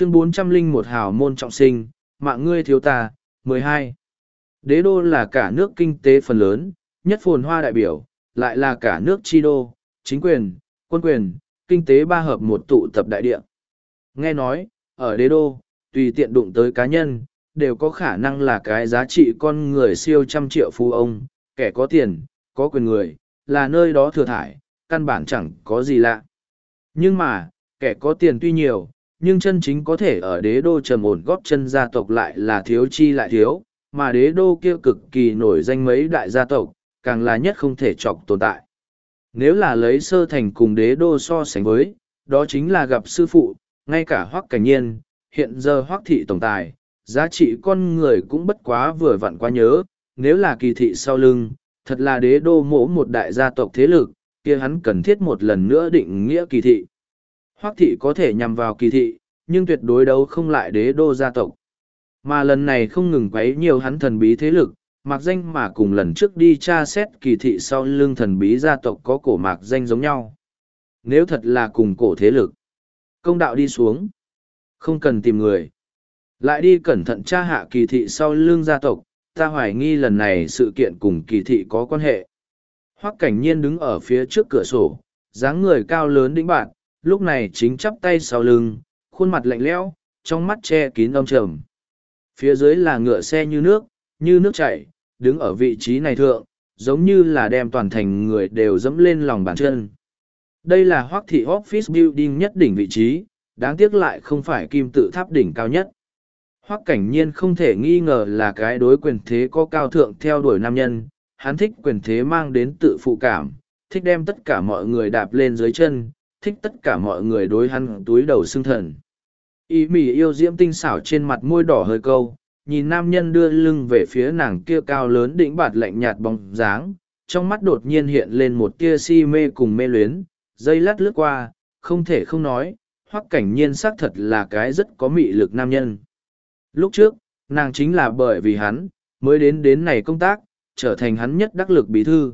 chương bốn trăm linh một hào môn trọng sinh, mạng ngươi thiếu ta, mười hai Đế đô là cả nước kinh tế phần lớn, nhất phồn hoa đại biểu, lại là cả nước chi đô, chính quyền, quân quyền, kinh tế ba hợp một tụ tập đại địa. Nghe nói, ở đế đô, tùy tiện đụng tới cá nhân, đều có khả năng là cái giá trị con người siêu trăm triệu phú ông, kẻ có tiền, có quyền người, là nơi đó thừa thải, căn bản chẳng có gì lạ. Nhưng mà, kẻ có tiền tuy nhiều, nhưng chân chính có thể ở đế đô trầm ổn góp chân gia tộc lại là thiếu chi lại thiếu, mà đế đô kia cực kỳ nổi danh mấy đại gia tộc, càng là nhất không thể chọc tồn tại. Nếu là lấy sơ thành cùng đế đô so sánh với, đó chính là gặp sư phụ, ngay cả hoác cảnh nhiên, hiện giờ hoác thị tổng tài, giá trị con người cũng bất quá vừa vặn quá nhớ, nếu là kỳ thị sau lưng, thật là đế đô mỗ một đại gia tộc thế lực, kia hắn cần thiết một lần nữa định nghĩa kỳ thị. Hoác thị có thể nhằm vào kỳ thị, nhưng tuyệt đối đấu không lại đế đô gia tộc. Mà lần này không ngừng quấy nhiều hắn thần bí thế lực, mặc danh mà cùng lần trước đi tra xét kỳ thị sau lưng thần bí gia tộc có cổ mạc danh giống nhau. Nếu thật là cùng cổ thế lực, công đạo đi xuống, không cần tìm người. Lại đi cẩn thận tra hạ kỳ thị sau lưng gia tộc, ta hoài nghi lần này sự kiện cùng kỳ thị có quan hệ. Hoắc cảnh nhiên đứng ở phía trước cửa sổ, dáng người cao lớn đĩnh bạn, lúc này chính chắp tay sau lưng, khuôn mặt lạnh lẽo, trong mắt che kín âm trầm. Phía dưới là ngựa xe như nước, như nước chảy, đứng ở vị trí này thượng, giống như là đem toàn thành người đều dẫm lên lòng bàn chân. Đây là hoác thị office building nhất đỉnh vị trí, đáng tiếc lại không phải kim tự tháp đỉnh cao nhất. Hoác cảnh nhiên không thể nghi ngờ là cái đối quyền thế có cao thượng theo đuổi nam nhân, hắn thích quyền thế mang đến tự phụ cảm, thích đem tất cả mọi người đạp lên dưới chân, thích tất cả mọi người đối hắn túi đầu xưng thần. Ý mỉ yêu diễm tinh xảo trên mặt môi đỏ hơi câu, nhìn nam nhân đưa lưng về phía nàng kia cao lớn đỉnh bạt lạnh nhạt bóng dáng, trong mắt đột nhiên hiện lên một tia si mê cùng mê luyến, dây lát lướt qua, không thể không nói, hoắc cảnh nhiên xác thật là cái rất có mị lực nam nhân. Lúc trước, nàng chính là bởi vì hắn, mới đến đến này công tác, trở thành hắn nhất đắc lực bí thư.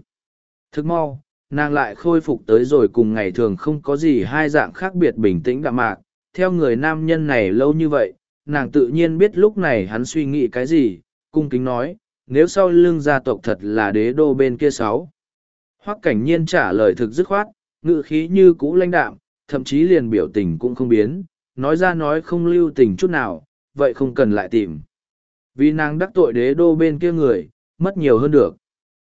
Thức mau, nàng lại khôi phục tới rồi cùng ngày thường không có gì hai dạng khác biệt bình tĩnh đạm mạc. Theo người nam nhân này lâu như vậy, nàng tự nhiên biết lúc này hắn suy nghĩ cái gì, cung kính nói, nếu sau lưng gia tộc thật là đế đô bên kia sáu. Hoắc cảnh nhiên trả lời thực dứt khoát, ngự khí như cũ lãnh đạm, thậm chí liền biểu tình cũng không biến, nói ra nói không lưu tình chút nào, vậy không cần lại tìm. Vì nàng đắc tội đế đô bên kia người, mất nhiều hơn được.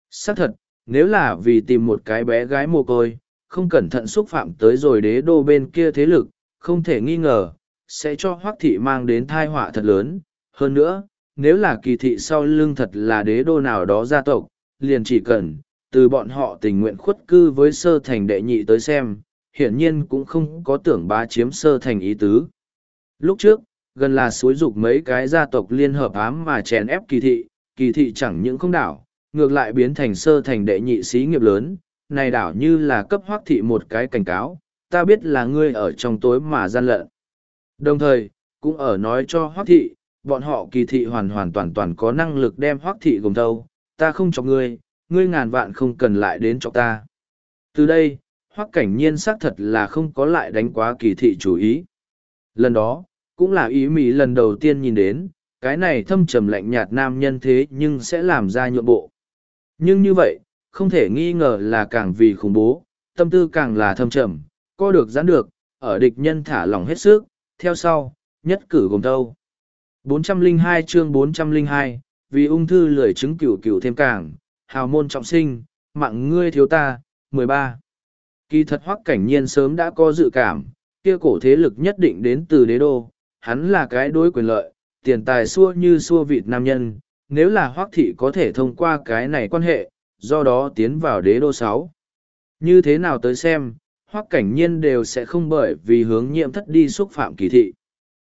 Xác thật, nếu là vì tìm một cái bé gái mồ côi, không cẩn thận xúc phạm tới rồi đế đô bên kia thế lực, không thể nghi ngờ, sẽ cho hoác thị mang đến thai họa thật lớn. Hơn nữa, nếu là kỳ thị sau lưng thật là đế đô nào đó gia tộc, liền chỉ cần, từ bọn họ tình nguyện khuất cư với sơ thành đệ nhị tới xem, hiển nhiên cũng không có tưởng bá chiếm sơ thành ý tứ. Lúc trước, gần là xúi dục mấy cái gia tộc liên hợp ám mà chèn ép kỳ thị, kỳ thị chẳng những không đảo, ngược lại biến thành sơ thành đệ nhị xí nghiệp lớn, này đảo như là cấp hoác thị một cái cảnh cáo, ta biết là ngươi ở trong tối mà gian lận. Đồng thời, cũng ở nói cho hoác thị, bọn họ kỳ thị hoàn hoàn toàn toàn có năng lực đem hoác thị gồm thâu, ta không cho ngươi, ngươi ngàn vạn không cần lại đến cho ta. Từ đây, hoác cảnh nhiên xác thật là không có lại đánh quá kỳ thị chủ ý. Lần đó, cũng là ý mỹ lần đầu tiên nhìn đến, cái này thâm trầm lạnh nhạt nam nhân thế nhưng sẽ làm ra nhượng bộ. Nhưng như vậy, không thể nghi ngờ là càng vì khủng bố, tâm tư càng là thâm trầm, co được giãn được, ở địch nhân thả lòng hết sức, theo sau, nhất cử gồm đâu. 402 chương 402, vì ung thư lười chứng cửu cửu thêm càng, hào môn trọng sinh, mạng ngươi thiếu ta, 13. Kỳ thật hoắc cảnh nhiên sớm đã có dự cảm, kia cổ thế lực nhất định đến từ đế đô, hắn là cái đối quyền lợi, tiền tài xua như xua vịt nam nhân, nếu là hoác thị có thể thông qua cái này quan hệ, do đó tiến vào đế đô sáu. Như thế nào tới xem, hoác cảnh nhiên đều sẽ không bởi vì hướng nhiệm thất đi xúc phạm kỳ thị.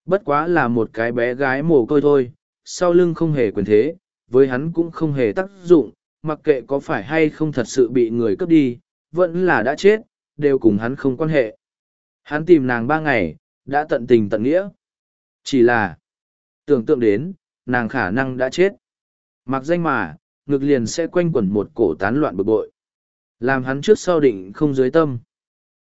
Bất quá là một cái bé gái mồ côi thôi, sau lưng không hề quyền thế, với hắn cũng không hề tác dụng, mặc kệ có phải hay không thật sự bị người cướp đi, vẫn là đã chết, đều cùng hắn không quan hệ. Hắn tìm nàng ba ngày, đã tận tình tận nghĩa. Chỉ là, tưởng tượng đến, nàng khả năng đã chết. Mặc danh mà, ngực liền sẽ quanh quẩn một cổ tán loạn bực bội. Làm hắn trước sau định không dưới tâm.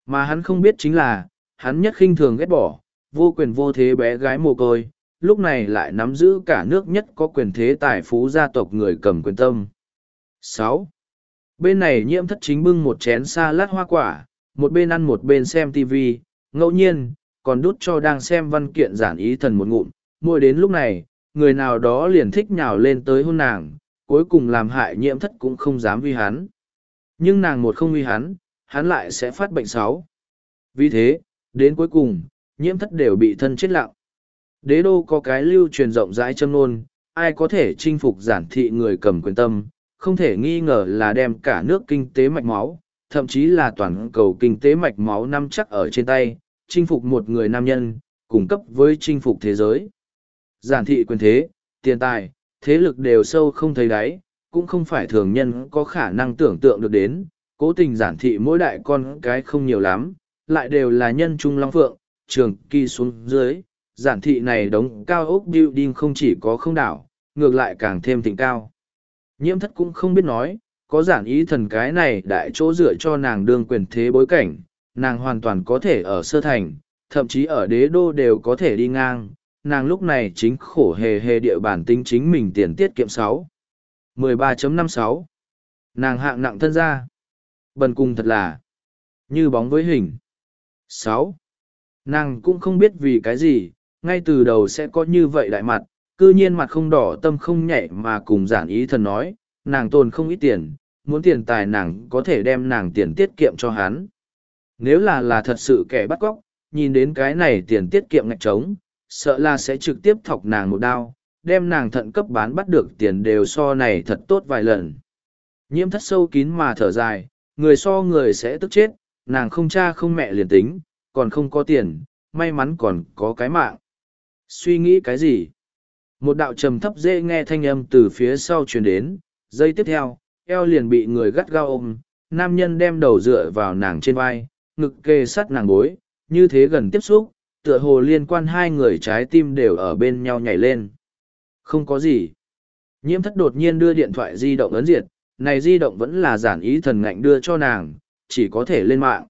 Mà hắn không biết chính là, hắn nhất khinh thường ghét bỏ, vô quyền vô thế bé gái mồ côi, lúc này lại nắm giữ cả nước nhất có quyền thế tài phú gia tộc người cầm quyền tâm. sáu Bên này nhiễm thất chính bưng một chén xa lát hoa quả, một bên ăn một bên xem TV, ngẫu nhiên, còn đút cho đang xem văn kiện giản ý thần một ngụm. Mỗi đến lúc này, người nào đó liền thích nhào lên tới hôn nàng, cuối cùng làm hại nhiễm thất cũng không dám vi hắn. Nhưng nàng một không uy hắn, hắn lại sẽ phát bệnh sáu. Vì thế, đến cuối cùng, nhiễm thất đều bị thân chết lặng. Đế đô có cái lưu truyền rộng rãi châm nôn, ai có thể chinh phục giản thị người cầm quyền tâm, không thể nghi ngờ là đem cả nước kinh tế mạch máu, thậm chí là toàn cầu kinh tế mạch máu nắm chắc ở trên tay, chinh phục một người nam nhân, cung cấp với chinh phục thế giới. Giản thị quyền thế, tiền tài, thế lực đều sâu không thấy đáy, cũng không phải thường nhân có khả năng tưởng tượng được đến, cố tình giản thị mỗi đại con cái không nhiều lắm, lại đều là nhân trung long phượng, trường kỳ xuống dưới, giản thị này đống cao ốc building không chỉ có không đảo, ngược lại càng thêm thịnh cao. Nhiễm thất cũng không biết nói, có giản ý thần cái này đại chỗ dựa cho nàng đương quyền thế bối cảnh, nàng hoàn toàn có thể ở sơ thành, thậm chí ở đế đô đều có thể đi ngang, nàng lúc này chính khổ hề hề địa bản tính chính mình tiền tiết kiệm sáu 13.56 Nàng hạng nặng thân ra. Bần cùng thật là như bóng với hình. 6. Nàng cũng không biết vì cái gì, ngay từ đầu sẽ có như vậy đại mặt, cư nhiên mặt không đỏ tâm không nhảy mà cùng giản ý thần nói, nàng tồn không ít tiền, muốn tiền tài nàng có thể đem nàng tiền tiết kiệm cho hắn. Nếu là là thật sự kẻ bắt cóc, nhìn đến cái này tiền tiết kiệm ngạch trống, sợ là sẽ trực tiếp thọc nàng một đao, đem nàng thận cấp bán bắt được tiền đều so này thật tốt vài lần. Nhiễm thất sâu kín mà thở dài, người so người sẽ tức chết, nàng không cha không mẹ liền tính, còn không có tiền, may mắn còn có cái mạng. Suy nghĩ cái gì? Một đạo trầm thấp dễ nghe thanh âm từ phía sau truyền đến, giây tiếp theo, eo liền bị người gắt gao ôm, nam nhân đem đầu dựa vào nàng trên vai, ngực kề sát nàng bối, như thế gần tiếp xúc, tựa hồ liên quan hai người trái tim đều ở bên nhau nhảy lên. Không có gì. Nhiễm thất đột nhiên đưa điện thoại di động ấn diệt, này di động vẫn là giản ý thần ngạnh đưa cho nàng, chỉ có thể lên mạng.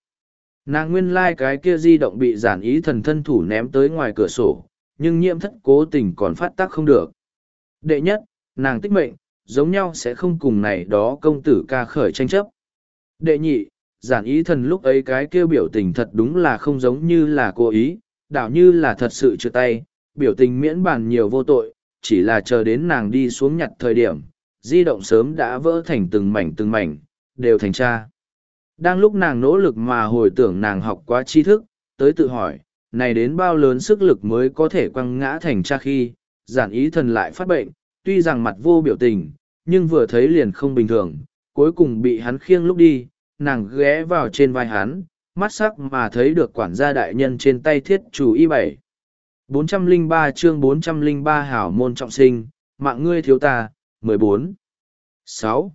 Nàng nguyên lai like cái kia di động bị giản ý thần thân thủ ném tới ngoài cửa sổ, nhưng nhiễm thất cố tình còn phát tác không được. Đệ nhất, nàng tích mệnh, giống nhau sẽ không cùng này đó công tử ca khởi tranh chấp. Đệ nhị, giản ý thần lúc ấy cái kia biểu tình thật đúng là không giống như là cố ý, đảo như là thật sự trượt tay, biểu tình miễn bàn nhiều vô tội, chỉ là chờ đến nàng đi xuống nhặt thời điểm, di động sớm đã vỡ thành từng mảnh từng mảnh, đều thành cha. Đang lúc nàng nỗ lực mà hồi tưởng nàng học quá tri thức, tới tự hỏi, này đến bao lớn sức lực mới có thể quăng ngã thành cha khi, giản ý thần lại phát bệnh, tuy rằng mặt vô biểu tình, nhưng vừa thấy liền không bình thường, cuối cùng bị hắn khiêng lúc đi, nàng ghé vào trên vai hắn, mắt sắc mà thấy được quản gia đại nhân trên tay thiết chủ y bảy. 403 chương 403 hảo môn trọng sinh, mạng ngươi thiếu ta, 14. 6.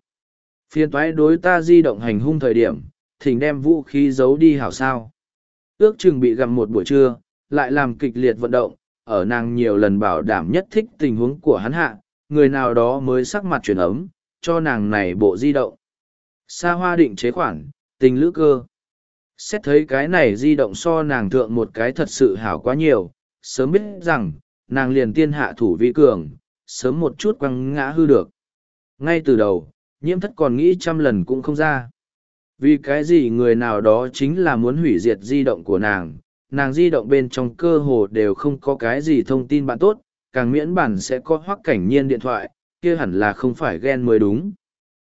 Phiên toái đối ta di động hành hung thời điểm, thỉnh đem vũ khí giấu đi hảo sao. Ước chừng bị gặm một buổi trưa, lại làm kịch liệt vận động, ở nàng nhiều lần bảo đảm nhất thích tình huống của hắn hạ, người nào đó mới sắc mặt chuyển ấm, cho nàng này bộ di động. Sa hoa định chế khoản, tình lữ cơ. Xét thấy cái này di động so nàng thượng một cái thật sự hảo quá nhiều, sớm biết rằng, nàng liền tiên hạ thủ vi cường, sớm một chút quăng ngã hư được. Ngay từ đầu, nhiễm thất còn nghĩ trăm lần cũng không ra. Vì cái gì người nào đó chính là muốn hủy diệt di động của nàng, nàng di động bên trong cơ hồ đều không có cái gì thông tin bạn tốt, càng miễn bản sẽ có hoắc cảnh nhiên điện thoại, kia hẳn là không phải ghen mới đúng.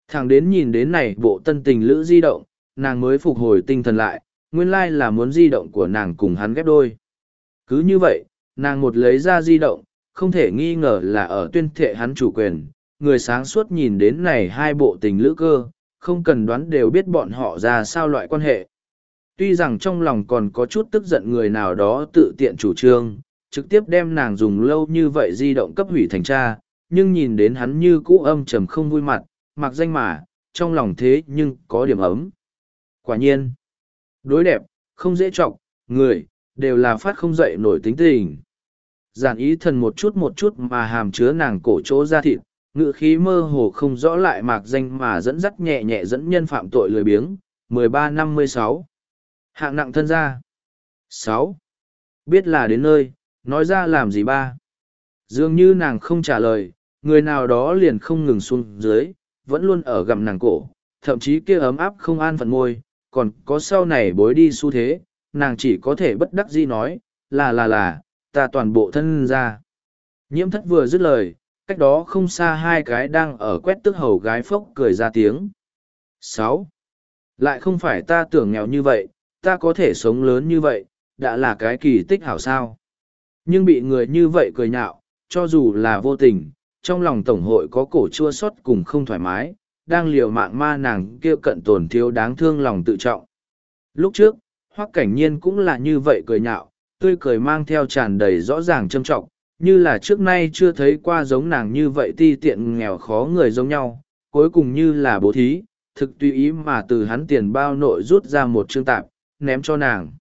Thằng đến nhìn đến này bộ tân tình lữ di động, nàng mới phục hồi tinh thần lại, nguyên lai là muốn di động của nàng cùng hắn ghép đôi. Cứ như vậy, nàng một lấy ra di động, không thể nghi ngờ là ở tuyên thệ hắn chủ quyền, người sáng suốt nhìn đến này hai bộ tình lữ cơ, không cần đoán đều biết bọn họ ra sao loại quan hệ. Tuy rằng trong lòng còn có chút tức giận người nào đó tự tiện chủ trương, trực tiếp đem nàng dùng lâu như vậy di động cấp hủy thành cha, nhưng nhìn đến hắn như cũ âm trầm không vui mặt, mặc danh mà, trong lòng thế nhưng có điểm ấm. Quả nhiên, đối đẹp, không dễ trọng, người, đều là phát không dậy nổi tính tình. Giản ý thần một chút một chút mà hàm chứa nàng cổ chỗ ra thịt, ngự khí mơ hồ không rõ lại mạc danh mà dẫn dắt nhẹ nhẹ dẫn nhân phạm tội lười biếng. 1356 Hạng nặng thân gia. 6. Biết là đến nơi, nói ra làm gì ba. Dường như nàng không trả lời, người nào đó liền không ngừng xuống dưới, vẫn luôn ở gặm nàng cổ, thậm chí kia ấm áp không an phận môi, còn có sau này bối đi xu thế, nàng chỉ có thể bất đắc dĩ nói, là là là, ta toàn bộ thân ra. Nhiễm thất vừa dứt lời, cách đó không xa hai cái đang ở quét tức hầu gái phốc cười ra tiếng. sáu Lại không phải ta tưởng nghèo như vậy, ta có thể sống lớn như vậy, đã là cái kỳ tích hảo sao. Nhưng bị người như vậy cười nhạo, cho dù là vô tình, trong lòng tổng hội có cổ chua xót cùng không thoải mái, đang liều mạng ma nàng kia cận tổn thiếu đáng thương lòng tự trọng. Lúc trước, hoắc cảnh nhiên cũng là như vậy cười nhạo, tươi cười mang theo tràn đầy rõ ràng trâm trọng, như là trước nay chưa thấy qua giống nàng như vậy ti tiện nghèo khó người giống nhau, cuối cùng như là bố thí, thực tùy ý mà từ hắn tiền bao nội rút ra một chương tạp, ném cho nàng.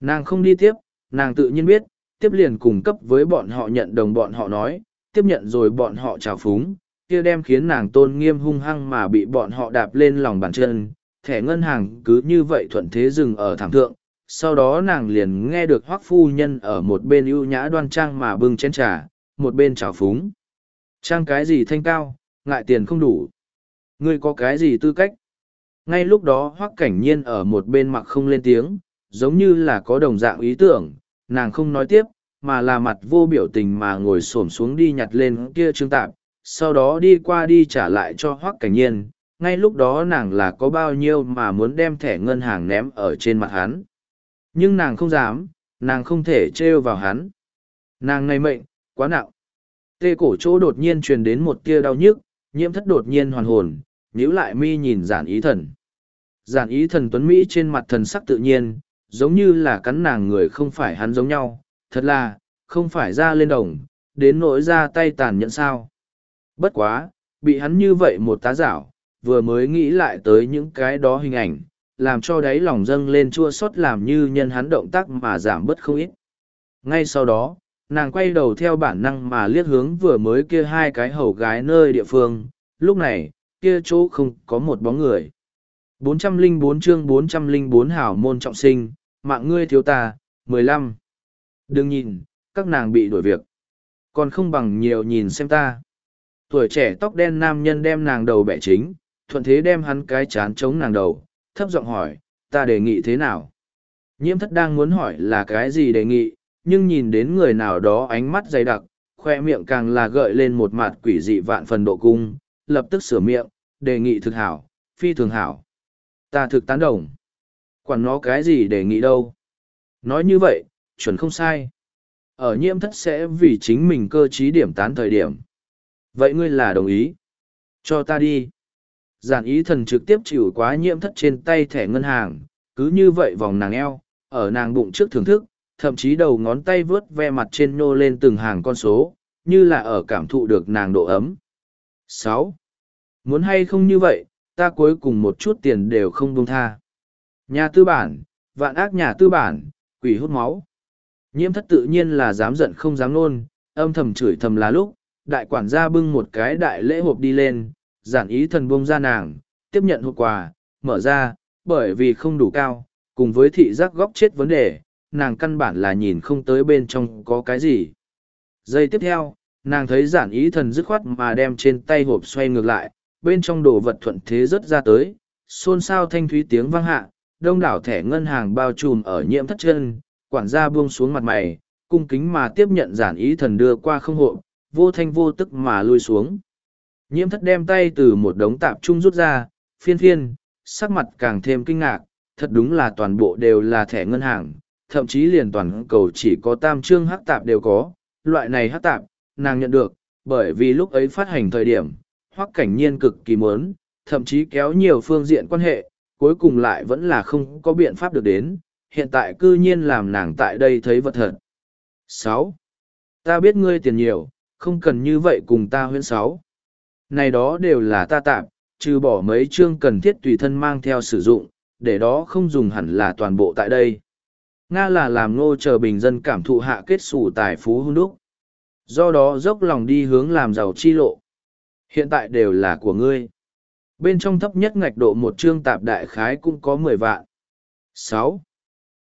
Nàng không đi tiếp, nàng tự nhiên biết, tiếp liền cùng cấp với bọn họ nhận đồng bọn họ nói, tiếp nhận rồi bọn họ trào phúng, kia đem khiến nàng tôn nghiêm hung hăng mà bị bọn họ đạp lên lòng bàn chân, thẻ ngân hàng cứ như vậy thuận thế dừng ở thảm thượng. Sau đó nàng liền nghe được hoắc phu nhân ở một bên ưu nhã đoan trang mà bưng chén trà, một bên trào phúng. Trang cái gì thanh cao, ngại tiền không đủ. Ngươi có cái gì tư cách? Ngay lúc đó hoắc cảnh nhiên ở một bên mặc không lên tiếng, giống như là có đồng dạng ý tưởng, nàng không nói tiếp, mà là mặt vô biểu tình mà ngồi xổm xuống đi nhặt lên kia trương tạp, sau đó đi qua đi trả lại cho hoắc cảnh nhiên. Ngay lúc đó nàng là có bao nhiêu mà muốn đem thẻ ngân hàng ném ở trên mặt hắn. Nhưng nàng không dám, nàng không thể trêu vào hắn. Nàng này mệnh, quá nặng. Tê cổ chỗ đột nhiên truyền đến một tia đau nhức, nhiễm thất đột nhiên hoàn hồn, nhíu lại mi nhìn giản ý thần. Giản ý thần tuấn Mỹ trên mặt thần sắc tự nhiên, giống như là cắn nàng người không phải hắn giống nhau, thật là, không phải ra lên đồng, đến nỗi ra tay tàn nhẫn sao. Bất quá, bị hắn như vậy một tá giảo, vừa mới nghĩ lại tới những cái đó hình ảnh, làm cho đáy lòng dâng lên chua xót làm như nhân hắn động tác mà giảm bớt không ít. Ngay sau đó, nàng quay đầu theo bản năng mà liếc hướng vừa mới kia hai cái hầu gái nơi địa phương, lúc này, kia chỗ không có một bóng người. 404 chương 404 hảo môn trọng sinh, mạng ngươi thiếu ta, 15. Đừng nhìn, các nàng bị đuổi việc. Còn không bằng nhiều nhìn xem ta. Tuổi trẻ tóc đen nam nhân đem nàng đầu bẻ chính, thuận thế đem hắn cái chán chống nàng đầu, thấp giọng hỏi, ta đề nghị thế nào? Nhiễm thất đang muốn hỏi là cái gì đề nghị, nhưng nhìn đến người nào đó ánh mắt dày đặc, khoe miệng càng là gợi lên một mặt quỷ dị vạn phần độ cung, lập tức sửa miệng, đề nghị thực hảo, phi thường hảo. Ta thực tán đồng. Quản nó cái gì đề nghị đâu. Nói như vậy, chuẩn không sai. Ở nhiễm thất sẽ vì chính mình cơ trí điểm tán thời điểm. Vậy ngươi là đồng ý. Cho ta đi. Giản ý thần trực tiếp chịu quá nhiễm thất trên tay thẻ ngân hàng, cứ như vậy vòng nàng eo, ở nàng bụng trước thưởng thức, thậm chí đầu ngón tay vớt ve mặt trên nô lên từng hàng con số, như là ở cảm thụ được nàng độ ấm. sáu Muốn hay không như vậy, ta cuối cùng một chút tiền đều không buông tha. Nhà tư bản, vạn ác nhà tư bản, quỷ hút máu. Nhiễm thất tự nhiên là dám giận không dám nôn, âm thầm chửi thầm là lúc, đại quản gia bưng một cái đại lễ hộp đi lên, giản ý thần buông ra nàng, tiếp nhận hộp quà, mở ra, bởi vì không đủ cao, cùng với thị giác góc chết vấn đề, nàng căn bản là nhìn không tới bên trong có cái gì. Giây tiếp theo, nàng thấy giản ý thần dứt khoát mà đem trên tay hộp xoay ngược lại, bên trong đồ vật thuận thế rớt ra tới, xôn xao thanh thúy tiếng vang hạ, đông đảo thẻ ngân hàng bao trùm ở nhiễm thất chân, quản gia buông xuống mặt mày, cung kính mà tiếp nhận giản ý thần đưa qua không hộp vô thanh vô tức mà lui xuống. Nhiễm thất đem tay từ một đống tạp trung rút ra, phiên phiên, sắc mặt càng thêm kinh ngạc, thật đúng là toàn bộ đều là thẻ ngân hàng, thậm chí liền toàn cầu chỉ có tam trương hắc tạp đều có, loại này hắc tạp, nàng nhận được, bởi vì lúc ấy phát hành thời điểm, hoắc cảnh nhiên cực kỳ muốn, thậm chí kéo nhiều phương diện quan hệ, cuối cùng lại vẫn là không có biện pháp được đến, hiện tại cư nhiên làm nàng tại đây thấy vật thật. sáu Ta biết ngươi tiền nhiều, không cần như vậy cùng ta huyễn sáu. Này đó đều là ta tạm, trừ bỏ mấy chương cần thiết tùy thân mang theo sử dụng, để đó không dùng hẳn là toàn bộ tại đây. Nga là làm ngô chờ bình dân cảm thụ hạ kết sủ tài phú hung đúc. Do đó dốc lòng đi hướng làm giàu chi lộ. Hiện tại đều là của ngươi. Bên trong thấp nhất ngạch độ một chương tạp đại khái cũng có mười vạn. sáu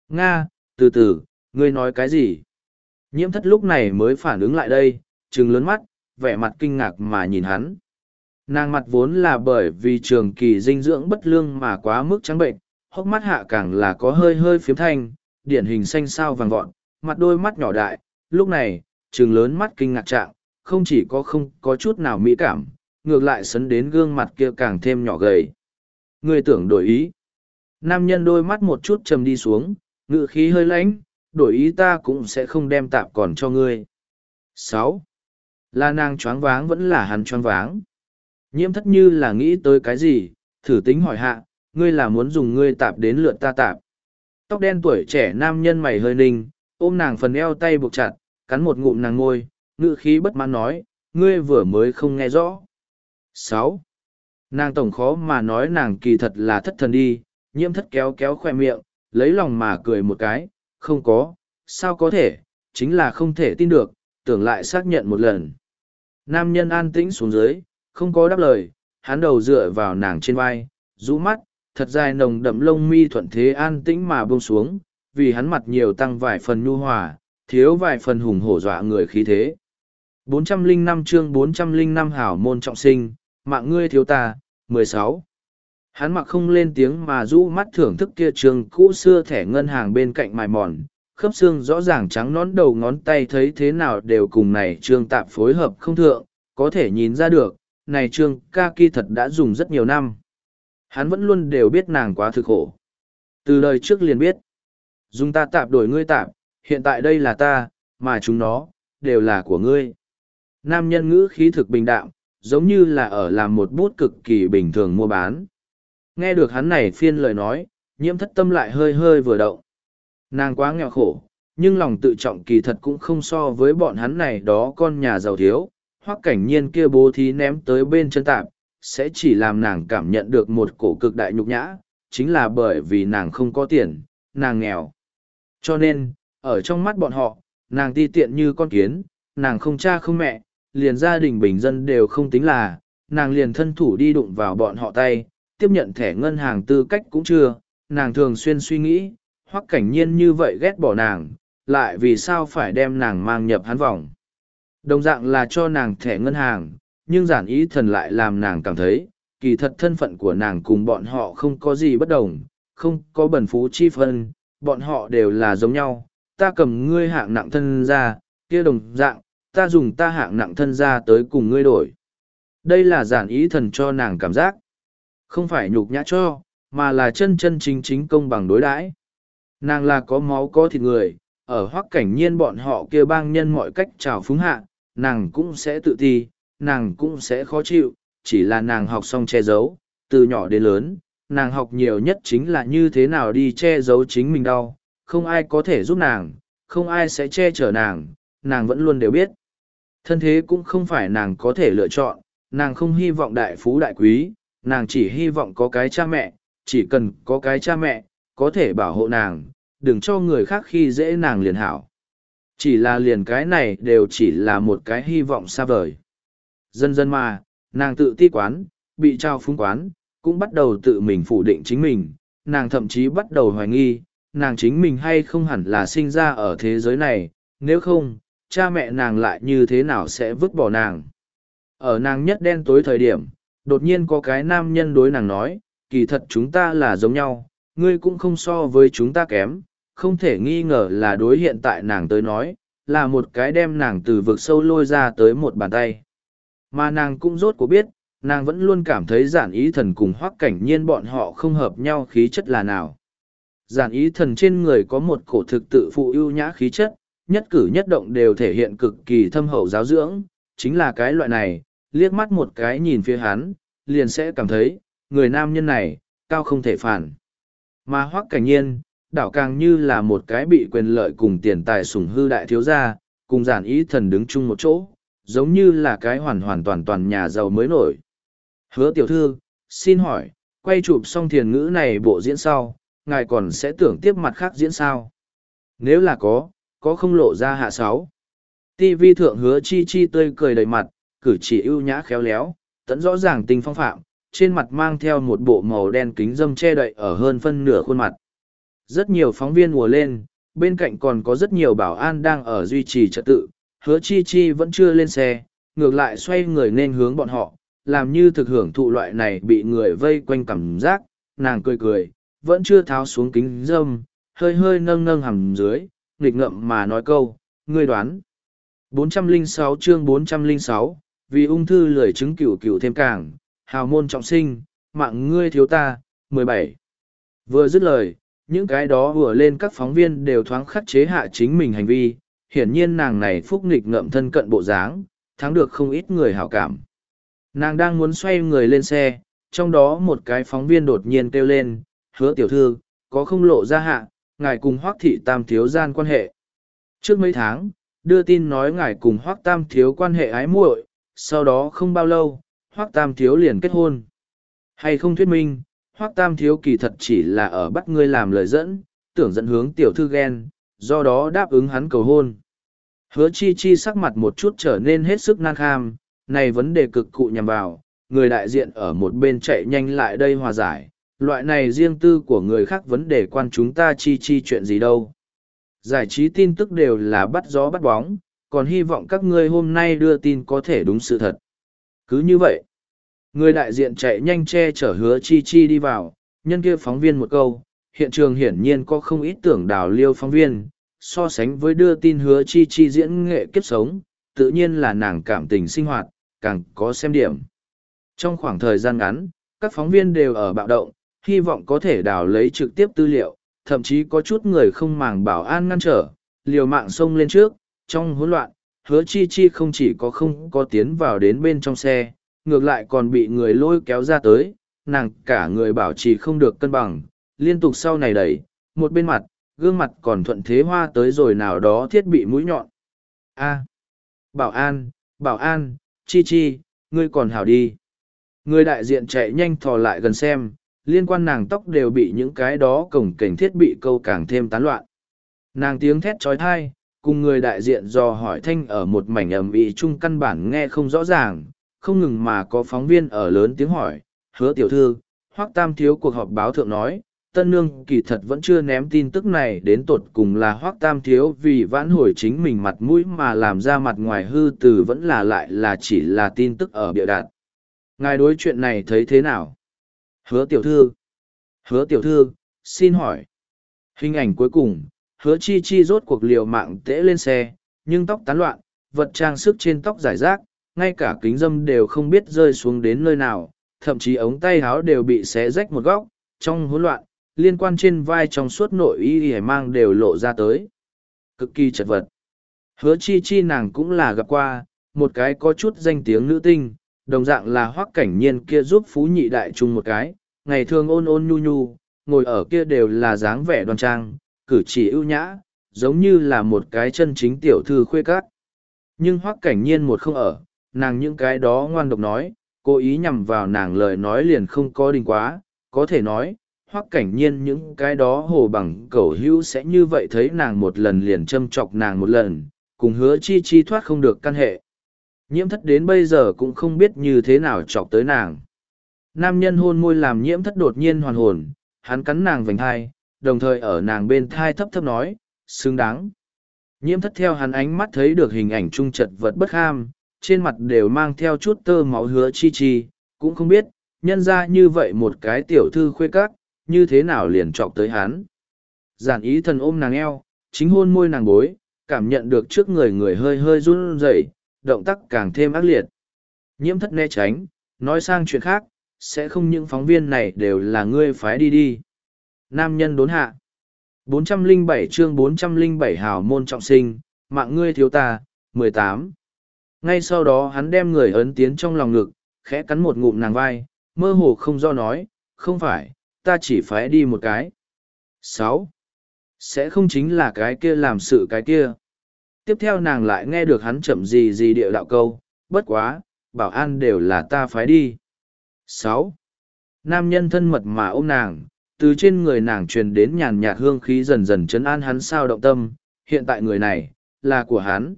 Nga, từ từ, ngươi nói cái gì? Nhiễm thất lúc này mới phản ứng lại đây, trừng lớn mắt, vẻ mặt kinh ngạc mà nhìn hắn. Nàng mặt vốn là bởi vì trường kỳ dinh dưỡng bất lương mà quá mức trắng bệnh, hốc mắt hạ càng là có hơi hơi phiếm thanh, điển hình xanh sao vàng vọt, mặt đôi mắt nhỏ đại, lúc này, trừng lớn mắt kinh ngạc trạng, không chỉ có không có chút nào mỹ cảm, ngược lại sấn đến gương mặt kia càng thêm nhỏ gầy. Người tưởng đổi ý. Nam nhân đôi mắt một chút trầm đi xuống, ngự khí hơi lãnh, đổi ý ta cũng sẽ không đem tạp còn cho ngươi. sáu là nàng choáng váng vẫn là hắn choáng váng. Nhiễm thất như là nghĩ tới cái gì, thử tính hỏi hạ, ngươi là muốn dùng ngươi tạp đến lượt ta tạp. Tóc đen tuổi trẻ nam nhân mày hơi ninh, ôm nàng phần eo tay buộc chặt, cắn một ngụm nàng ngôi, ngự khí bất mãn nói, ngươi vừa mới không nghe rõ. sáu Nàng tổng khó mà nói nàng kỳ thật là thất thần đi, nhiễm thất kéo kéo khoe miệng, lấy lòng mà cười một cái, không có, sao có thể, chính là không thể tin được, tưởng lại xác nhận một lần. Nam nhân an tĩnh xuống dưới, không có đáp lời, hắn đầu dựa vào nàng trên vai, rũ mắt, thật dài nồng đậm lông mi thuận thế an tĩnh mà buông xuống, vì hắn mặt nhiều tăng vài phần nhu hòa, thiếu vài phần hùng hổ dọa người khí thế. 405 chương 405 hảo môn trọng sinh, mạng ngươi thiếu ta, 16. Hắn mặc không lên tiếng mà rũ mắt thưởng thức kia trường cũ xưa thẻ ngân hàng bên cạnh mài mòn, khớp xương rõ ràng trắng nón đầu ngón tay thấy thế nào đều cùng này trương tạp phối hợp không thượng, có thể nhìn ra được, này trương ca kỳ thật đã dùng rất nhiều năm. Hắn vẫn luôn đều biết nàng quá thực khổ. Từ đời trước liền biết, dùng ta tạp đổi ngươi tạp, hiện tại đây là ta, mà chúng nó, đều là của ngươi. Nam nhân ngữ khí thực bình đạm, giống như là ở làm một bút cực kỳ bình thường mua bán. Nghe được hắn này phiên lời nói, nhiễm thất tâm lại hơi hơi vừa động. Nàng quá nghèo khổ, nhưng lòng tự trọng kỳ thật cũng không so với bọn hắn này đó con nhà giàu thiếu, hoặc cảnh nhiên kia bố thí ném tới bên chân tạp, sẽ chỉ làm nàng cảm nhận được một cổ cực đại nhục nhã, chính là bởi vì nàng không có tiền, nàng nghèo. Cho nên, ở trong mắt bọn họ, nàng ti tiện như con kiến, nàng không cha không mẹ, liền gia đình bình dân đều không tính là, nàng liền thân thủ đi đụng vào bọn họ tay, tiếp nhận thẻ ngân hàng tư cách cũng chưa, nàng thường xuyên suy nghĩ, hoặc cảnh nhiên như vậy ghét bỏ nàng, lại vì sao phải đem nàng mang nhập hắn vòng. Đồng dạng là cho nàng thẻ ngân hàng, nhưng giản ý thần lại làm nàng cảm thấy, kỳ thật thân phận của nàng cùng bọn họ không có gì bất đồng, không có bẩn phú chi phân, bọn họ đều là giống nhau, ta cầm ngươi hạng nặng thân ra, kia đồng dạng, ta dùng ta hạng nặng thân ra tới cùng ngươi đổi. Đây là giản ý thần cho nàng cảm giác. Không phải nhục nhã cho, mà là chân chân chính chính công bằng đối đãi. Nàng là có máu có thịt người, ở hoắc cảnh nhiên bọn họ kia bang nhân mọi cách trào phúng hạ, nàng cũng sẽ tự ti, nàng cũng sẽ khó chịu, chỉ là nàng học xong che giấu, từ nhỏ đến lớn, nàng học nhiều nhất chính là như thế nào đi che giấu chính mình đau, không ai có thể giúp nàng, không ai sẽ che chở nàng, nàng vẫn luôn đều biết. Thân thế cũng không phải nàng có thể lựa chọn, nàng không hy vọng đại phú đại quý, nàng chỉ hy vọng có cái cha mẹ, chỉ cần có cái cha mẹ, có thể bảo hộ nàng, đừng cho người khác khi dễ nàng liền hảo. Chỉ là liền cái này đều chỉ là một cái hy vọng xa vời. Dần dần mà, nàng tự ti quán, bị trao phúng quán, cũng bắt đầu tự mình phủ định chính mình, nàng thậm chí bắt đầu hoài nghi, nàng chính mình hay không hẳn là sinh ra ở thế giới này, nếu không, cha mẹ nàng lại như thế nào sẽ vứt bỏ nàng. Ở nàng nhất đen tối thời điểm, đột nhiên có cái nam nhân đối nàng nói, kỳ thật chúng ta là giống nhau, ngươi cũng không so với chúng ta kém, không thể nghi ngờ là đối hiện tại nàng tới nói, là một cái đem nàng từ vực sâu lôi ra tới một bàn tay. Mà nàng cũng rốt cuộc biết, nàng vẫn luôn cảm thấy giản ý thần cùng hoắc cảnh nhiên bọn họ không hợp nhau khí chất là nào. Giản ý thần trên người có một cổ thực tự phụ ưu nhã khí chất, nhất cử nhất động đều thể hiện cực kỳ thâm hậu giáo dưỡng, chính là cái loại này, liếc mắt một cái nhìn phía hắn, liền sẽ cảm thấy, người nam nhân này, cao không thể phản. Mà hoắc cảnh nhiên, đảo càng như là một cái bị quyền lợi cùng tiền tài sủng hư đại thiếu gia, cùng giản ý thần đứng chung một chỗ, giống như là cái hoàn hoàn toàn toàn nhà giàu mới nổi. Hứa tiểu thư, xin hỏi, quay chụp xong thiền ngữ này bộ diễn sau, ngài còn sẽ tưởng tiếp mặt khác diễn sao? Nếu là có, có không lộ ra hạ sáu. TV thượng hứa chi chi tươi cười đầy mặt, cử chỉ ưu nhã khéo léo, tẫn rõ ràng tình phong phạm, trên mặt mang theo một bộ màu đen kính dâm che đậy ở hơn phân nửa khuôn mặt. Rất nhiều phóng viên ùa lên, bên cạnh còn có rất nhiều bảo an đang ở duy trì trật tự, hứa chi chi vẫn chưa lên xe, ngược lại xoay người nên hướng bọn họ, làm như thực hưởng thụ loại này bị người vây quanh cảm giác, nàng cười cười, vẫn chưa tháo xuống kính dâm, hơi hơi nâng nâng hầm dưới, nghịch ngậm mà nói câu, ngươi đoán. 406 chương 406, vì ung thư lười chứng cửu cửu thêm càng, hào môn trọng sinh, mạng ngươi thiếu ta, 17. Vừa dứt lời, những cái đó vừa lên các phóng viên đều thoáng khắc chế hạ chính mình hành vi, hiển nhiên nàng này phúc nghịch ngậm thân cận bộ dáng, thắng được không ít người hảo cảm. Nàng đang muốn xoay người lên xe, trong đó một cái phóng viên đột nhiên kêu lên, hứa tiểu thư, có không lộ ra hạ, ngài cùng hoác thị tam thiếu gian quan hệ. Trước mấy tháng, đưa tin nói ngài cùng hoác tam thiếu quan hệ ái muội, sau đó không bao lâu, hoác tam thiếu liền kết hôn. Hay không thuyết minh, hoác tam thiếu kỳ thật chỉ là ở bắt ngươi làm lời dẫn, tưởng dẫn hướng tiểu thư ghen, do đó đáp ứng hắn cầu hôn. Hứa chi chi sắc mặt một chút trở nên hết sức nan kham, này vấn đề cực cụ nhằm vào, người đại diện ở một bên chạy nhanh lại đây hòa giải, loại này riêng tư của người khác vấn đề quan chúng ta chi chi chuyện gì đâu. Giải trí tin tức đều là bắt gió bắt bóng, còn hy vọng các ngươi hôm nay đưa tin có thể đúng sự thật. Cứ như vậy, người đại diện chạy nhanh che chở hứa chi chi đi vào, nhân kia phóng viên một câu, hiện trường hiển nhiên có không ít tưởng đào liêu phóng viên, so sánh với đưa tin hứa chi chi diễn nghệ kiếp sống, tự nhiên là nàng cảm tình sinh hoạt, càng có xem điểm. Trong khoảng thời gian ngắn, các phóng viên đều ở bạo động, hy vọng có thể đào lấy trực tiếp tư liệu, thậm chí có chút người không màng bảo an ngăn trở, liều mạng xông lên trước, trong hỗn loạn, hứa chi chi không chỉ có không có tiến vào đến bên trong xe, ngược lại còn bị người lôi kéo ra tới, nàng cả người bảo trì không được cân bằng, liên tục sau này đẩy, một bên mặt, gương mặt còn thuận thế hoa tới rồi nào đó thiết bị mũi nhọn. A. Bảo an, bảo an, chi chi, ngươi còn hảo đi. Người đại diện chạy nhanh thò lại gần xem, liên quan nàng tóc đều bị những cái đó cổng cảnh thiết bị câu càng thêm tán loạn. Nàng tiếng thét trói thai, cùng người đại diện dò hỏi thanh ở một mảnh ầm ĩ chung căn bản nghe không rõ ràng, không ngừng mà có phóng viên ở lớn tiếng hỏi, hứa tiểu thư, hoắc tam thiếu cuộc họp báo thượng nói, tân nương kỳ thật vẫn chưa ném tin tức này đến tột cùng là hoác tam thiếu vì vãn hồi chính mình mặt mũi mà làm ra mặt ngoài hư từ vẫn là lại là chỉ là tin tức ở bịa đặt. ngài đối chuyện này thấy thế nào? Hứa tiểu thư. Hứa tiểu thư xin hỏi. Hình ảnh cuối cùng hứa chi chi rốt cuộc liều mạng tễ lên xe nhưng tóc tán loạn vật trang sức trên tóc giải rác ngay cả kính dâm đều không biết rơi xuống đến nơi nào thậm chí ống tay áo đều bị xé rách một góc trong hỗn loạn liên quan trên vai trong suốt nội y y mang đều lộ ra tới. Cực kỳ chật vật. Hứa chi chi nàng cũng là gặp qua, một cái có chút danh tiếng nữ tinh, đồng dạng là hoác cảnh nhiên kia giúp phú nhị đại chung một cái, ngày thường ôn ôn nhu nhu, ngồi ở kia đều là dáng vẻ đoan trang, cử chỉ ưu nhã, giống như là một cái chân chính tiểu thư khuê cát. Nhưng hoắc cảnh nhiên một không ở, nàng những cái đó ngoan độc nói, cố ý nhằm vào nàng lời nói liền không có đình quá, có thể nói, hoắc cảnh nhiên những cái đó hồ bằng cẩu hữu sẽ như vậy thấy nàng một lần liền châm chọc nàng một lần, cùng hứa chi chi thoát không được căn hệ. Nhiễm thất đến bây giờ cũng không biết như thế nào chọc tới nàng. Nam nhân hôn môi làm nhiễm thất đột nhiên hoàn hồn, hắn cắn nàng vành hai đồng thời ở nàng bên thai thấp thấp nói, xứng đáng. Nhiễm thất theo hắn ánh mắt thấy được hình ảnh trung trật vật bất ham, trên mặt đều mang theo chút tơ máu hứa chi chi, cũng không biết, nhân ra như vậy một cái tiểu thư khuê các, như thế nào liền trọc tới hắn. Giản ý thần ôm nàng eo, chính hôn môi nàng bối, cảm nhận được trước người người hơi hơi run rẩy, động tác càng thêm ác liệt. Nhiễm thất né tránh, nói sang chuyện khác, sẽ không những phóng viên này đều là ngươi phái đi đi. Nam nhân đốn hạ. 407 chương 407 hào môn trọng sinh, mạng ngươi thiếu ta, 18. Ngay sau đó hắn đem người ấn tiến trong lòng ngực, khẽ cắn một ngụm nàng vai, mơ hồ không do nói, không phải, ta chỉ phải đi một cái. sáu Sẽ không chính là cái kia làm sự cái kia. Tiếp theo nàng lại nghe được hắn chậm gì gì địa đạo câu, bất quá, bảo an đều là ta phái đi. sáu Nam nhân thân mật mà ôm nàng, từ trên người nàng truyền đến nhàn nhạt hương khí dần dần chấn an hắn sao động tâm, hiện tại người này, là của hắn.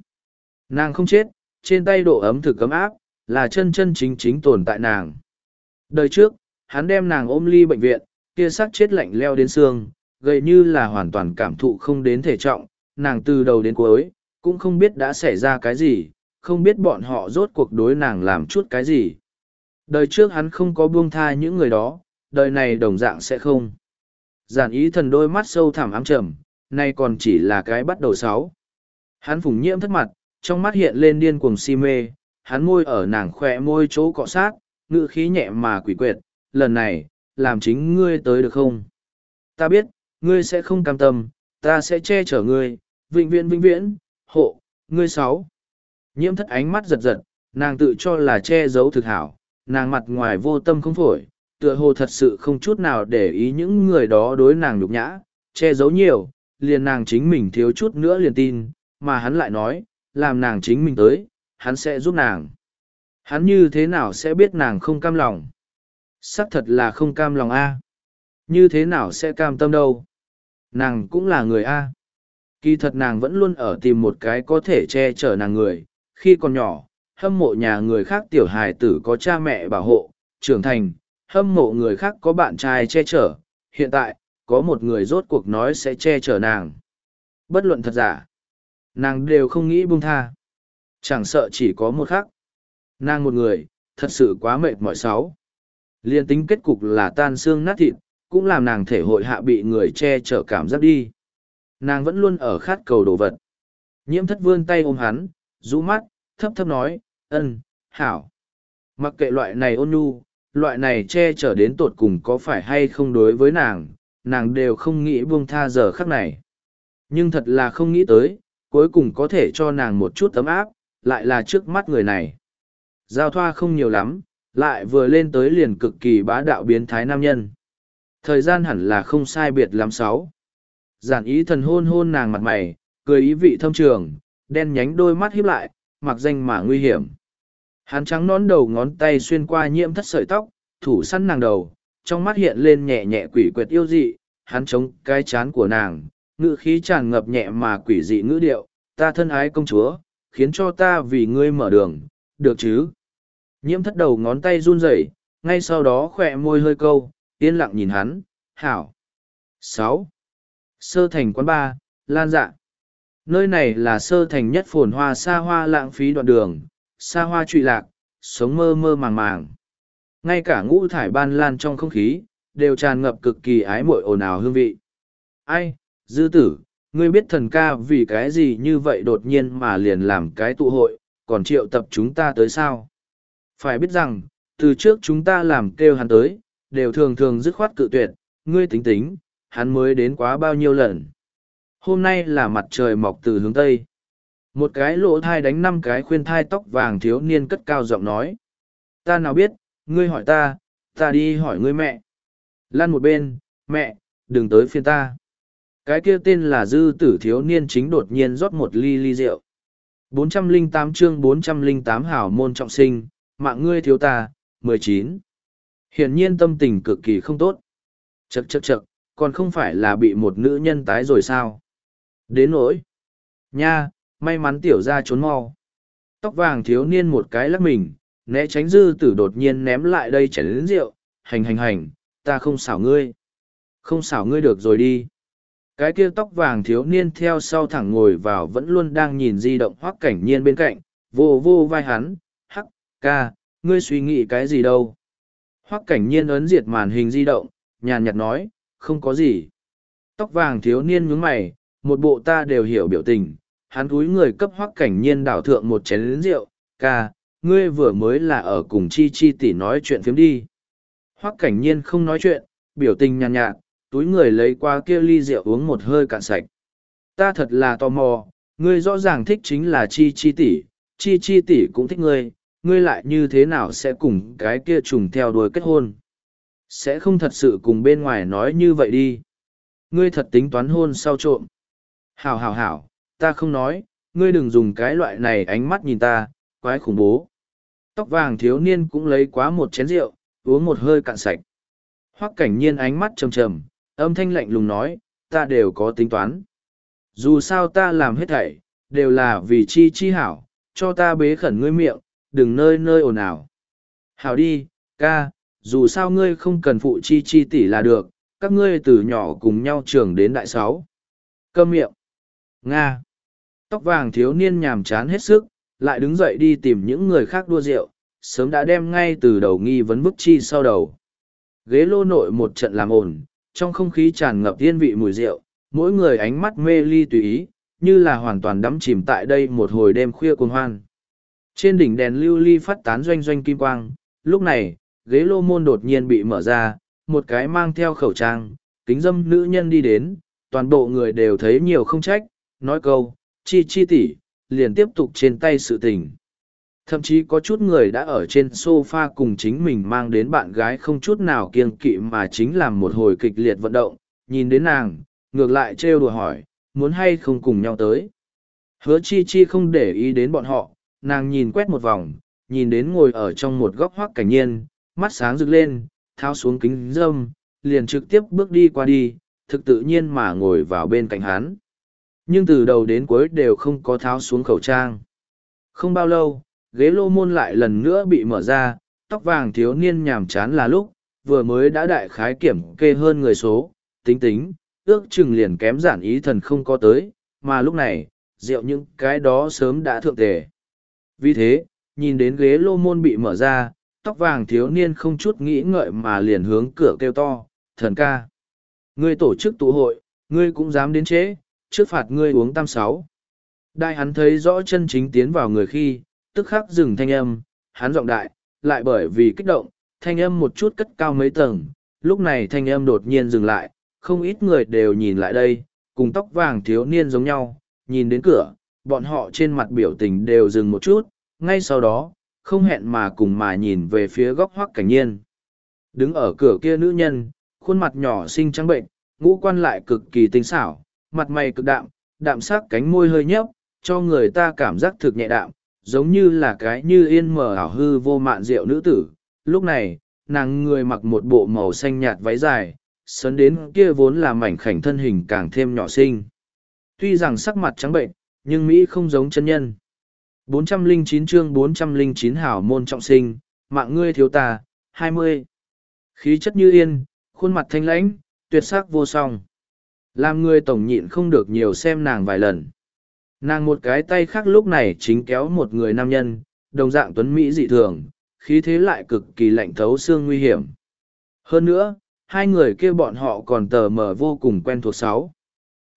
Nàng không chết, trên tay độ ấm thực cấm áp, là chân chân chính chính tồn tại nàng. Đời trước, hắn đem nàng ôm ly bệnh viện, kia xác chết lạnh leo đến xương, gầy như là hoàn toàn cảm thụ không đến thể trọng, nàng từ đầu đến cuối, cũng không biết đã xảy ra cái gì, không biết bọn họ rốt cuộc đối nàng làm chút cái gì. Đời trước hắn không có buông tha những người đó, đời này đồng dạng sẽ không. Giản ý thần đôi mắt sâu thẳm ám trầm, nay còn chỉ là cái bắt đầu sáu. Hắn phùng nhiễm thất mặt, trong mắt hiện lên điên cuồng si mê, hắn môi ở nàng khỏe môi chỗ cọ sát, ngự khí nhẹ mà quỷ quyệt, lần này, làm chính ngươi tới được không? Ta biết, ngươi sẽ không cam tâm, ta sẽ che chở ngươi, vĩnh viễn vĩnh viễn, hộ, ngươi sáu. Nhiễm thất ánh mắt giật giật, nàng tự cho là che giấu thực hảo, nàng mặt ngoài vô tâm không phổi, tựa hồ thật sự không chút nào để ý những người đó đối nàng nhục nhã, che giấu nhiều, liền nàng chính mình thiếu chút nữa liền tin, mà hắn lại nói, làm nàng chính mình tới, hắn sẽ giúp nàng. Hắn như thế nào sẽ biết nàng không cam lòng? Sắc thật là không cam lòng A. Như thế nào sẽ cam tâm đâu? Nàng cũng là người A. Kỳ thật nàng vẫn luôn ở tìm một cái có thể che chở nàng người. Khi còn nhỏ, hâm mộ nhà người khác tiểu hài tử có cha mẹ bảo hộ, trưởng thành, hâm mộ người khác có bạn trai che chở. Hiện tại, có một người rốt cuộc nói sẽ che chở nàng. Bất luận thật giả, nàng đều không nghĩ buông tha. Chẳng sợ chỉ có một khắc. Nàng một người, thật sự quá mệt mỏi sáu. Liên tính kết cục là tan xương nát thịt, cũng làm nàng thể hội hạ bị người che chở cảm giác đi. Nàng vẫn luôn ở khát cầu đồ vật. Nhiễm thất vươn tay ôm hắn, rũ mắt, thấp thấp nói, ân, hảo. Mặc kệ loại này ôn nhu, loại này che chở đến tột cùng có phải hay không đối với nàng, nàng đều không nghĩ buông tha giờ khắc này. Nhưng thật là không nghĩ tới, cuối cùng có thể cho nàng một chút tấm áp, lại là trước mắt người này. Giao thoa không nhiều lắm, lại vừa lên tới liền cực kỳ bá đạo biến thái nam nhân. Thời gian hẳn là không sai biệt lắm sáu. Giản ý thần hôn hôn nàng mặt mày, cười ý vị thâm trường, đen nhánh đôi mắt híp lại, mặc danh mà nguy hiểm. Hắn trắng nón đầu ngón tay xuyên qua nhiễm thất sợi tóc, thủ săn nàng đầu, trong mắt hiện lên nhẹ nhẹ quỷ quyệt yêu dị, hắn chống cái chán của nàng, ngữ khí tràn ngập nhẹ mà quỷ dị ngữ điệu, ta thân ái công chúa, khiến cho ta vì ngươi mở đường, được chứ? Nhiễm thất đầu ngón tay run rẩy, ngay sau đó khỏe môi hơi câu, yên lặng nhìn hắn, hảo. sáu Sơ thành quán ba, lan dạ. Nơi này là sơ thành nhất phồn hoa xa hoa lãng phí đoạn đường, xa hoa trụy lạc, sống mơ mơ màng màng. Ngay cả ngũ thải ban lan trong không khí, đều tràn ngập cực kỳ ái muội ồn ào hương vị. Ai, dư tử, ngươi biết thần ca vì cái gì như vậy đột nhiên mà liền làm cái tụ hội, còn triệu tập chúng ta tới sao? Phải biết rằng, từ trước chúng ta làm kêu hắn tới, đều thường thường dứt khoát cự tuyệt, ngươi tính tính, hắn mới đến quá bao nhiêu lần. Hôm nay là mặt trời mọc từ hướng Tây. Một cái lỗ thai đánh năm cái khuyên thai tóc vàng thiếu niên cất cao giọng nói. Ta nào biết, ngươi hỏi ta, ta đi hỏi ngươi mẹ. Lan một bên, mẹ, đừng tới phiên ta. Cái kia tên là dư tử thiếu niên chính đột nhiên rót một ly ly rượu. 408 chương 408 hảo môn trọng sinh, mạng ngươi thiếu ta, 19. Hiển nhiên tâm tình cực kỳ không tốt. Chậc chậc chậc, còn không phải là bị một nữ nhân tái rồi sao? Đến nỗi. Nha, may mắn tiểu ra trốn mau. Tóc vàng thiếu niên một cái lắc mình, né tránh dư tử đột nhiên ném lại đây chảy đến rượu, hành hành hành, ta không xảo ngươi. Không xảo ngươi được rồi đi. Cái kia tóc vàng thiếu niên theo sau thẳng ngồi vào vẫn luôn đang nhìn di động hoác cảnh nhiên bên cạnh, vô vô vai hắn, hắc, ca, ngươi suy nghĩ cái gì đâu. Hoác cảnh nhiên ấn diệt màn hình di động, nhàn nhạt nói, không có gì. Tóc vàng thiếu niên nhướng mày, một bộ ta đều hiểu biểu tình, hắn túi người cấp hoác cảnh nhiên đảo thượng một chén rượu, ca, ngươi vừa mới là ở cùng chi chi tỷ nói chuyện phiếm đi. Hoác cảnh nhiên không nói chuyện, biểu tình nhàn nhạt, túi người lấy qua kia ly rượu uống một hơi cạn sạch. Ta thật là tò mò, ngươi rõ ràng thích chính là chi chi tỷ, chi chi tỷ cũng thích ngươi, ngươi lại như thế nào sẽ cùng cái kia trùng theo đuổi kết hôn? Sẽ không thật sự cùng bên ngoài nói như vậy đi. Ngươi thật tính toán hôn sau trộm. Hảo hảo hảo, ta không nói, ngươi đừng dùng cái loại này ánh mắt nhìn ta, quái khủng bố. Tóc vàng thiếu niên cũng lấy quá một chén rượu, uống một hơi cạn sạch. Hoắc cảnh nhiên ánh mắt trầm trầm, âm thanh lạnh lùng nói, ta đều có tính toán. Dù sao ta làm hết thảy, đều là vì chi chi hảo, cho ta bế khẩn ngươi miệng, đừng nơi nơi ồn ào. Hảo đi, ca, dù sao ngươi không cần phụ chi chi tỷ là được, các ngươi từ nhỏ cùng nhau trường đến đại sáu. Câm miệng. Nga. Tóc vàng thiếu niên nhàm chán hết sức, lại đứng dậy đi tìm những người khác đua rượu, sớm đã đem ngay từ đầu nghi vấn bức chi sau đầu. Ghế lô nội một trận làm ồn, trong không khí tràn ngập thiên vị mùi rượu, mỗi người ánh mắt mê ly tùy ý, như là hoàn toàn đắm chìm tại đây một hồi đêm khuya cuồng hoan. Trên đỉnh đèn lưu ly phát tán doanh doanh kim quang, lúc này, ghế lô môn đột nhiên bị mở ra, một cái mang theo khẩu trang, kính dâm nữ nhân đi đến, toàn bộ người đều thấy nhiều không trách, nói câu, chi chi tỷ liền tiếp tục trên tay sự tình. Thậm chí có chút người đã ở trên sofa cùng chính mình mang đến bạn gái không chút nào kiêng kỵ mà chính làm một hồi kịch liệt vận động, nhìn đến nàng, ngược lại trêu đùa hỏi, muốn hay không cùng nhau tới. Hứa chi chi không để ý đến bọn họ, nàng nhìn quét một vòng, nhìn đến ngồi ở trong một góc hoác cảnh nhiên, mắt sáng rực lên, tháo xuống kính dâm, liền trực tiếp bước đi qua đi, thực tự nhiên mà ngồi vào bên cạnh hắn. Nhưng từ đầu đến cuối đều không có tháo xuống khẩu trang. Không bao lâu, ghế lô môn lại lần nữa bị mở ra, tóc vàng thiếu niên nhàm chán là lúc, vừa mới đã đại khái kiểm kê hơn người số, tính tính, ước chừng liền kém giản ý thần không có tới, mà lúc này, rượu những cái đó sớm đã thượng tề. Vì thế, nhìn đến ghế lô môn bị mở ra, tóc vàng thiếu niên không chút nghĩ ngợi mà liền hướng cửa kêu to, thần ca. Ngươi tổ chức tụ hội, ngươi cũng dám đến chế, trước phạt ngươi uống tam sáu. Đại hắn thấy rõ chân chính tiến vào người khi, tức khắc dừng thanh âm, hắn giọng đại, lại bởi vì kích động, thanh âm một chút cất cao mấy tầng, lúc này thanh âm đột nhiên dừng lại, không ít người đều nhìn lại đây, cùng tóc vàng thiếu niên giống nhau, nhìn đến cửa, bọn họ trên mặt biểu tình đều dừng một chút, ngay sau đó, không hẹn mà cùng mà nhìn về phía góc hoác cảnh nhiên. Đứng ở cửa kia nữ nhân, khuôn mặt nhỏ xinh trắng bệnh, ngũ quan lại cực kỳ tinh xảo, mặt mày cực đạm, đạm sắc cánh môi hơi nhấp, cho người ta cảm giác thực nhẹ đạm, giống như là cái như yên mờ ảo hư vô mạn rượu nữ tử. Lúc này, nàng người mặc một bộ màu xanh nhạt váy dài, sấn đến kia vốn là mảnh khảnh thân hình càng thêm nhỏ xinh. Tuy rằng sắc mặt trắng bệnh, nhưng Mỹ không giống chân nhân. 409 chương 409 hảo môn trọng sinh, mạng ngươi thiếu ta, 20. Khí chất như yên, khuôn mặt thanh lãnh, tuyệt sắc vô song. Làm người tổng nhịn không được nhiều xem nàng vài lần. Nàng một cái tay khác lúc này chính kéo một người nam nhân, đồng dạng tuấn Mỹ dị thường, khí thế lại cực kỳ lạnh thấu xương nguy hiểm. Hơn nữa, hai người kia bọn họ còn tờ mờ vô cùng quen thuộc sáu.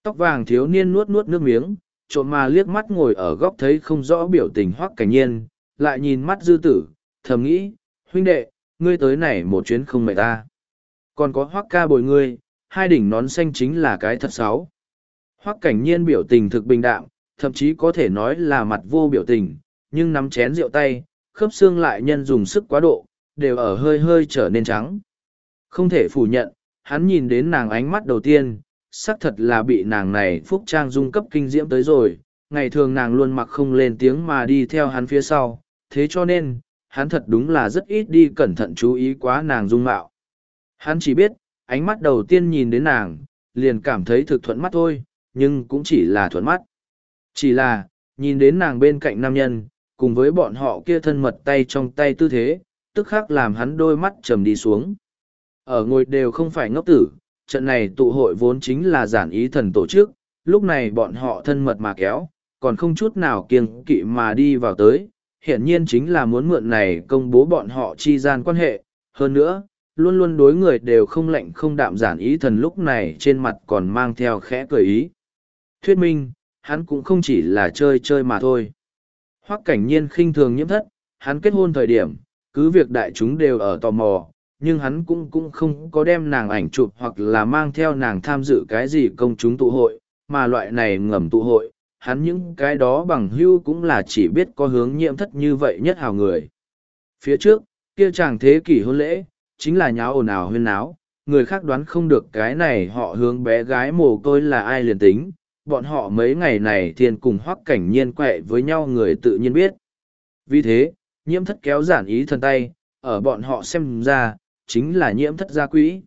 Tóc vàng thiếu niên nuốt nuốt nước miếng, trộm mà liếc mắt ngồi ở góc thấy không rõ biểu tình hoắc cảnh nhiên, lại nhìn mắt dư tử, thầm nghĩ, huynh đệ, ngươi tới này một chuyến không mệt ta. Còn có hoắc ca bồi ngươi, hai đỉnh nón xanh chính là cái thật xấu. Hoắc cảnh nhiên biểu tình thực bình đạm, thậm chí có thể nói là mặt vô biểu tình, nhưng nắm chén rượu tay, khớp xương lại nhân dùng sức quá độ, đều ở hơi hơi trở nên trắng. Không thể phủ nhận, hắn nhìn đến nàng ánh mắt đầu tiên, xác thật là bị nàng này phúc trang dung cấp kinh diễm tới rồi, ngày thường nàng luôn mặc không lên tiếng mà đi theo hắn phía sau, thế cho nên, hắn thật đúng là rất ít đi cẩn thận chú ý quá nàng dung mạo. Hắn chỉ biết, ánh mắt đầu tiên nhìn đến nàng, liền cảm thấy thực thuận mắt thôi, nhưng cũng chỉ là thuận mắt. Chỉ là, nhìn đến nàng bên cạnh nam nhân, cùng với bọn họ kia thân mật tay trong tay tư thế, tức khắc làm hắn đôi mắt trầm đi xuống. Ở ngồi đều không phải ngốc tử, trận này tụ hội vốn chính là giản ý thần tổ chức, lúc này bọn họ thân mật mà kéo, còn không chút nào kiêng kỵ mà đi vào tới, hiển nhiên chính là muốn mượn này công bố bọn họ chi gian quan hệ. Hơn nữa, luôn luôn đối người đều không lạnh không đạm giản ý thần lúc này trên mặt còn mang theo khẽ cười ý. Thuyết minh, hắn cũng không chỉ là chơi chơi mà thôi. Hoắc cảnh nhiên khinh thường nhiễm thất, hắn kết hôn thời điểm, cứ việc đại chúng đều ở tò mò, nhưng hắn cũng cũng không có đem nàng ảnh chụp hoặc là mang theo nàng tham dự cái gì công chúng tụ hội, mà loại này ngầm tụ hội, hắn những cái đó bằng hưu cũng là chỉ biết có hướng nhiễm thất như vậy nhất hào người. Phía trước, kia chàng thế kỷ hôn lễ, chính là nháo ồn ào huyên náo, người khác đoán không được cái này họ hướng bé gái mồ côi là ai liền tính, bọn họ mấy ngày này thiên cùng hoắc cảnh nhiên quẹ với nhau người tự nhiên biết. Vì thế, nhiễm thất kéo giản ý thân tay, ở bọn họ xem ra, chính là nhiễm thất gia quỹ.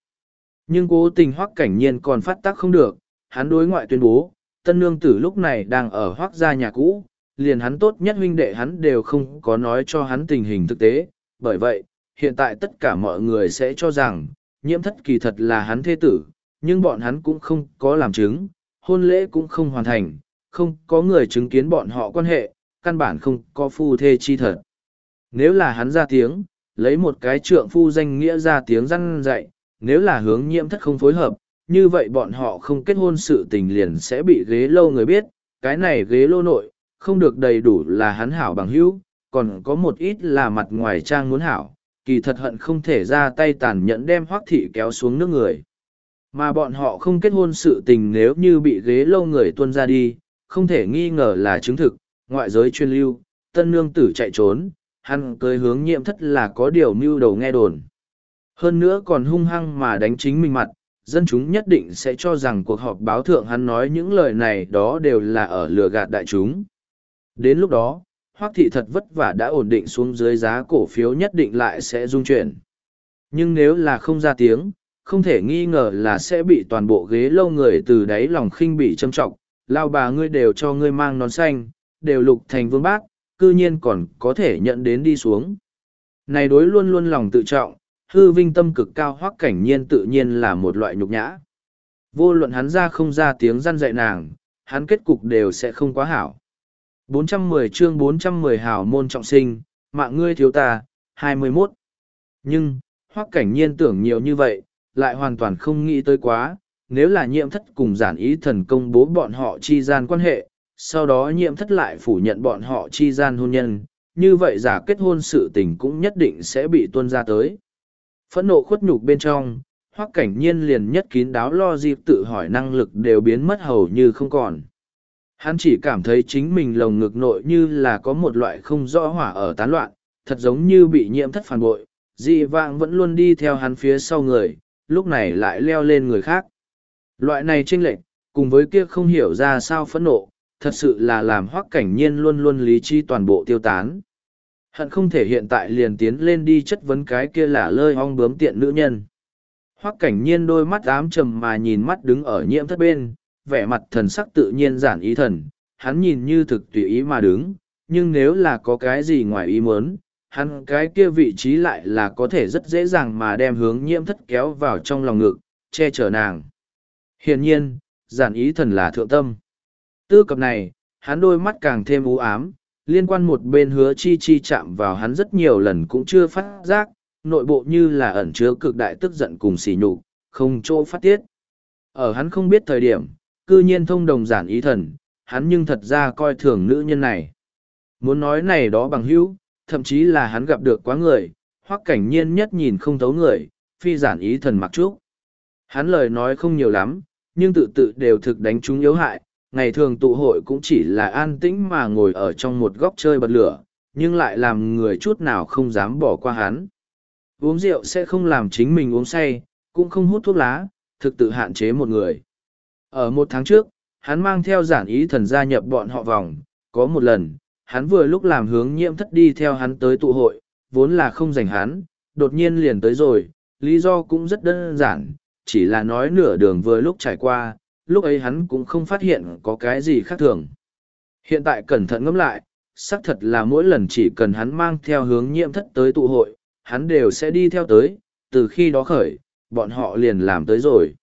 Nhưng cố tình hoắc cảnh nhiên còn phát tác không được, hắn đối ngoại tuyên bố, tân nương tử lúc này đang ở hoắc gia nhà cũ, liền hắn tốt nhất huynh đệ hắn đều không có nói cho hắn tình hình thực tế, bởi vậy, hiện tại tất cả mọi người sẽ cho rằng, nhiễm thất kỳ thật là hắn thê tử, nhưng bọn hắn cũng không có làm chứng, hôn lễ cũng không hoàn thành, không có người chứng kiến bọn họ quan hệ, căn bản không có phu thê chi thật. Nếu là hắn ra tiếng, lấy một cái trượng phu danh nghĩa ra tiếng răn dạy, nếu là hướng nhiễm thất không phối hợp, như vậy bọn họ không kết hôn sự tình liền sẽ bị ghế lâu người biết, cái này ghế lô nội, không được đầy đủ là hắn hảo bằng hữu, còn có một ít là mặt ngoài trang muốn hảo, kỳ thật hận không thể ra tay tàn nhẫn đem hoác thị kéo xuống nước người. Mà bọn họ không kết hôn sự tình nếu như bị ghế lâu người tuân ra đi, không thể nghi ngờ là chứng thực, ngoại giới chuyên lưu, tân nương tử chạy trốn, hắn cưới hướng nhiệm thất là có điều mưu đầu nghe đồn. Hơn nữa còn hung hăng mà đánh chính mình mặt, dân chúng nhất định sẽ cho rằng cuộc họp báo thượng hắn nói những lời này đó đều là ở lừa gạt đại chúng. Đến lúc đó, Hoắc thị thật vất vả đã ổn định xuống dưới giá cổ phiếu nhất định lại sẽ dung chuyển. Nhưng nếu là không ra tiếng, không thể nghi ngờ là sẽ bị toàn bộ ghế lâu người từ đáy lòng khinh bị châm trọng, lao bà ngươi đều cho ngươi mang nón xanh, đều lục thành vương bác, cư nhiên còn có thể nhận đến đi xuống. Này đối luôn luôn lòng tự trọng, hư vinh tâm cực cao hoắc cảnh nhiên tự nhiên là một loại nhục nhã. Vô luận hắn ra không ra tiếng răn dạy nàng, hắn kết cục đều sẽ không quá hảo. 410 chương 410 hảo môn trọng sinh, mạng ngươi thiếu ta, 21. Nhưng, hoắc cảnh nhiên tưởng nhiều như vậy, lại hoàn toàn không nghĩ tới quá, nếu là Nhiệm thất cùng giản ý thần công bố bọn họ chi gian quan hệ, sau đó Nhiệm thất lại phủ nhận bọn họ chi gian hôn nhân, như vậy giả kết hôn sự tình cũng nhất định sẽ bị tuân ra tới. Phẫn nộ khuất nhục bên trong, hoắc cảnh nhiên liền nhất kín đáo lo dịp tự hỏi năng lực đều biến mất hầu như không còn. Hắn chỉ cảm thấy chính mình lồng ngực nội như là có một loại không rõ hỏa ở tán loạn, thật giống như bị nhiễm thất phản bội, dị vạng vẫn luôn đi theo hắn phía sau người, lúc này lại leo lên người khác. Loại này tranh lệch, cùng với kia không hiểu ra sao phẫn nộ, thật sự là làm hoắc cảnh nhiên luôn luôn lý trí toàn bộ tiêu tán. Hận không thể hiện tại liền tiến lên đi chất vấn cái kia là lơi ong bướm tiện nữ nhân. Hoắc cảnh nhiên đôi mắt ám trầm mà nhìn mắt đứng ở nhiễm thất bên, vẻ mặt thần sắc tự nhiên giản ý thần, hắn nhìn như thực tùy ý mà đứng, nhưng nếu là có cái gì ngoài ý muốn, hắn cái kia vị trí lại là có thể rất dễ dàng mà đem hướng nhiễm thất kéo vào trong lòng ngực, che chở nàng. Hiển nhiên, giản ý thần là thượng tâm. Tư cập này, hắn đôi mắt càng thêm u ám, liên quan một bên hứa chi chi chạm vào hắn rất nhiều lần cũng chưa phát giác, nội bộ như là ẩn chứa cực đại tức giận cùng xỉ nhục, không chỗ phát tiết. Ở hắn không biết thời điểm, cư nhiên thông đồng giản ý thần, hắn nhưng thật ra coi thường nữ nhân này. Muốn nói này đó bằng hữu, thậm chí là hắn gặp được quá người, hoặc cảnh nhiên nhất nhìn không thấu người, phi giản ý thần mặc trúc. Hắn lời nói không nhiều lắm, nhưng tự tự đều thực đánh chúng yếu hại, ngày thường tụ hội cũng chỉ là an tĩnh mà ngồi ở trong một góc chơi bật lửa, nhưng lại làm người chút nào không dám bỏ qua hắn. Uống rượu sẽ không làm chính mình uống say, cũng không hút thuốc lá, thực tự hạn chế một người. Ở một tháng trước, hắn mang theo giản ý thần gia nhập bọn họ vòng, có một lần, hắn vừa lúc làm hướng nhiễm thất đi theo hắn tới tụ hội, vốn là không dành hắn, đột nhiên liền tới rồi, lý do cũng rất đơn giản, chỉ là nói nửa đường vừa lúc trải qua, lúc ấy hắn cũng không phát hiện có cái gì khác thường. Hiện tại cẩn thận ngẫm lại, xác thật là mỗi lần chỉ cần hắn mang theo hướng nhiễm thất tới tụ hội, hắn đều sẽ đi theo tới, từ khi đó khởi, bọn họ liền làm tới rồi.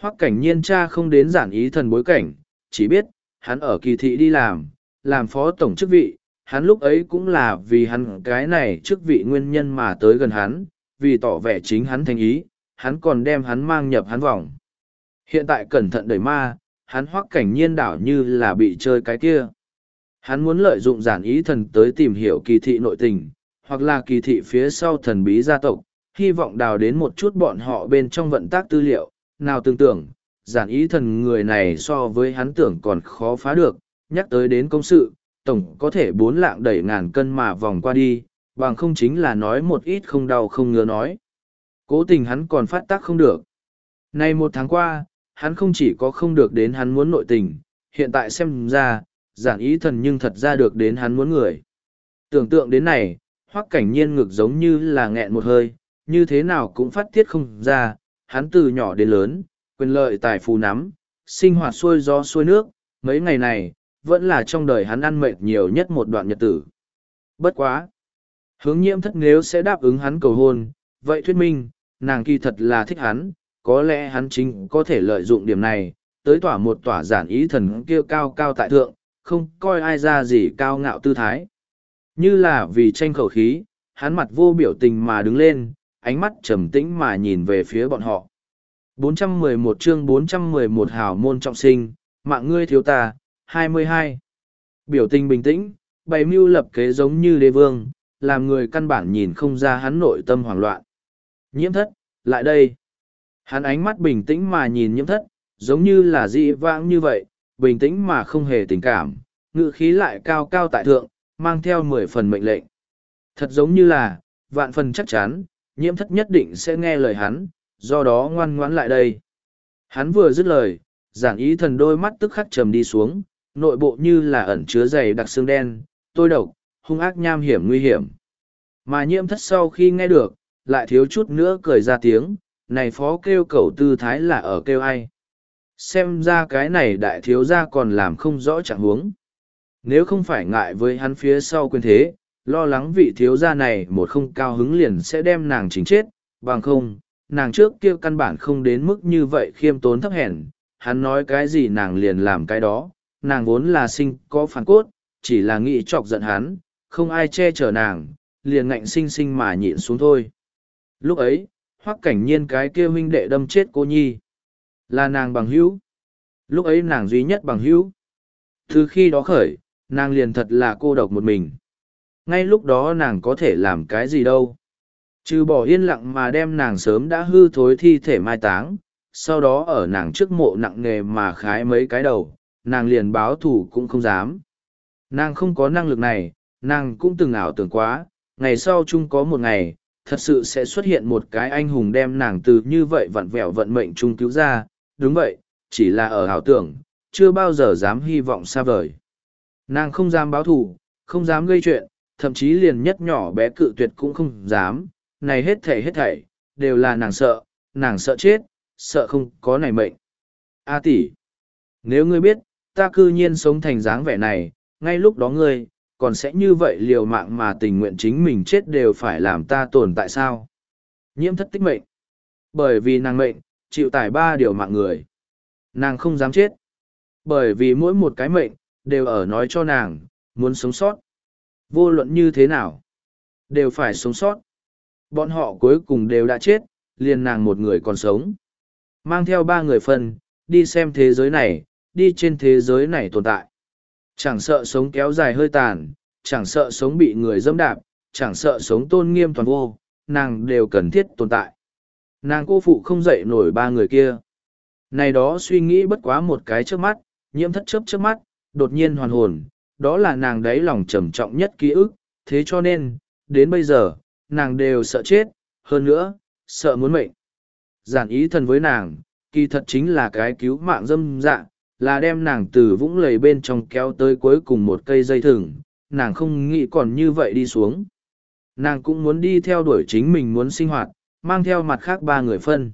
Hoắc cảnh nhiên cha không đến giản ý thần bối cảnh, chỉ biết, hắn ở kỳ thị đi làm, làm phó tổng chức vị, hắn lúc ấy cũng là vì hắn cái này chức vị nguyên nhân mà tới gần hắn, vì tỏ vẻ chính hắn thành ý, hắn còn đem hắn mang nhập hắn vòng. Hiện tại cẩn thận đẩy ma, hắn hoắc cảnh nhiên đảo như là bị chơi cái kia. Hắn muốn lợi dụng giản ý thần tới tìm hiểu kỳ thị nội tình, hoặc là kỳ thị phía sau thần bí gia tộc, hy vọng đào đến một chút bọn họ bên trong vận tác tư liệu, nào tưởng tưởng, giản ý thần người này so với hắn tưởng còn khó phá được, nhắc tới đến công sự, tổng có thể bốn lạng đẩy ngàn cân mà vòng qua đi, bằng không chính là nói một ít không đau không ngứa nói. Cố tình hắn còn phát tác không được. Nay một tháng qua, hắn không chỉ có không được đến hắn muốn nội tình, hiện tại xem ra, giản ý thần nhưng thật ra được đến hắn muốn người. Tưởng tượng đến này, hoắc cảnh nhiên ngực giống như là nghẹn một hơi, như thế nào cũng phát tiết không ra, hắn từ nhỏ đến lớn, quyền lợi tài phù nắm, sinh hoạt xuôi gió xuôi nước, mấy ngày này, vẫn là trong đời hắn ăn mệt nhiều nhất một đoạn nhật tử. Bất quá! Hướng nhiễm thất nếu sẽ đáp ứng hắn cầu hôn, vậy thuyết minh, nàng kỳ thật là thích hắn, có lẽ hắn chính có thể lợi dụng điểm này, tới tỏa một tỏa giản ý thần kia cao cao tại thượng, không coi ai ra gì cao ngạo tư thái. Như là vì tranh khẩu khí, hắn mặt vô biểu tình mà đứng lên, ánh mắt trầm tĩnh mà nhìn về phía bọn họ. 411 chương 411 hào môn trọng sinh, mạng ngươi thiếu ta, 22. Biểu tình bình tĩnh, bày mưu lập kế giống như đế vương, làm người căn bản nhìn không ra hắn nội tâm hoảng loạn. Nhiễm thất, lại đây. Hắn ánh mắt bình tĩnh mà nhìn nhiễm thất, giống như là dị vãng như vậy, bình tĩnh mà không hề tình cảm, ngự khí lại cao cao tại thượng, mang theo mười phần mệnh lệnh. Thật giống như là, vạn phần chắc chắn, nhiễm thất nhất định sẽ nghe lời hắn, do đó ngoan ngoãn lại đây. Hắn vừa dứt lời, giản ý thần đôi mắt tức khắc trầm đi xuống, nội bộ như là ẩn chứa dày đặc xương đen, tôi độc, hung ác nham hiểm nguy hiểm. Mà nhiễm thất sau khi nghe được, lại thiếu chút nữa cười ra tiếng, này phó kêu cầu tư thái là ở kêu ai. Xem ra cái này đại thiếu gia còn làm không rõ trạng huống. Nếu không phải ngại với hắn phía sau quyền thế, lo lắng vị thiếu gia này một không cao hứng liền sẽ đem nàng chính chết, bằng không, nàng trước kia căn bản không đến mức như vậy khiêm tốn thấp hèn, hắn nói cái gì nàng liền làm cái đó, nàng vốn là sinh có phản cốt, chỉ là nghĩ chọc giận hắn, không ai che chở nàng, liền ngạnh sinh sinh mà nhịn xuống thôi. Lúc ấy, hoắc cảnh nhiên cái kia huynh đệ đâm chết cô nhi. Là nàng bằng hữu. Lúc ấy nàng duy nhất bằng hữu. Từ khi đó khởi, nàng liền thật là cô độc một mình. Ngay lúc đó nàng có thể làm cái gì đâu. Trừ bỏ yên lặng mà đem nàng sớm đã hư thối thi thể mai táng, sau đó ở nàng trước mộ nặng nề mà khái mấy cái đầu, nàng liền báo thủ cũng không dám. Nàng không có năng lực này, nàng cũng từng ảo tưởng quá, ngày sau chung có một ngày, thật sự sẽ xuất hiện một cái anh hùng đem nàng từ như vậy vặn vẹo vận mệnh chung cứu ra, đúng vậy, chỉ là ở ảo tưởng, chưa bao giờ dám hy vọng xa vời. Nàng không dám báo thù, không dám gây chuyện, thậm chí liền nhất nhỏ bé cự tuyệt cũng không dám, này hết thảy hết thảy, đều là nàng sợ, nàng sợ chết, sợ không có này mệnh. A tỷ, nếu ngươi biết, ta cư nhiên sống thành dáng vẻ này, ngay lúc đó ngươi, còn sẽ như vậy liều mạng mà tình nguyện chính mình chết đều phải làm ta tồn tại sao? Nhiễm thất tích mệnh. Bởi vì nàng mệnh, chịu tải ba điều mạng người. Nàng không dám chết. Bởi vì mỗi một cái mệnh, đều ở nói cho nàng, muốn sống sót. Vô luận như thế nào, đều phải sống sót. Bọn họ cuối cùng đều đã chết, liền nàng một người còn sống. Mang theo ba người phân, đi xem thế giới này, đi trên thế giới này tồn tại. Chẳng sợ sống kéo dài hơi tàn, chẳng sợ sống bị người dâm đạp, chẳng sợ sống tôn nghiêm toàn vô, nàng đều cần thiết tồn tại. Nàng cô phụ không dậy nổi ba người kia. Này đó suy nghĩ bất quá một cái trước mắt, nhiễm thất chớp trước mắt, đột nhiên hoàn hồn, đó là nàng đáy lòng trầm trọng nhất ký ức, thế cho nên, đến bây giờ, nàng đều sợ chết, hơn nữa, sợ muốn mệnh. Giản ý thần với nàng, kỳ thật chính là cái cứu mạng dâm dạ, là đem nàng từ vũng lầy bên trong kéo tới cuối cùng một cây dây thừng, nàng không nghĩ còn như vậy đi xuống. Nàng cũng muốn đi theo đuổi chính mình muốn sinh hoạt, mang theo mặt khác ba người phân.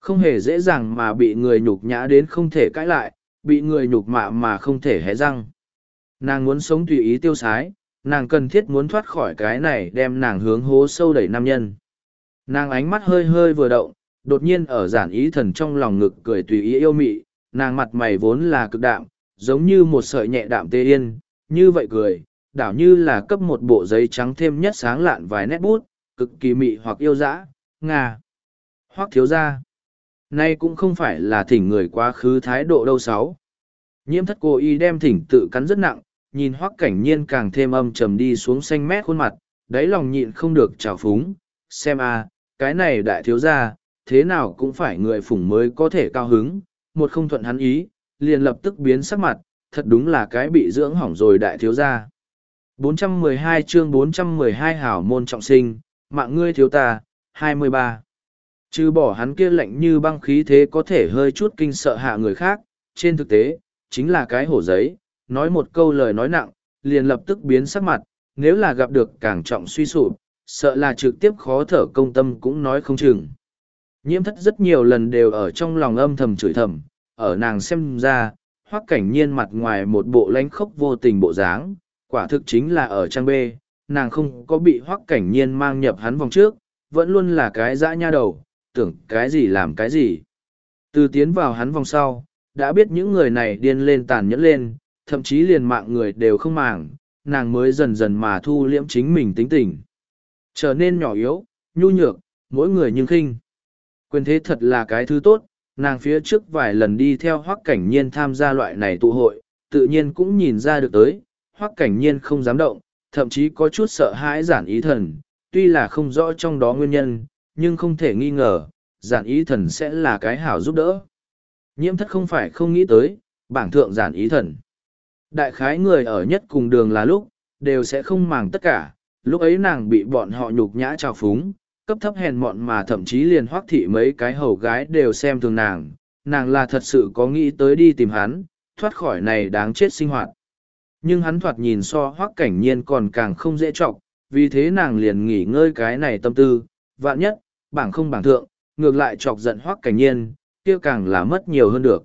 Không hề dễ dàng mà bị người nhục nhã đến không thể cãi lại, bị người nhục mạ mà không thể hé răng. Nàng muốn sống tùy ý tiêu sái, nàng cần thiết muốn thoát khỏi cái này đem nàng hướng hố sâu đẩy nam nhân. Nàng ánh mắt hơi hơi vừa động, đột nhiên ở giản ý thần trong lòng ngực cười tùy ý yêu mị, nàng mặt mày vốn là cực đạm, giống như một sợi nhẹ đạm tê yên, như vậy cười, đảo như là cấp một bộ giấy trắng thêm nhất sáng lạn vài nét bút, cực kỳ mị hoặc yêu dã, ngà, hoặc thiếu gia, Nay cũng không phải là thỉnh người quá khứ thái độ đâu sáu. Nhiễm thất cô y đem thỉnh tự cắn rất nặng, nhìn hoắc cảnh nhiên càng thêm âm trầm đi xuống xanh mét khuôn mặt, đáy lòng nhịn không được trào phúng, xem a, cái này đại thiếu gia, thế nào cũng phải người phủng mới có thể cao hứng, một không thuận hắn ý, liền lập tức biến sắc mặt, thật đúng là cái bị dưỡng hỏng rồi đại thiếu gia. 412 chương 412 hảo môn trọng sinh, mạng ngươi thiếu ta, 23. Chứ bỏ hắn kia lạnh như băng khí thế có thể hơi chút kinh sợ hạ người khác, trên thực tế, chính là cái hổ giấy, nói một câu lời nói nặng, liền lập tức biến sắc mặt, nếu là gặp được càng trọng suy sụp, sợ là trực tiếp khó thở công tâm cũng nói không chừng. Nhiễm thất rất nhiều lần đều ở trong lòng âm thầm chửi thầm, ở nàng xem ra, hoắc cảnh nhiên mặt ngoài một bộ lánh khốc vô tình bộ dáng, quả thực chính là ở trang bê, nàng không có bị hoắc cảnh nhiên mang nhập hắn vòng trước, vẫn luôn là cái dã nha đầu, tưởng cái gì làm cái gì. Từ tiến vào hắn vòng sau, đã biết những người này điên lên tàn nhẫn lên, thậm chí liền mạng người đều không màng, nàng mới dần dần mà thu liễm chính mình tính tình. Trở nên nhỏ yếu, nhu nhược, mỗi người nhưng khinh. Quyền thế thật là cái thứ tốt, nàng phía trước vài lần đi theo hoác cảnh nhiên tham gia loại này tụ hội, tự nhiên cũng nhìn ra được tới, hoác cảnh nhiên không dám động, thậm chí có chút sợ hãi giản ý thần, tuy là không rõ trong đó nguyên nhân, nhưng không thể nghi ngờ, giản ý thần sẽ là cái hảo giúp đỡ. Nhiễm thất không phải không nghĩ tới, bảng thượng giản ý thần. Đại khái người ở nhất cùng đường là lúc, đều sẽ không màng tất cả, lúc ấy nàng bị bọn họ nhục nhã trào phúng, cấp thấp hèn mọn mà thậm chí liền hoác thị mấy cái hầu gái đều xem thường nàng, nàng là thật sự có nghĩ tới đi tìm hắn, thoát khỏi này đáng chết sinh hoạt. Nhưng hắn thoạt nhìn so hoác cảnh nhiên còn càng không dễ trọng, vì thế nàng liền nghỉ ngơi cái này tâm tư, vạn nhất, bảng không bảng thượng, ngược lại chọc giận hoác cảnh nhiên, kia càng là mất nhiều hơn được.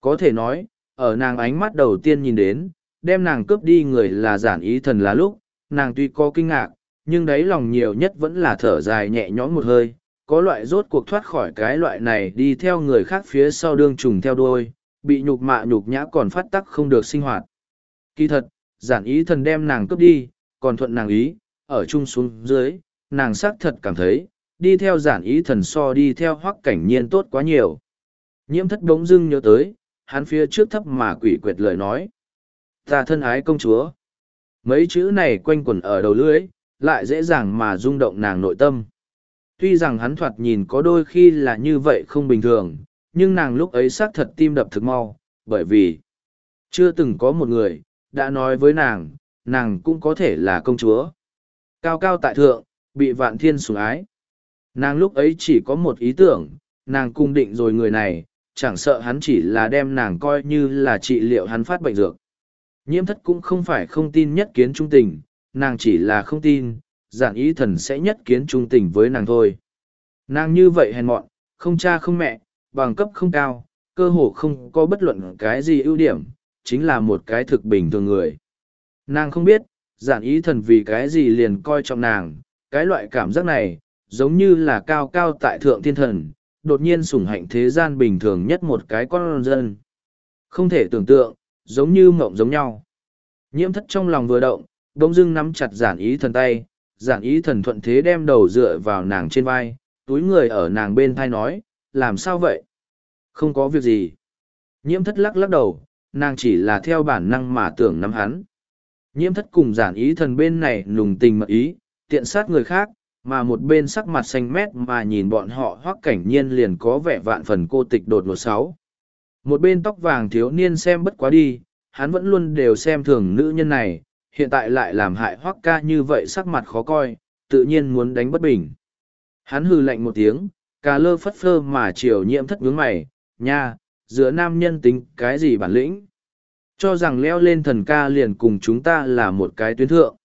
Có thể nói, ở nàng ánh mắt đầu tiên nhìn đến, đem nàng cướp đi người là giản ý thần là lúc, nàng tuy có kinh ngạc, nhưng đáy lòng nhiều nhất vẫn là thở dài nhẹ nhõm một hơi, có loại rốt cuộc thoát khỏi cái loại này đi theo người khác phía sau đương trùng theo đuôi, bị nhục mạ nhục nhã còn phát tắc không được sinh hoạt. Kỳ thật, giản ý thần đem nàng cướp đi, còn thuận nàng ý, ở chung xuống dưới, nàng xác thật cảm thấy, đi theo giản ý thần so đi theo hoắc cảnh nhiên tốt quá nhiều. Nhiễm thất bỗng dưng nhớ tới, hắn phía trước thấp mà quỷ quyệt lời nói. Ta thân ái công chúa. Mấy chữ này quanh quẩn ở đầu lưỡi, lại dễ dàng mà rung động nàng nội tâm. Tuy rằng hắn thoạt nhìn có đôi khi là như vậy không bình thường, nhưng nàng lúc ấy xác thật tim đập thực mau, bởi vì chưa từng có một người đã nói với nàng, nàng cũng có thể là công chúa. Cao cao tại thượng, bị vạn thiên sủng ái. Nàng lúc ấy chỉ có một ý tưởng, nàng cung định rồi người này, chẳng sợ hắn chỉ là đem nàng coi như là trị liệu hắn phát bệnh dược. Nhiễm thất cũng không phải không tin nhất kiến trung tình, nàng chỉ là không tin, giản ý thần sẽ nhất kiến trung tình với nàng thôi. Nàng như vậy hèn mọn, không cha không mẹ, bằng cấp không cao, cơ hồ không có bất luận cái gì ưu điểm, chính là một cái thực bình thường người. Nàng không biết, giản ý thần vì cái gì liền coi trọng nàng, cái loại cảm giác này, giống như là cao cao tại thượng thiên thần, đột nhiên sủng hạnh thế gian bình thường nhất một cái con dân. Không thể tưởng tượng, giống như mộng giống nhau. Nhiễm thất trong lòng vừa động, đông dưng nắm chặt giản ý thần tay, giản ý thần thuận thế đem đầu dựa vào nàng trên vai, túi người ở nàng bên thai nói, làm sao vậy? Không có việc gì. Nhiễm thất lắc lắc đầu, nàng chỉ là theo bản năng mà tưởng nắm hắn. Nhiễm thất cùng giản ý thần bên này nùng tình mật ý, tiện sát người khác, mà một bên sắc mặt xanh mét mà nhìn bọn họ hoắc cảnh nhiên liền có vẻ vạn phần cô tịch đột ngột sáu. Một bên tóc vàng thiếu niên xem bất quá đi, hắn vẫn luôn đều xem thường nữ nhân này, hiện tại lại làm hại hoắc ca như vậy sắc mặt khó coi, tự nhiên muốn đánh bất bình. Hắn hừ lạnh một tiếng, cà lơ phất phơ mà chiều nhiễm thất ngưỡng mày, nha, giữa nam nhân tính cái gì bản lĩnh. Cho rằng leo lên thần ca liền cùng chúng ta là một cái tuyến thượng.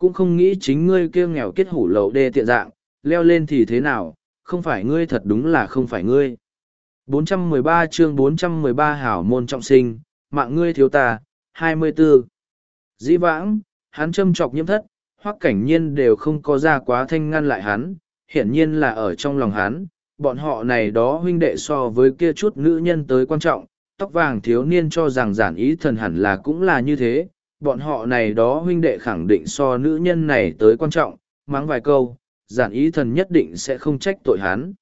Cũng không nghĩ chính ngươi kia nghèo kết hủ lậu đê tiện dạng, leo lên thì thế nào, không phải ngươi thật đúng là không phải ngươi. 413 chương 413 hảo môn trọng sinh, mạng ngươi thiếu ta, 24. Dĩ vãng, hắn châm chọc nhiễm thất, hoặc cảnh nhiên đều không có ra quá thanh ngăn lại hắn, hiển nhiên là ở trong lòng hắn, bọn họ này đó huynh đệ so với kia chút nữ nhân tới quan trọng, tóc vàng thiếu niên cho rằng giản ý thần hẳn là cũng là như thế, bọn họ này đó huynh đệ khẳng định so nữ nhân này tới quan trọng, mắng vài câu, giản ý thần nhất định sẽ không trách tội hắn.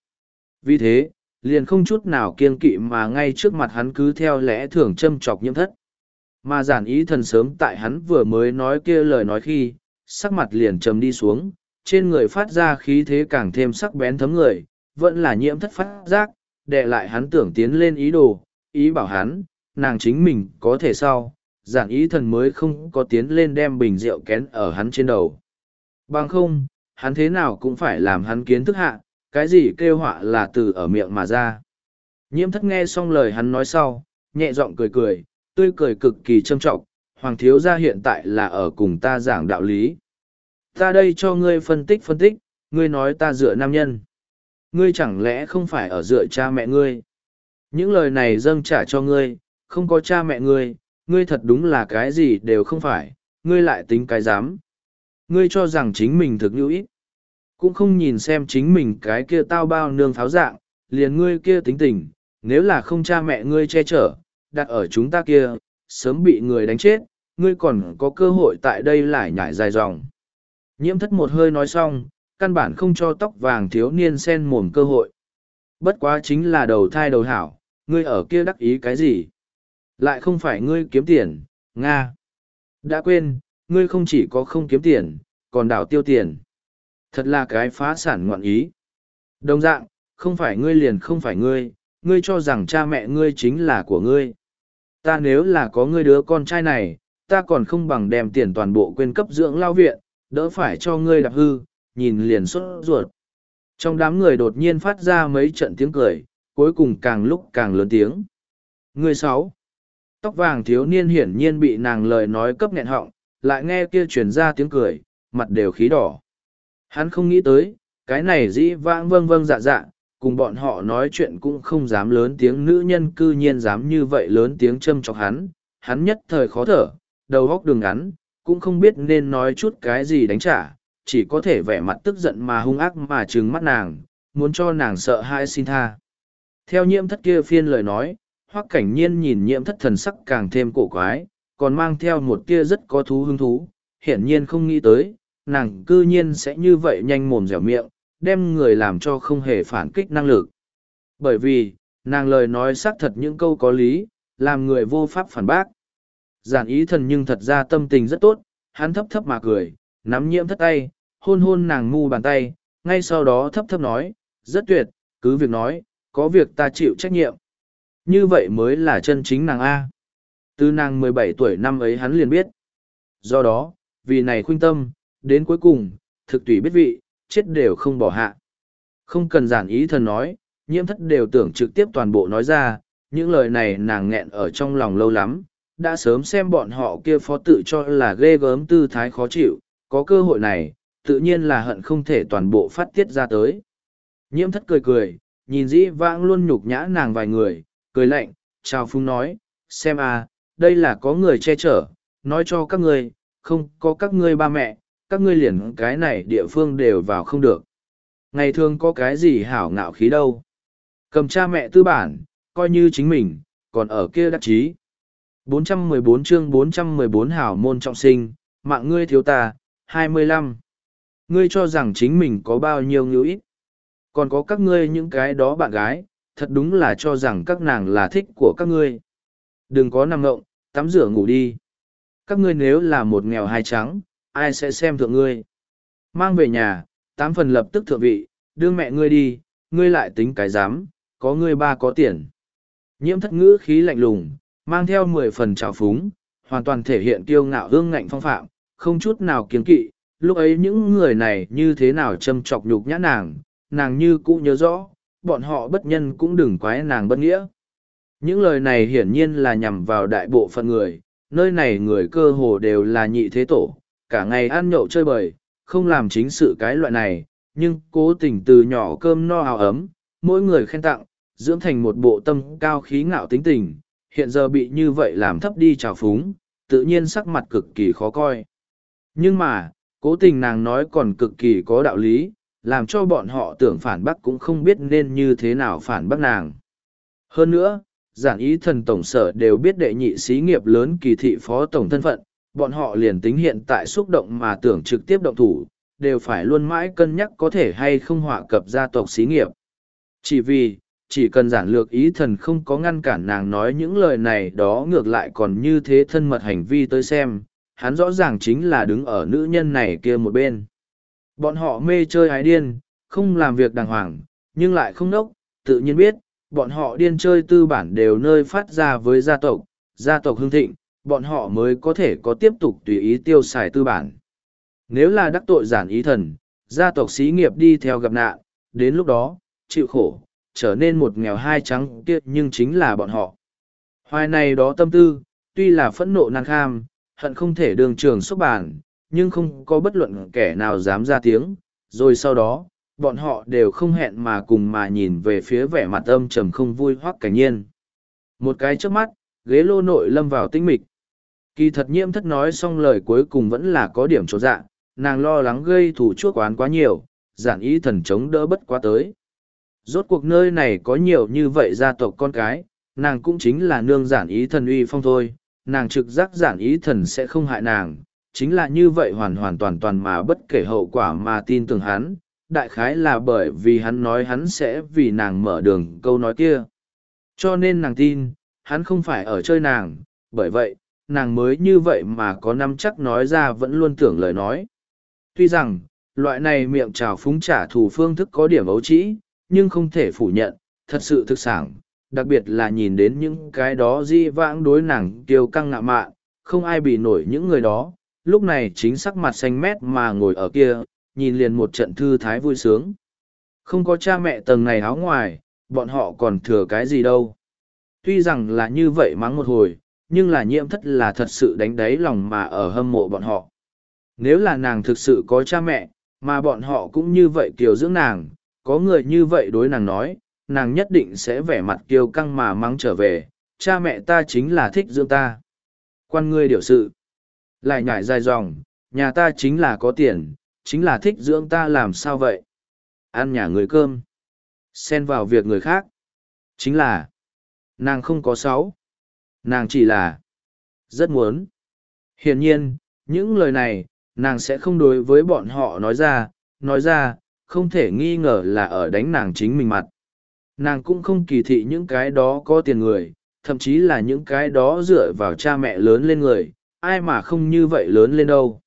Vì thế, liền không chút nào kiên kỵ mà ngay trước mặt hắn cứ theo lẽ thường châm chọc nhiễm thất. Mà giản ý thần sớm tại hắn vừa mới nói kia lời nói khi, sắc mặt liền trầm đi xuống, trên người phát ra khí thế càng thêm sắc bén thấm người, vẫn là nhiễm thất phát giác, để lại hắn tưởng tiến lên ý đồ, ý bảo hắn, nàng chính mình có thể sau, giản ý thần mới không có tiến lên đem bình rượu kén ở hắn trên đầu. Bằng không, hắn thế nào cũng phải làm hắn kiến thức hạ, cái gì kêu họa là từ ở miệng mà ra. Nhiễm thất nghe xong lời hắn nói sau, nhẹ giọng cười cười, tươi cười cực kỳ trâm trọng, hoàng thiếu gia hiện tại là ở cùng ta giảng đạo lý. Ta đây cho ngươi phân tích phân tích, ngươi nói ta dựa nam nhân. Ngươi chẳng lẽ không phải ở dựa cha mẹ ngươi? Những lời này dâng trả cho ngươi, không có cha mẹ ngươi, ngươi thật đúng là cái gì đều không phải, ngươi lại tính cái dám. Ngươi cho rằng chính mình thực hữu ít. Cũng không nhìn xem chính mình cái kia tao bao nương pháo dạng, liền ngươi kia tính tình, nếu là không cha mẹ ngươi che chở, đặt ở chúng ta kia, sớm bị người đánh chết, ngươi còn có cơ hội tại đây lại nhảy dài dòng. Nhiễm thất một hơi nói xong, căn bản không cho tóc vàng thiếu niên sen mồm cơ hội. Bất quá chính là đầu thai đầu hảo, ngươi ở kia đắc ý cái gì? Lại không phải ngươi kiếm tiền, Nga. Đã quên, ngươi không chỉ có không kiếm tiền, còn đảo tiêu tiền. Thật là cái phá sản ngoạn ý. Đồng dạng, không phải ngươi liền không phải ngươi, ngươi cho rằng cha mẹ ngươi chính là của ngươi. Ta nếu là có ngươi đứa con trai này, ta còn không bằng đem tiền toàn bộ quên cấp dưỡng lao viện, đỡ phải cho ngươi đạp hư, nhìn liền sốt ruột. Trong đám người đột nhiên phát ra mấy trận tiếng cười, cuối cùng càng lúc càng lớn tiếng. Người sáu. Tóc vàng thiếu niên hiển nhiên bị nàng lời nói cấp nghẹn họng, lại nghe kia truyền ra tiếng cười, mặt đều khí đỏ. Hắn không nghĩ tới, cái này dĩ vãng vâng vâng dạ dạ, cùng bọn họ nói chuyện cũng không dám lớn tiếng nữ nhân cư nhiên dám như vậy lớn tiếng châm chọc hắn, hắn nhất thời khó thở, đầu góc đường ngắn, cũng không biết nên nói chút cái gì đánh trả, chỉ có thể vẻ mặt tức giận mà hung ác mà trừng mắt nàng, muốn cho nàng sợ hai xin tha. Theo nhiễm thất kia phiên lời nói, hoắc cảnh nhiên nhìn nhiễm thất thần sắc càng thêm cổ quái, còn mang theo một tia rất có thú hứng thú, hiển nhiên không nghĩ tới, nàng cư nhiên sẽ như vậy nhanh mồm dẻo miệng, đem người làm cho không hề phản kích năng lực. Bởi vì, nàng lời nói xác thật những câu có lý, làm người vô pháp phản bác. Giản ý thần nhưng thật ra tâm tình rất tốt, hắn thấp thấp mà cười, nắm nhiễm thất tay, hôn hôn nàng ngu bàn tay, ngay sau đó thấp thấp nói, rất tuyệt, cứ việc nói, có việc ta chịu trách nhiệm. Như vậy mới là chân chính nàng A. Từ nàng mười bảy tuổi năm ấy hắn liền biết. Do đó, vì này khuyên tâm, đến cuối cùng, thực tùy biết vị, chết đều không bỏ hạ. Không cần giản ý thần nói, nhiễm thất đều tưởng trực tiếp toàn bộ nói ra, những lời này nàng nghẹn ở trong lòng lâu lắm, đã sớm xem bọn họ kia phó tự cho là ghê gớm tư thái khó chịu, có cơ hội này, tự nhiên là hận không thể toàn bộ phát tiết ra tới. Nhiễm thất cười cười, nhìn dĩ vãng luôn nhục nhã nàng vài người, cười lạnh, chào phung nói, xem à, đây là có người che chở, nói cho các ngươi, không có các ngươi ba mẹ, các ngươi liền cái này địa phương đều vào không được. Ngày thường có cái gì hảo ngạo khí đâu. Cầm cha mẹ tư bản, coi như chính mình, còn ở kia đắc chí. 414 chương 414 hảo môn trọng sinh, mạng ngươi thiếu ta, 25. Ngươi cho rằng chính mình có bao nhiêu nhiêu ít. Còn có các ngươi những cái đó bạn gái, thật đúng là cho rằng các nàng là thích của các ngươi. Đừng có nằm ngộng, tắm rửa ngủ đi. Các ngươi nếu là một nghèo hai trắng, ai sẽ xem thượng ngươi. Mang về nhà, tám phần lập tức thượng vị, đưa mẹ ngươi đi, ngươi lại tính cái dám, có ngươi ba có tiền. Nhiễm thất ngữ khí lạnh lùng, mang theo mười phần trào phúng, hoàn toàn thể hiện kiêu ngạo hương ngạnh phong phạm, không chút nào kiên kỵ. Lúc ấy những người này như thế nào châm chọc nhục nhã nàng, nàng như cũ nhớ rõ, bọn họ bất nhân cũng đừng quái nàng bất nghĩa. Những lời này hiển nhiên là nhằm vào đại bộ phận người, nơi này người cơ hồ đều là nhị thế tổ, cả ngày ăn nhậu chơi bời, không làm chính sự cái loại này, nhưng cố tình từ nhỏ cơm no hào ấm, mỗi người khen tặng, dưỡng thành một bộ tâm cao khí ngạo tính tình, hiện giờ bị như vậy làm thấp đi trào phúng, tự nhiên sắc mặt cực kỳ khó coi. Nhưng mà, cố tình nàng nói còn cực kỳ có đạo lý, làm cho bọn họ tưởng phản bác cũng không biết nên như thế nào phản bác nàng. Hơn nữa, giản ý thần tổng sở đều biết đệ nhị xí nghiệp lớn kỳ thị phó tổng thân phận, bọn họ liền tính hiện tại xúc động mà tưởng trực tiếp động thủ, đều phải luôn mãi cân nhắc có thể hay không họa cập gia tộc xí nghiệp. Chỉ vì, chỉ cần giản lược ý thần không có ngăn cản nàng nói những lời này đó ngược lại còn như thế thân mật hành vi tới xem, hắn rõ ràng chính là đứng ở nữ nhân này kia một bên. Bọn họ mê chơi hái điên, không làm việc đàng hoàng, nhưng lại không nốc, tự nhiên biết, bọn họ điên chơi tư bản đều nơi phát ra với gia tộc, gia tộc hương thịnh, bọn họ mới có thể có tiếp tục tùy ý tiêu xài tư bản. Nếu là đắc tội giản ý thần, gia tộc xí nghiệp đi theo gặp nạn, đến lúc đó, chịu khổ, trở nên một nghèo hai trắng kia nhưng chính là bọn họ. Hoài này đó tâm tư, tuy là phẫn nộ năng kham, hận không thể đường trường xúc bản, nhưng không có bất luận kẻ nào dám ra tiếng, rồi sau đó, bọn họ đều không hẹn mà cùng mà nhìn về phía vẻ mặt âm trầm không vui hoắc cảnh nhiên. Một cái trước mắt, ghế lô nội lâm vào tinh mịch. Kỳ thật nhiễm thất nói xong lời cuối cùng vẫn là có điểm chỗ dạ, nàng lo lắng gây thủ chuốc quán quá nhiều, giản ý thần chống đỡ bất quá tới. Rốt cuộc nơi này có nhiều như vậy gia tộc con cái, nàng cũng chính là nương giản ý thần uy phong thôi, nàng trực giác giản ý thần sẽ không hại nàng, chính là như vậy hoàn hoàn toàn toàn mà bất kể hậu quả mà tin tưởng hắn, đại khái là bởi vì hắn nói hắn sẽ vì nàng mở đường câu nói kia. Cho nên nàng tin, hắn không phải ở chơi nàng, bởi vậy, nàng mới như vậy mà có năm chắc nói ra vẫn luôn tưởng lời nói. Tuy rằng, loại này miệng trào phúng trả thù phương thức có điểm ấu trĩ, nhưng không thể phủ nhận, thật sự thực sản, đặc biệt là nhìn đến những cái đó di vãng đối nàng kiêu căng ngạ mạn, không ai bị nổi những người đó, lúc này chính sắc mặt xanh mét mà ngồi ở kia, nhìn liền một trận thư thái vui sướng. Không có cha mẹ tầng này áo ngoài, bọn họ còn thừa cái gì đâu. Tuy rằng là như vậy mắng một hồi, nhưng là nhiễm thất là thật sự đánh đáy lòng mà ở hâm mộ bọn họ. Nếu là nàng thực sự có cha mẹ, mà bọn họ cũng như vậy kiều dưỡng nàng, có người như vậy đối nàng nói, nàng nhất định sẽ vẻ mặt kiêu căng mà mắng trở về, cha mẹ ta chính là thích dưỡng ta. Quan ngươi điều sự. Lại nhảy dài dòng, nhà ta chính là có tiền, chính là thích dưỡng ta làm sao vậy? Ăn nhà người cơm. Xen vào việc người khác. Chính là, nàng không có sáu. Nàng chỉ là, rất muốn. Hiển nhiên, những lời này, nàng sẽ không đối với bọn họ nói ra, nói ra, không thể nghi ngờ là ở đánh nàng chính mình mặt. Nàng cũng không kỳ thị những cái đó có tiền người, thậm chí là những cái đó dựa vào cha mẹ lớn lên người, ai mà không như vậy lớn lên đâu.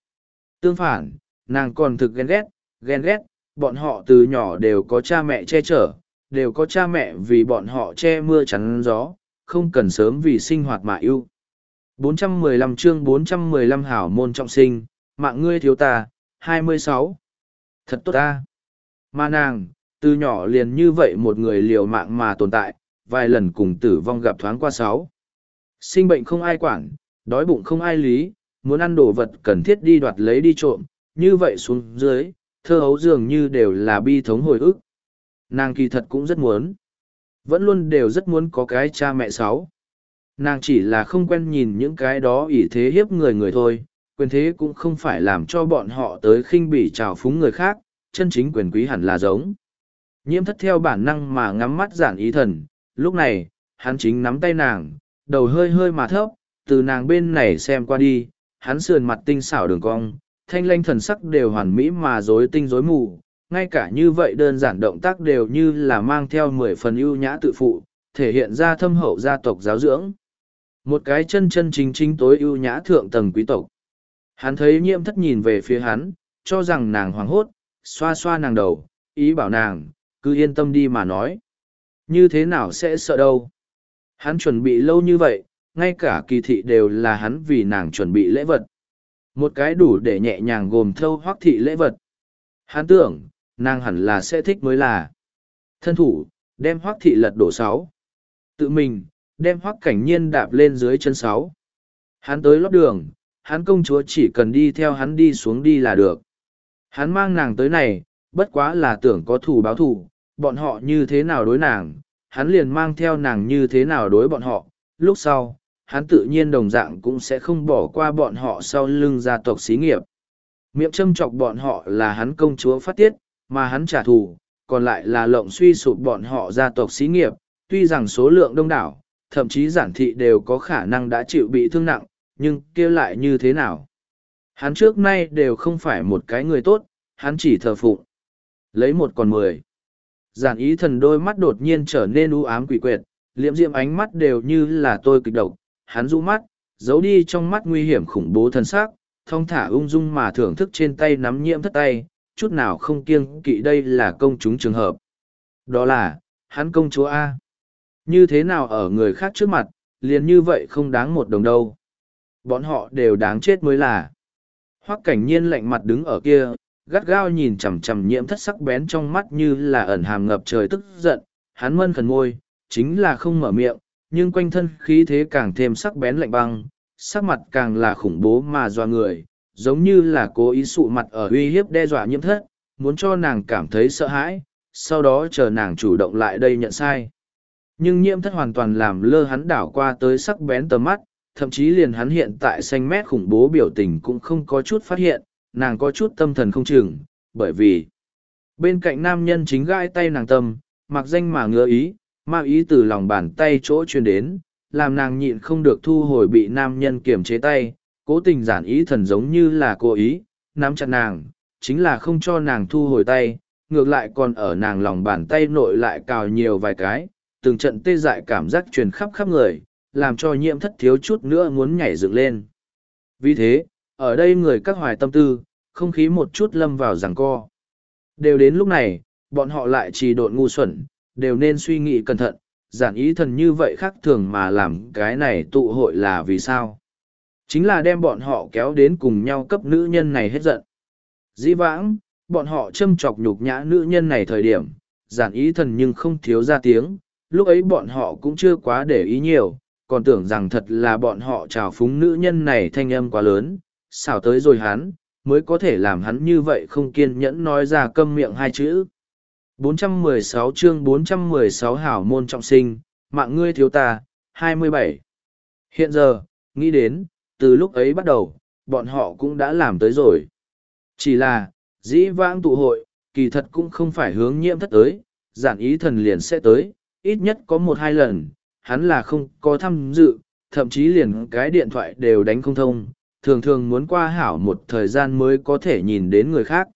Tương phản, nàng còn thực ghen ghét, ghen ghét, bọn họ từ nhỏ đều có cha mẹ che chở, đều có cha mẹ vì bọn họ che mưa chắn gió, không cần sớm vì sinh hoạt mà yêu. 415 chương 415 hảo môn trọng sinh, mạng ngươi thiếu ta, 26. Thật tốt ta. Mà nàng, từ nhỏ liền như vậy một người liều mạng mà tồn tại, vài lần cùng tử vong gặp thoáng qua sáu. Sinh bệnh không ai quản, đói bụng không ai lý, muốn ăn đồ vật cần thiết đi đoạt lấy đi trộm, như vậy xuống dưới, thơ hấu dường như đều là bi thống hồi ức. Nàng kỳ thật cũng rất muốn. Vẫn luôn đều rất muốn có cái cha mẹ sáu. Nàng chỉ là không quen nhìn những cái đó ỷ thế hiếp người người thôi, quyền thế cũng không phải làm cho bọn họ tới khinh bỉ trào phúng người khác, chân chính quyền quý hẳn là giống. Nhiễm thất theo bản năng mà ngắm mắt giản ý thần, lúc này, hắn chính nắm tay nàng, đầu hơi hơi mà thấp, từ nàng bên này xem qua đi, hắn sườn mặt tinh xảo đường cong, thanh lanh thần sắc đều hoàn mỹ mà rối tinh rối mù, ngay cả như vậy đơn giản động tác đều như là mang theo mười phần ưu nhã tự phụ, thể hiện ra thâm hậu gia tộc giáo dưỡng. Một cái chân chân chính chính tối ưu nhã thượng tầng quý tộc. Hắn thấy nhiễm thất nhìn về phía hắn, cho rằng nàng hoảng hốt, xoa xoa nàng đầu, ý bảo nàng, cứ yên tâm đi mà nói. Như thế nào sẽ sợ đâu? Hắn chuẩn bị lâu như vậy, ngay cả kỳ thị đều là hắn vì nàng chuẩn bị lễ vật. Một cái đủ để nhẹ nhàng gồm thâu hoác thị lễ vật. Hắn tưởng, nàng hẳn là sẽ thích mới là. Thân thủ, đem hoác thị lật đổ sáu. Tự mình, đem hoác cảnh nhiên đạp lên dưới chân sáu. Hắn tới lót đường, hắn công chúa chỉ cần đi theo hắn đi xuống đi là được. Hắn mang nàng tới này, bất quá là tưởng có thủ báo thủ, bọn họ như thế nào đối nàng, hắn liền mang theo nàng như thế nào đối bọn họ, lúc sau, hắn tự nhiên đồng dạng cũng sẽ không bỏ qua bọn họ sau lưng gia tộc xí nghiệp. Miệng châm chọc bọn họ là hắn công chúa phát tiết, mà hắn trả thù, còn lại là lộng suy sụp bọn họ gia tộc xí nghiệp, tuy rằng số lượng đông đảo, thậm chí giản thị đều có khả năng đã chịu bị thương nặng, nhưng kia lại như thế nào? Hắn trước nay đều không phải một cái người tốt, hắn chỉ thờ phụng. Lấy một còn mười. Giản ý thần đôi mắt đột nhiên trở nên u ám quỷ quyệt, liệm diệm ánh mắt đều như là tôi kịch độc, hắn rũ mắt, giấu đi trong mắt nguy hiểm khủng bố thân xác, thong thả ung dung mà thưởng thức trên tay nắm nhiễm thất tay, chút nào không kiêng kỵ đây là công chúng trường hợp. Đó là, hắn công chúa A. Như thế nào ở người khác trước mặt, liền như vậy không đáng một đồng đâu. Bọn họ đều đáng chết mới là. Hoắc cảnh nhiên lạnh mặt đứng ở kia, gắt gao nhìn chằm chằm nhiễm thất sắc bén trong mắt như là ẩn hàm ngập trời tức giận, hắn mân khẩn môi, chính là không mở miệng, nhưng quanh thân khí thế càng thêm sắc bén lạnh băng, sắc mặt càng là khủng bố mà doa người, giống như là cố ý sụ mặt ở uy hiếp đe dọa nhiễm thất, muốn cho nàng cảm thấy sợ hãi, sau đó chờ nàng chủ động lại đây nhận sai. Nhưng nhiễm thất hoàn toàn làm lơ hắn đảo qua tới sắc bén tầm mắt, thậm chí liền hắn hiện tại xanh mét khủng bố biểu tình cũng không có chút phát hiện, nàng có chút tâm thần không chừng, bởi vì Bên cạnh nam nhân chính gãi tay nàng tâm, mặc danh mà ngứa ý, ma ý từ lòng bàn tay chỗ truyền đến, làm nàng nhịn không được thu hồi bị nam nhân kiềm chế tay, cố tình giản ý thần giống như là cố ý, nắm chặt nàng, chính là không cho nàng thu hồi tay, ngược lại còn ở nàng lòng bàn tay nội lại cào nhiều vài cái, từng trận tê dại cảm giác truyền khắp khắp người, làm cho nhiễm thất thiếu chút nữa muốn nhảy dựng lên. Vì thế, ở đây người các hoài tâm tư, không khí một chút lâm vào giằng co. Đều đến lúc này, bọn họ lại trì độn ngu xuẩn, đều nên suy nghĩ cẩn thận, giản ý thần như vậy khác thường mà làm cái này tụ hội là vì sao. Chính là đem bọn họ kéo đến cùng nhau cấp nữ nhân này hết giận. Dĩ vãng, bọn họ châm chọc nhục nhã nữ nhân này thời điểm, giản ý thần nhưng không thiếu ra tiếng, lúc ấy bọn họ cũng chưa quá để ý nhiều, còn tưởng rằng thật là bọn họ trào phúng nữ nhân này thanh âm quá lớn, xảo tới rồi hắn, mới có thể làm hắn như vậy không kiên nhẫn nói ra câm miệng hai chữ. 416 chương 416 hảo môn trọng sinh, mạng ngươi thiếu ta, 27. Hiện giờ, nghĩ đến, từ lúc ấy bắt đầu, bọn họ cũng đã làm tới rồi. Chỉ là, dĩ vãng tụ hội, kỳ thật cũng không phải hướng nhiễm thất tới, giản ý thần liền sẽ tới, ít nhất có một hai lần, hắn là không có tham dự, thậm chí liền cái điện thoại đều đánh không thông, thường thường muốn qua hảo một thời gian mới có thể nhìn đến người khác.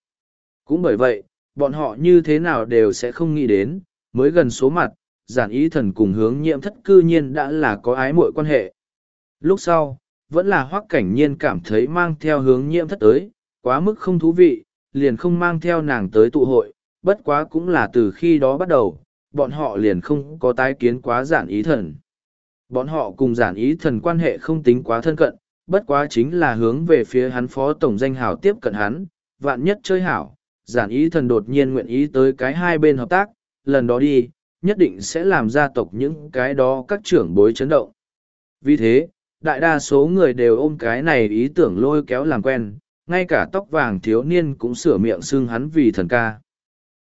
Cũng bởi vậy, bọn họ như thế nào đều sẽ không nghĩ đến, mới gần số mặt, giản ý thần cùng hướng nhiễm thất cư nhiên đã là có ái mội quan hệ. Lúc sau, vẫn là hoác cảnh nhiên cảm thấy mang theo hướng nhiễm thất tới, quá mức không thú vị, liền không mang theo nàng tới tụ hội, bất quá cũng là từ khi đó bắt đầu, bọn họ liền không có tái kiến quá giản ý thần. Bọn họ cùng giản ý thần quan hệ không tính quá thân cận, bất quá chính là hướng về phía hắn phó tổng danh hảo tiếp cận hắn, vạn nhất chơi hảo, giản ý thần đột nhiên nguyện ý tới cái hai bên hợp tác, lần đó đi, nhất định sẽ làm gia tộc những cái đó các trưởng bối chấn động. Vì thế, đại đa số người đều ôm cái này ý tưởng lôi kéo làm quen, ngay cả tóc vàng thiếu niên cũng sửa miệng xưng hắn vì thần ca.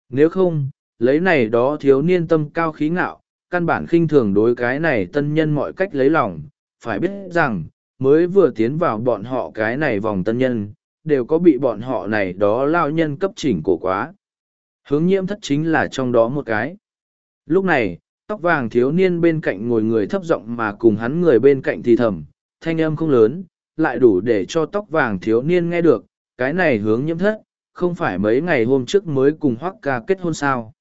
Nếu không, lấy này đó thiếu niên tâm cao khí ngạo, căn bản khinh thường đối cái này tân nhân mọi cách lấy lòng, phải biết rằng, mới vừa tiến vào bọn họ cái này vòng tân nhân, đều có bị bọn họ này đó lao nhân cấp chỉnh cổ quá. Hướng nhiễm thất chính là trong đó một cái. Lúc này, tóc vàng thiếu niên bên cạnh ngồi người thấp giọng mà cùng hắn người bên cạnh thì thầm, thanh âm không lớn, lại đủ để cho tóc vàng thiếu niên nghe được, cái này hướng nhiễm thất, không phải mấy ngày hôm trước mới cùng hoắc ca kết hôn sao.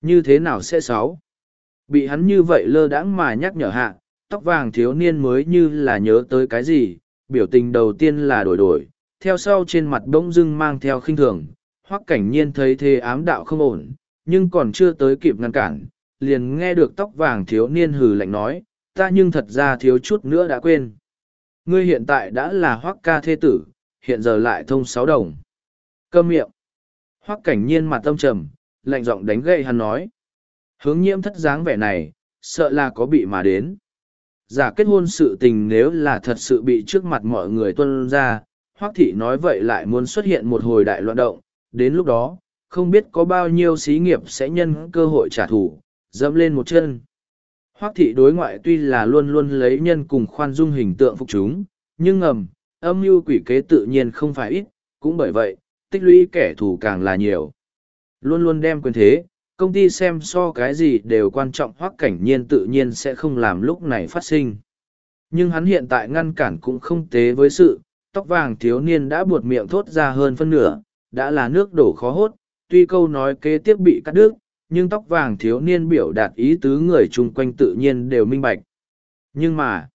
Như thế nào sẽ xấu? Bị hắn như vậy lơ đãng mà nhắc nhở hạ, tóc vàng thiếu niên mới như là nhớ tới cái gì, biểu tình đầu tiên là đổi đổi, theo sau trên mặt bỗng dưng mang theo khinh thường, hoắc cảnh nhiên thấy thế ám đạo không ổn, nhưng còn chưa tới kịp ngăn cản, liền nghe được tóc vàng thiếu niên hừ lạnh nói, ta nhưng thật ra thiếu chút nữa đã quên. Ngươi hiện tại đã là hoắc ca thê tử, hiện giờ lại thông sáu đồng. Câm miệng. Hoắc cảnh nhiên mặt tâm trầm, lạnh giọng đánh gậy hắn nói. Hướng nhiễm thất dáng vẻ này, sợ là có bị mà đến. Giả kết hôn sự tình nếu là thật sự bị trước mặt mọi người tuân ra, Hoắc thị nói vậy lại muốn xuất hiện một hồi đại loạn động, đến lúc đó, không biết có bao nhiêu xí nghiệp sẽ nhân cơ hội trả thù, dẫm lên một chân. Hoắc thị đối ngoại tuy là luôn luôn lấy nhân cùng khoan dung hình tượng phục chúng, nhưng ngầm, âm mưu quỷ kế tự nhiên không phải ít, cũng bởi vậy, tích lũy kẻ thù càng là nhiều. Luôn luôn đem quyền thế, công ty xem so cái gì đều quan trọng Hoắc cảnh nhiên tự nhiên sẽ không làm lúc này phát sinh. Nhưng hắn hiện tại ngăn cản cũng không tế với sự, tóc vàng thiếu niên đã buột miệng thốt ra hơn phân nửa, đã là nước đổ khó hốt, tuy câu nói kế tiếp bị cắt đứt, nhưng tóc vàng thiếu niên biểu đạt ý tứ người chung quanh tự nhiên đều minh bạch. Nhưng mà,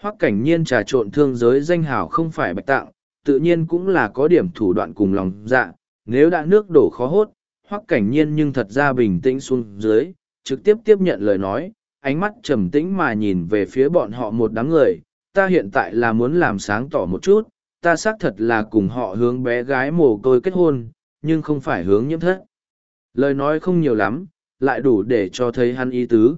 hoắc cảnh nhiên trà trộn thương giới danh hào không phải bạch tặng, tự nhiên cũng là có điểm thủ đoạn cùng lòng dạ, nếu đã nước đổ khó hốt, hoắc cảnh nhiên nhưng thật ra bình tĩnh xuống dưới, trực tiếp tiếp nhận lời nói, ánh mắt trầm tĩnh mà nhìn về phía bọn họ một đám người, ta hiện tại là muốn làm sáng tỏ một chút, ta xác thật là cùng họ hướng bé gái mồ côi kết hôn, nhưng không phải hướng nhiễm thất. Lời nói không nhiều lắm, lại đủ để cho thấy hắn ý tứ.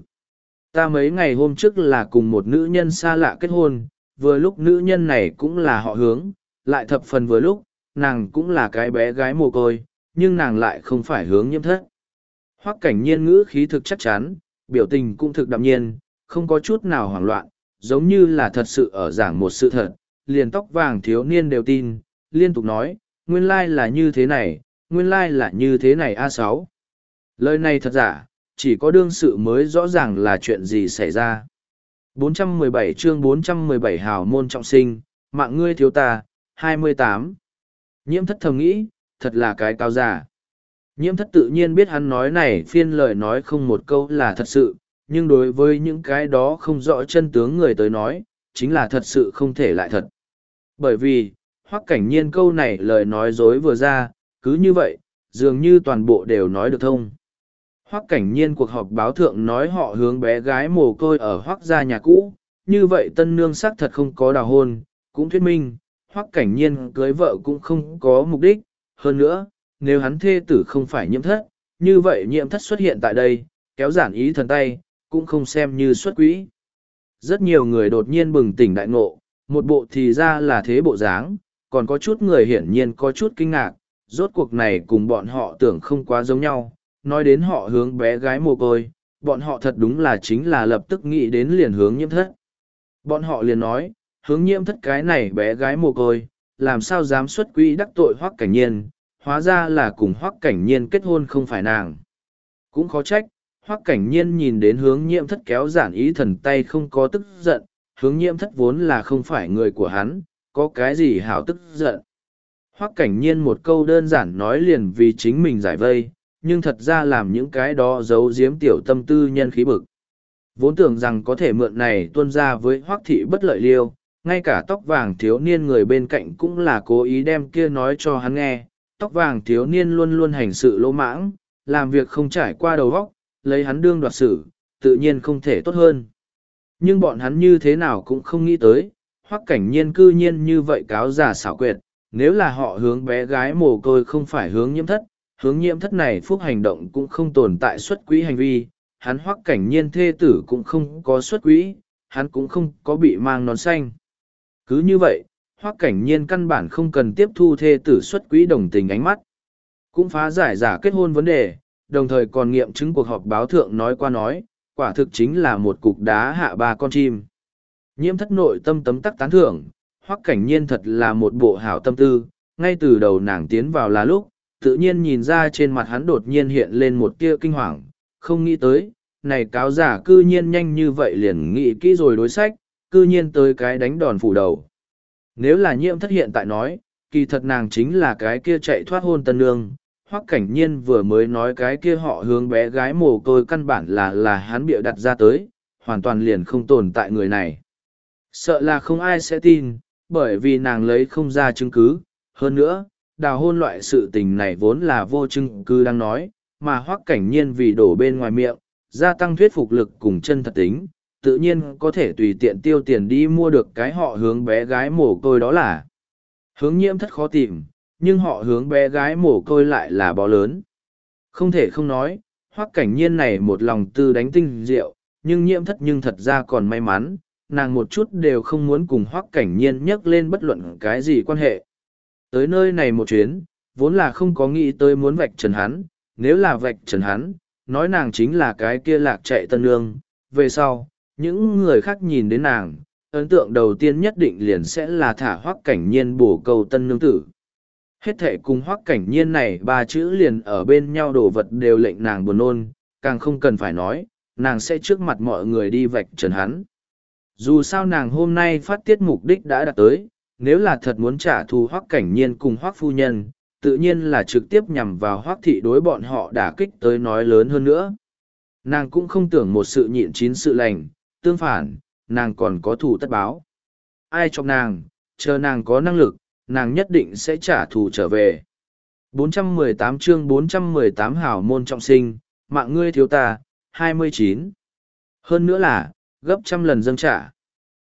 Ta mấy ngày hôm trước là cùng một nữ nhân xa lạ kết hôn, vừa lúc nữ nhân này cũng là họ hướng, lại thập phần vừa lúc, nàng cũng là cái bé gái mồ côi, nhưng nàng lại không phải hướng nhiễm thất. Hoắc cảnh nhiên ngữ khí thực chắc chắn, biểu tình cũng thực đạm nhiên, không có chút nào hoảng loạn, giống như là thật sự ở giảng một sự thật, liền tóc vàng thiếu niên đều tin, liên tục nói, nguyên lai là như thế này, nguyên lai là như thế này a sáu. Lời này thật giả chỉ có đương sự mới rõ ràng là chuyện gì xảy ra. 417 chương 417 hào môn trọng sinh mạng ngươi thiếu ta 28. nhiễm thất thầm nghĩ thật là cái cao giả. Nhiễm thất tự nhiên biết hắn nói này phiên lời nói không một câu là thật sự nhưng đối với những cái đó không rõ chân tướng người tới nói, chính là thật sự không thể lại thật. Bởi vì, hoắc cảnh nhiên câu này lời nói dối vừa ra, cứ như vậy, dường như toàn bộ đều nói được thông. Hoắc cảnh nhiên cuộc họp báo thượng nói họ hướng bé gái mồ côi ở hoắc gia nhà cũ, như vậy tân nương xác thật không có đào hôn, cũng thuyết minh, hoắc cảnh nhiên cưới vợ cũng không có mục đích. Hơn nữa, nếu hắn thê tử không phải nhiễm thất, như vậy nhiễm thất xuất hiện tại đây, kéo giản ý thần tay cũng không xem như xuất quỹ rất nhiều người đột nhiên bừng tỉnh đại ngộ một bộ thì ra là thế bộ dáng còn có chút người hiển nhiên có chút kinh ngạc rốt cuộc này cùng bọn họ tưởng không quá giống nhau nói đến họ hướng bé gái mồ côi, bọn họ thật đúng là chính là lập tức nghĩ đến liền hướng nhiễm thất. Bọn họ liền nói, hướng nhiễm thất cái này bé gái mồ côi, làm sao dám xuất quỹ đắc tội hoắc cảnh nhiên, hóa ra là cùng hoắc cảnh nhiên kết hôn không phải nàng. Cũng khó trách, hoắc cảnh nhiên nhìn đến hướng nhiễm thất kéo giản ý thần tay không có tức giận, hướng nhiễm thất vốn là không phải người của hắn, có cái gì hảo tức giận. Hoắc cảnh nhiên một câu đơn giản nói liền vì chính mình giải vây, nhưng thật ra làm những cái đó giấu giếm tiểu tâm tư nhân khí bực. Vốn tưởng rằng có thể mượn này tuân ra với Hoắc thị bất lợi liêu, ngay cả tóc vàng thiếu niên người bên cạnh cũng là cố ý đem kia nói cho hắn nghe. Tóc vàng thiếu niên luôn luôn hành sự lỗ mãng, làm việc không trải qua đầu óc, lấy hắn đương đoạt xử, tự nhiên không thể tốt hơn. Nhưng bọn hắn như thế nào cũng không nghĩ tới, hoắc cảnh nhiên cư nhiên như vậy cáo giả xảo quyệt, nếu là họ hướng bé gái mồ côi không phải hướng nhiễm thất, hướng nhiễm thất này phúc hành động cũng không tồn tại xuất quỹ hành vi, hắn hoắc cảnh nhiên thê tử cũng không có xuất quỹ, hắn cũng không có bị mang nón xanh. Cứ như vậy, hoắc cảnh nhiên căn bản không cần tiếp thu thê tử xuất quỹ đồng tình ánh mắt. Cũng phá giải giả kết hôn vấn đề, đồng thời còn nghiệm chứng cuộc họp báo thượng nói qua nói, quả thực chính là một cục đá hạ ba con chim. Nhiễm thất nội tâm tấm tắc tán thưởng, hoắc cảnh nhiên thật là một bộ hảo tâm tư, ngay từ đầu nàng tiến vào là lúc, tự nhiên nhìn ra trên mặt hắn đột nhiên hiện lên một tia kinh hoàng, không nghĩ tới, này cáo giả cư nhiên nhanh như vậy liền nghĩ kỹ rồi đối sách, cư nhiên tới cái đánh đòn phủ đầu. Nếu là nhiễm thất hiện tại nói, kỳ thật nàng chính là cái kia chạy thoát hôn tân nương, hoắc cảnh nhiên vừa mới nói cái kia họ hướng bé gái mồ côi căn bản là là hắn bịa đặt ra tới, hoàn toàn liền không tồn tại người này. Sợ là không ai sẽ tin, bởi vì nàng lấy không ra chứng cứ, hơn nữa, đào hôn loại sự tình này vốn là vô chứng cứ đang nói, mà hoắc cảnh nhiên vì đổ bên ngoài miệng, gia tăng thuyết phục lực cùng chân thật tính, tự nhiên có thể tùy tiện tiêu tiền đi mua được cái họ hướng bé gái mồ côi đó là. Hướng nhiễm thất khó tìm, nhưng họ hướng bé gái mồ côi lại là bó lớn. Không thể không nói, hoắc cảnh nhiên này một lòng tư đánh tinh diệu, nhưng nhiễm thất nhưng thật ra còn may mắn, nàng một chút đều không muốn cùng hoắc cảnh nhiên nhắc lên bất luận cái gì quan hệ. Tới nơi này một chuyến, vốn là không có nghĩ tới muốn vạch trần hắn, nếu là vạch trần hắn, nói nàng chính là cái kia lạc chạy tân lương Về sau, những người khác nhìn đến nàng, ấn tượng đầu tiên nhất định liền sẽ là thả hoác cảnh nhiên bổ cầu tân nương tử. Hết thệ cùng hoác cảnh nhiên này ba chữ liền ở bên nhau đồ vật đều lệnh nàng buồn nôn, càng không cần phải nói, nàng sẽ trước mặt mọi người đi vạch trần hắn. Dù sao nàng hôm nay phát tiết mục đích đã đạt tới, nếu là thật muốn trả thù hoắc cảnh nhiên cùng hoắc phu nhân, tự nhiên là trực tiếp nhằm vào hoắc thị đối bọn họ đả kích tới nói lớn hơn nữa. Nàng cũng không tưởng một sự nhịn chín sự lành, tương phản, nàng còn có thù tất báo. Ai chọc nàng, chờ nàng có năng lực, nàng nhất định sẽ trả thù trở về. 418 chương 418 hảo môn trọng sinh, mạng ngươi thiếu ta, 29. Hơn nữa là, gấp trăm lần dâng trả.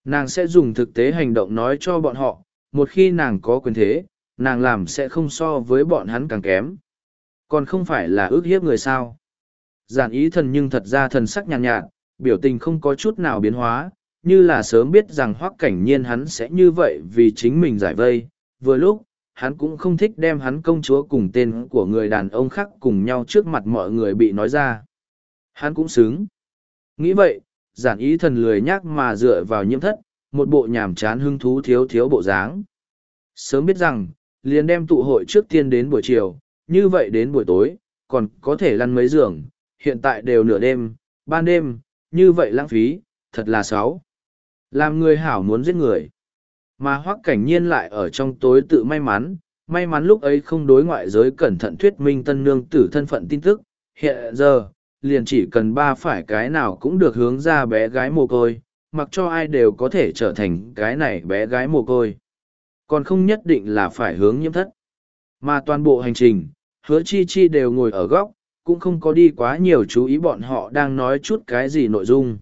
Nàng sẽ dùng thực tế hành động nói cho bọn họ, một khi nàng có quyền thế, nàng làm sẽ không so với bọn hắn càng kém. Còn không phải là ước hiếp người sao. Giản ý thần nhưng thật ra thần sắc nhàn nhạt, nhạt, biểu tình không có chút nào biến hóa, như là sớm biết rằng hoắc cảnh nhiên hắn sẽ như vậy vì chính mình giải vây. Vừa lúc, hắn cũng không thích đem hắn công chúa cùng tên của người đàn ông khác cùng nhau trước mặt mọi người bị nói ra. Hắn cũng xứng. Nghĩ vậy, giản ý thần lười nhác mà dựa vào nhiễm thất, một bộ nhàm chán hưng thú thiếu thiếu bộ dáng. Sớm biết rằng, liền đem tụ hội trước tiên đến buổi chiều, như vậy đến buổi tối, còn có thể lăn mấy giường, hiện tại đều nửa đêm, ban đêm, như vậy lãng phí, thật là xấu. Làm người hảo muốn giết người. Mà hoắc cảnh nhiên lại ở trong tối tự may mắn, may mắn lúc ấy không đối ngoại giới cẩn thận thuyết minh tân nương tử thân phận tin tức. Hiện giờ, liền chỉ cần ba phải cái nào cũng được hướng ra bé gái mồ côi, mặc cho ai đều có thể trở thành cái này bé gái mồ côi. Còn không nhất định là phải hướng nhiễm thất. Mà toàn bộ hành trình, hứa chi chi đều ngồi ở góc, cũng không có đi quá nhiều chú ý bọn họ đang nói chút cái gì nội dung.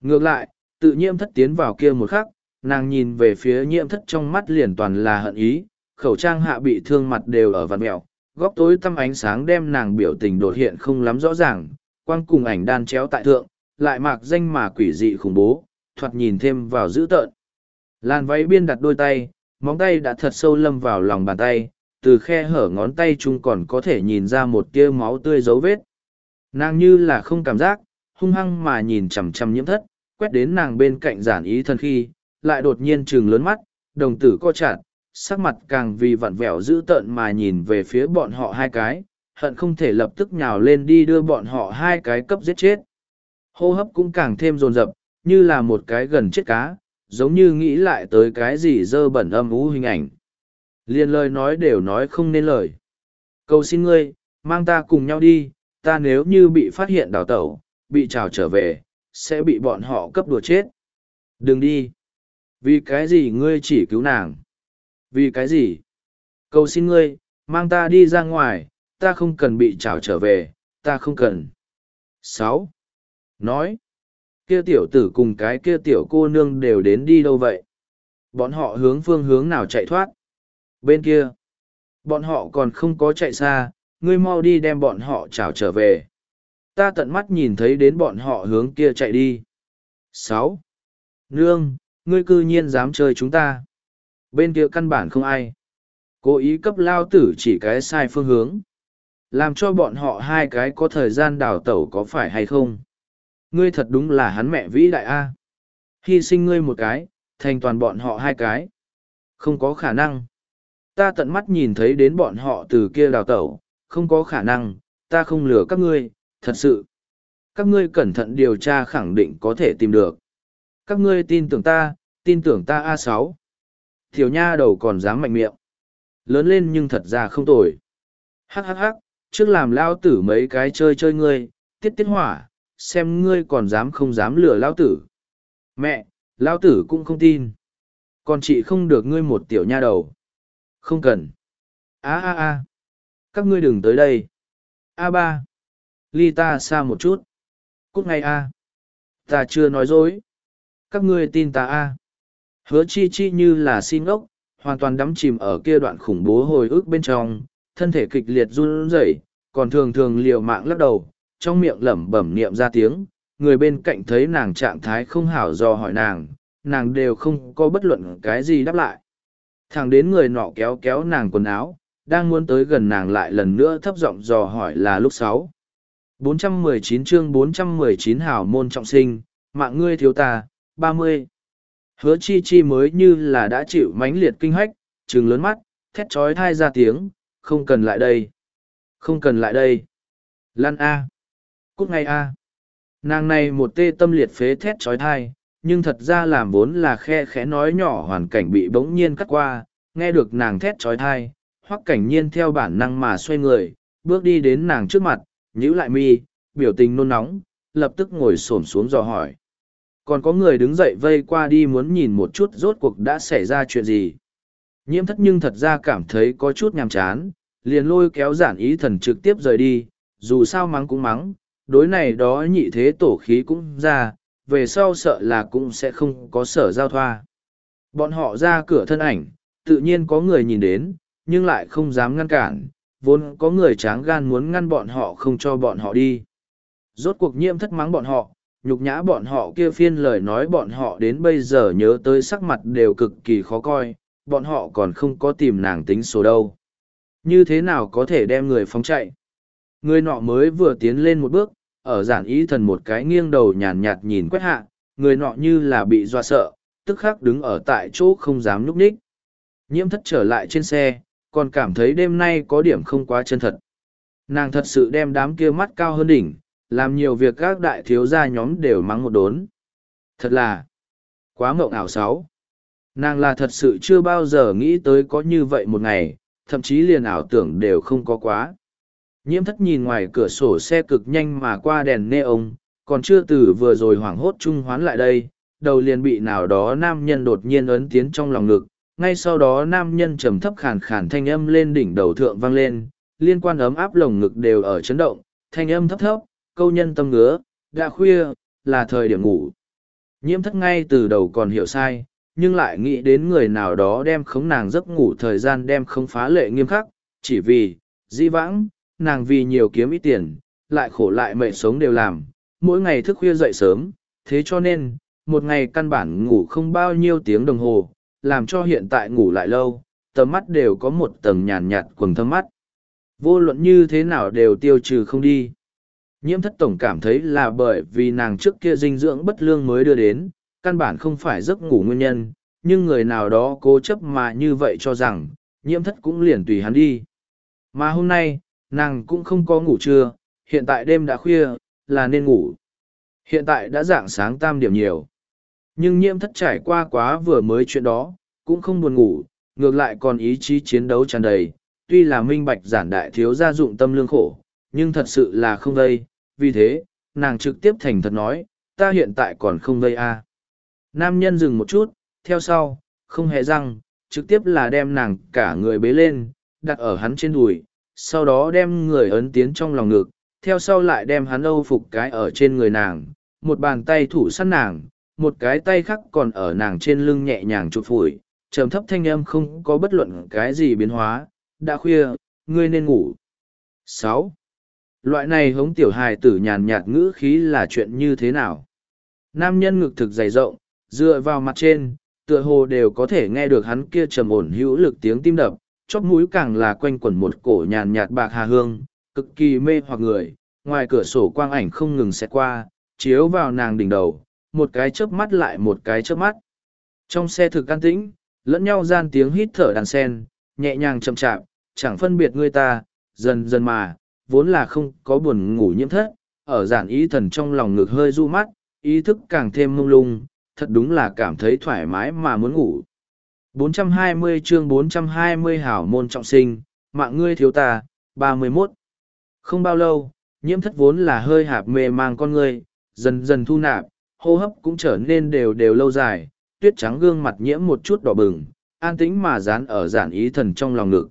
Ngược lại, tự nhiễm thất tiến vào kia một khắc, nàng nhìn về phía nhiễm thất trong mắt liền toàn là hận ý, khẩu trang hạ bị thương mặt đều ở vạt mẹo, góc tối tăm ánh sáng đem nàng biểu tình đột hiện không lắm rõ ràng, quang cùng ảnh đan chéo tại thượng, lại mạc danh mà quỷ dị khủng bố, thoạt nhìn thêm vào dữ tợn. Làn váy biên đặt đôi tay, móng tay đã thật sâu lâm vào lòng bàn tay, từ khe hở ngón tay chung còn có thể nhìn ra một tia máu tươi dấu vết. Nàng như là không cảm giác, hung hăng mà nhìn chằm chằm nhiễm thất, quét đến nàng bên cạnh giản ý thân khi, lại đột nhiên trừng lớn mắt, đồng tử co chặt, sắc mặt càng vì vặn vẹo dữ tợn mà nhìn về phía bọn họ hai cái, hận không thể lập tức nhào lên đi đưa bọn họ hai cái cấp giết chết. Hô hấp cũng càng thêm rồn rập, như là một cái gần chết cá, giống như nghĩ lại tới cái gì dơ bẩn âm ú hình ảnh. Liên lời nói đều nói không nên lời. Cầu xin ngươi, mang ta cùng nhau đi, ta nếu như bị phát hiện đào tẩu, bị trào trở về, sẽ bị bọn họ cấp đùa chết. Đừng đi. Vì cái gì ngươi chỉ cứu nàng? Vì cái gì? Cầu xin ngươi, mang ta đi ra ngoài, ta không cần bị trảo trở về, ta không cần. sáu Nói, kia tiểu tử cùng cái kia tiểu cô nương đều đến đi đâu vậy? Bọn họ hướng phương hướng nào chạy thoát? Bên kia, bọn họ còn không có chạy xa, ngươi mau đi đem bọn họ trảo trở về. Ta tận mắt nhìn thấy đến bọn họ hướng kia chạy đi. sáu Nương, ngươi cư nhiên dám chơi chúng ta. Bên kia căn bản không ai. Cố ý cấp lao tử chỉ cái sai phương hướng. Làm cho bọn họ hai cái có thời gian đào tẩu có phải hay không? Ngươi thật đúng là hắn mẹ vĩ đại A. Hy sinh ngươi một cái, thành toàn bọn họ hai cái. Không có khả năng. Ta tận mắt nhìn thấy đến bọn họ từ kia đào tẩu, không có khả năng, ta không lừa các ngươi, thật sự. Các ngươi cẩn thận điều tra khẳng định có thể tìm được. Các ngươi tin tưởng ta, tin tưởng ta a sáu Thiểu nha đầu còn dám mạnh miệng. Lớn lên nhưng thật ra không tồi. Hắc hắc hắc, trước làm lao tử mấy cái chơi chơi ngươi, tiết tiết hỏa, xem ngươi còn dám không dám lừa lao tử. Mẹ, lao tử cũng không tin. Còn chị không được ngươi một tiểu nha đầu. Không cần. a a a Các ngươi đừng tới đây. a ba Ly ta xa một chút. Cút ngay a Ta chưa nói dối. Các ngươi tin ta a Hứa chi chi như là xin ốc, hoàn toàn đắm chìm ở kia đoạn khủng bố hồi ức bên trong, thân thể kịch liệt run rẩy, còn thường thường liều mạng lắc đầu, trong miệng lẩm bẩm niệm ra tiếng, người bên cạnh thấy nàng trạng thái không hảo do hỏi nàng, nàng đều không có bất luận cái gì đáp lại. Thẳng đến người nọ kéo kéo nàng quần áo, đang muốn tới gần nàng lại lần nữa thấp giọng dò hỏi là lúc sáu. 419 chương 419 hảo môn trọng sinh, mạng ngươi thiếu ta, 30. Hứa chi chi mới như là đã chịu mãnh liệt kinh hách, trừng lớn mắt, thét trói thai ra tiếng, không cần lại đây. Không cần lại đây. Lan A. Cút ngay A. Nàng này một tê tâm liệt phế thét trói thai, nhưng thật ra làm vốn là khe khẽ nói nhỏ hoàn cảnh bị bỗng nhiên cắt qua, nghe được nàng thét trói thai, hoắc cảnh nhiên theo bản năng mà xoay người, bước đi đến nàng trước mặt, nhíu lại mi, biểu tình nôn nóng, lập tức ngồi xổm xuống dò hỏi. Còn có người đứng dậy vây qua đi muốn nhìn một chút rốt cuộc đã xảy ra chuyện gì. Nhiễm thất nhưng thật ra cảm thấy có chút nhàm chán, liền lôi kéo giản ý thần trực tiếp rời đi, dù sao mắng cũng mắng, đối này đó nhị thế tổ khí cũng ra, về sau sợ là cũng sẽ không có sở giao thoa. Bọn họ ra cửa thân ảnh, tự nhiên có người nhìn đến, nhưng lại không dám ngăn cản, vốn có người tráng gan muốn ngăn bọn họ không cho bọn họ đi. Rốt cuộc nhiễm thất mắng bọn họ, nhục nhã bọn họ kia phiên lời nói bọn họ đến bây giờ nhớ tới sắc mặt đều cực kỳ khó coi, bọn họ còn không có tìm nàng tính số đâu. Như thế nào có thể đem người phóng chạy? Người nọ mới vừa tiến lên một bước, ở giản ý thần một cái nghiêng đầu nhàn nhạt nhìn quét hạ, người nọ như là bị doa sợ, tức khắc đứng ở tại chỗ không dám nhúc nhích. Nhiễm thất trở lại trên xe, còn cảm thấy đêm nay có điểm không quá chân thật. Nàng thật sự đem đám kia mắt cao hơn đỉnh, làm nhiều việc các đại thiếu gia nhóm đều mắng một đốn. Thật là quá mộng ảo sáu. Nàng là thật sự chưa bao giờ nghĩ tới có như vậy một ngày, thậm chí liền ảo tưởng đều không có quá. Nhiễm thất nhìn ngoài cửa sổ xe cực nhanh mà qua đèn nê ông, còn chưa từ vừa rồi hoảng hốt trung hoán lại đây, đầu liền bị nào đó nam nhân đột nhiên ấn tiến trong lòng ngực, ngay sau đó nam nhân trầm thấp khàn khàn thanh âm lên đỉnh đầu thượng vang lên, liên quan ấm áp lồng ngực đều ở chấn động, thanh âm thấp thấp, câu nhân tâm ngứa, đã khuya, là thời điểm ngủ. Nhiễm thất ngay từ đầu còn hiểu sai, nhưng lại nghĩ đến người nào đó đem khống nàng giấc ngủ thời gian đem không phá lệ nghiêm khắc, chỉ vì, di vãng, nàng vì nhiều kiếm ít tiền, lại khổ lại mệt sống đều làm, mỗi ngày thức khuya dậy sớm, thế cho nên, một ngày căn bản ngủ không bao nhiêu tiếng đồng hồ, làm cho hiện tại ngủ lại lâu, tầm mắt đều có một tầng nhàn nhạt quầng thâm mắt. Vô luận như thế nào đều tiêu trừ không đi. Nhiễm thất tổng cảm thấy là bởi vì nàng trước kia dinh dưỡng bất lương mới đưa đến, căn bản không phải giấc ngủ nguyên nhân, nhưng người nào đó cố chấp mà như vậy cho rằng, nhiễm thất cũng liền tùy hắn đi. Mà hôm nay, nàng cũng không có ngủ trưa, hiện tại đêm đã khuya, là nên ngủ. Hiện tại đã dạng sáng tam điểm nhiều. Nhưng nhiễm thất trải qua quá vừa mới chuyện đó, cũng không buồn ngủ, ngược lại còn ý chí chiến đấu tràn đầy. Tuy là minh bạch giản đại thiếu gia dụng tâm lương khổ, nhưng thật sự là không vây. Vì thế, nàng trực tiếp thành thật nói, ta hiện tại còn không vây a. À. Nam nhân dừng một chút, theo sau, không hề răng, trực tiếp là đem nàng cả người bế lên, đặt ở hắn trên đùi, sau đó đem người ấn tiến trong lòng ngực, theo sau lại đem hắn âu phục cái ở trên người nàng, một bàn tay thủ săn nàng, một cái tay khác còn ở nàng trên lưng nhẹ nhàng chụp phủi, trầm thấp thanh âm không có bất luận cái gì biến hóa, đã khuya, ngươi nên ngủ. sáu Loại này hống tiểu hài tử nhàn nhạt ngữ khí là chuyện như thế nào? Nam nhân ngực thực dày rộng, dựa vào mặt trên, tựa hồ đều có thể nghe được hắn kia trầm ổn hữu lực tiếng tim đập, chóp mũi càng là quanh quẩn một cổ nhàn nhạt bạc hà hương, cực kỳ mê hoặc người, ngoài cửa sổ quang ảnh không ngừng xẹt qua, chiếu vào nàng đỉnh đầu, một cái chớp mắt lại một cái chớp mắt. Trong xe thực can tĩnh, lẫn nhau gian tiếng hít thở đàn sen, nhẹ nhàng chậm chạp, chẳng phân biệt người ta, dần dần mà, vốn là không có buồn ngủ nhiễm thất, ở giản ý thần trong lòng ngực hơi du mắt, ý thức càng thêm mông lung, thật đúng là cảm thấy thoải mái mà muốn ngủ. 420 chương 420 hảo môn trọng sinh, mạng ngươi thiếu ta, 31. Không bao lâu, nhiễm thất vốn là hơi hạp mê mang con ngươi, dần dần thu nạp, hô hấp cũng trở nên đều đều lâu dài, tuyết trắng gương mặt nhiễm một chút đỏ bừng, an tĩnh mà dán ở giản ý thần trong lòng ngực.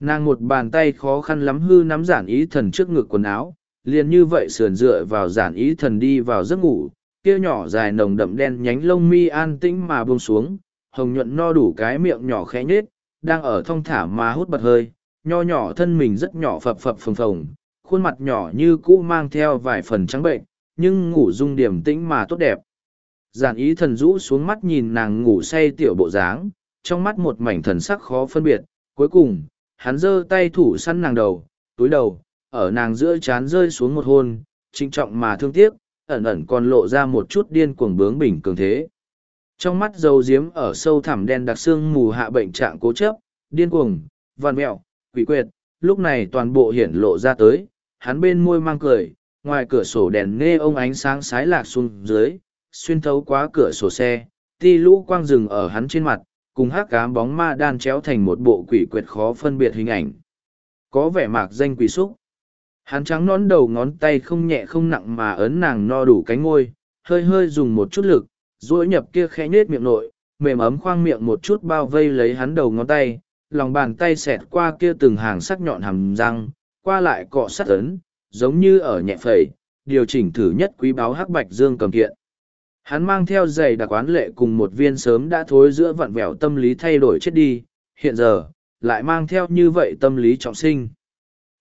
Nàng một bàn tay khó khăn lắm hư nắm giản ý thần trước ngực quần áo, liền như vậy sườn dựa vào giản ý thần đi vào giấc ngủ, kia nhỏ dài nồng đậm đen nhánh lông mi an tĩnh mà buông xuống, hồng nhuận no đủ cái miệng nhỏ khẽ nhết, đang ở thong thả mà hút bật hơi, nho nhỏ thân mình rất nhỏ phập phập phồng phồng, khuôn mặt nhỏ như cũ mang theo vài phần trắng bệnh, nhưng ngủ dung điểm tĩnh mà tốt đẹp. Giản ý thần rũ xuống mắt nhìn nàng ngủ say tiểu bộ dáng, trong mắt một mảnh thần sắc khó phân biệt, cuối cùng, hắn giơ tay thủ săn nàng đầu, túi đầu, ở nàng giữa chán rơi xuống một hôn, trinh trọng mà thương tiếc, ẩn ẩn còn lộ ra một chút điên cuồng bướng bỉnh cường thế. Trong mắt dầu diếm ở sâu thẳm đen đặc xương mù hạ bệnh trạng cố chấp, điên cuồng, vằn mẹo, quỷ quyệt, lúc này toàn bộ hiển lộ ra tới, hắn bên môi mang cười, ngoài cửa sổ đèn nghe ông ánh sáng sái lạc xuống dưới, xuyên thấu qua cửa sổ xe, ti lũ quang rừng ở hắn trên mặt, cùng hát cám bóng ma đan chéo thành một bộ quỷ quyệt khó phân biệt hình ảnh. Có vẻ mạc danh quỷ xúc. Hắn trắng nón đầu ngón tay không nhẹ không nặng mà ấn nàng no đủ cánh ngôi, hơi hơi dùng một chút lực, duỗi nhập kia khẽ nết miệng nội, mềm ấm khoang miệng một chút bao vây lấy hắn đầu ngón tay, lòng bàn tay xẹt qua kia từng hàng sắc nhọn hàm răng, qua lại cọ sắt ấn, giống như ở nhẹ phẩy, điều chỉnh thử nhất quý báo hắc bạch dương cầm kiện. Hắn mang theo giày đặc quán lệ cùng một viên sớm đã thối giữa vặn vẹo tâm lý thay đổi chết đi, hiện giờ, lại mang theo như vậy tâm lý trọng sinh.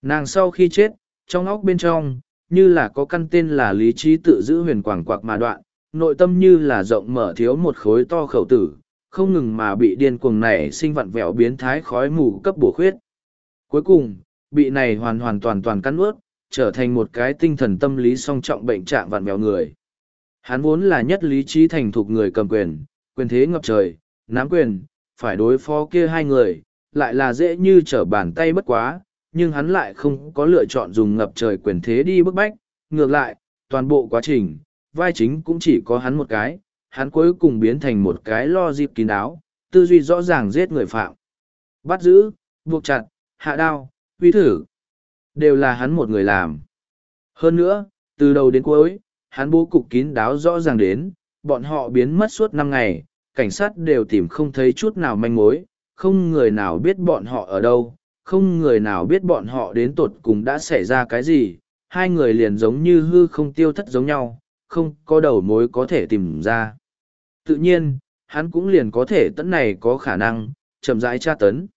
Nàng sau khi chết, trong óc bên trong, như là có căn tên là lý trí tự giữ huyền quảng quạc mà đoạn, nội tâm như là rộng mở thiếu một khối to khẩu tử, không ngừng mà bị điên cuồng này sinh vặn vẹo biến thái khói mù cấp bổ khuyết. Cuối cùng, bị này hoàn hoàn toàn toàn cắn ướt, trở thành một cái tinh thần tâm lý song trọng bệnh trạng vặn vẹo người. Hắn vốn là nhất lý trí thành thục người cầm quyền, quyền thế ngập trời, nắm quyền, phải đối phó kia hai người, lại là dễ như trở bàn tay bất quá, nhưng hắn lại không có lựa chọn dùng ngập trời quyền thế đi bức bách, ngược lại, toàn bộ quá trình, vai chính cũng chỉ có hắn một cái, hắn cuối cùng biến thành một cái lo dịp kín đáo, tư duy rõ ràng giết người phạm. Bắt giữ, buộc chặt, hạ đao, uy thử, đều là hắn một người làm. Hơn nữa, từ đầu đến cuối, hắn bố cục kín đáo rõ ràng đến, bọn họ biến mất suốt năm ngày, cảnh sát đều tìm không thấy chút nào manh mối, không người nào biết bọn họ ở đâu, không người nào biết bọn họ đến tột cùng đã xảy ra cái gì, hai người liền giống như hư không tiêu thất giống nhau, không có đầu mối có thể tìm ra. Tự nhiên, hắn cũng liền có thể tấn này có khả năng, chậm rãi tra tấn.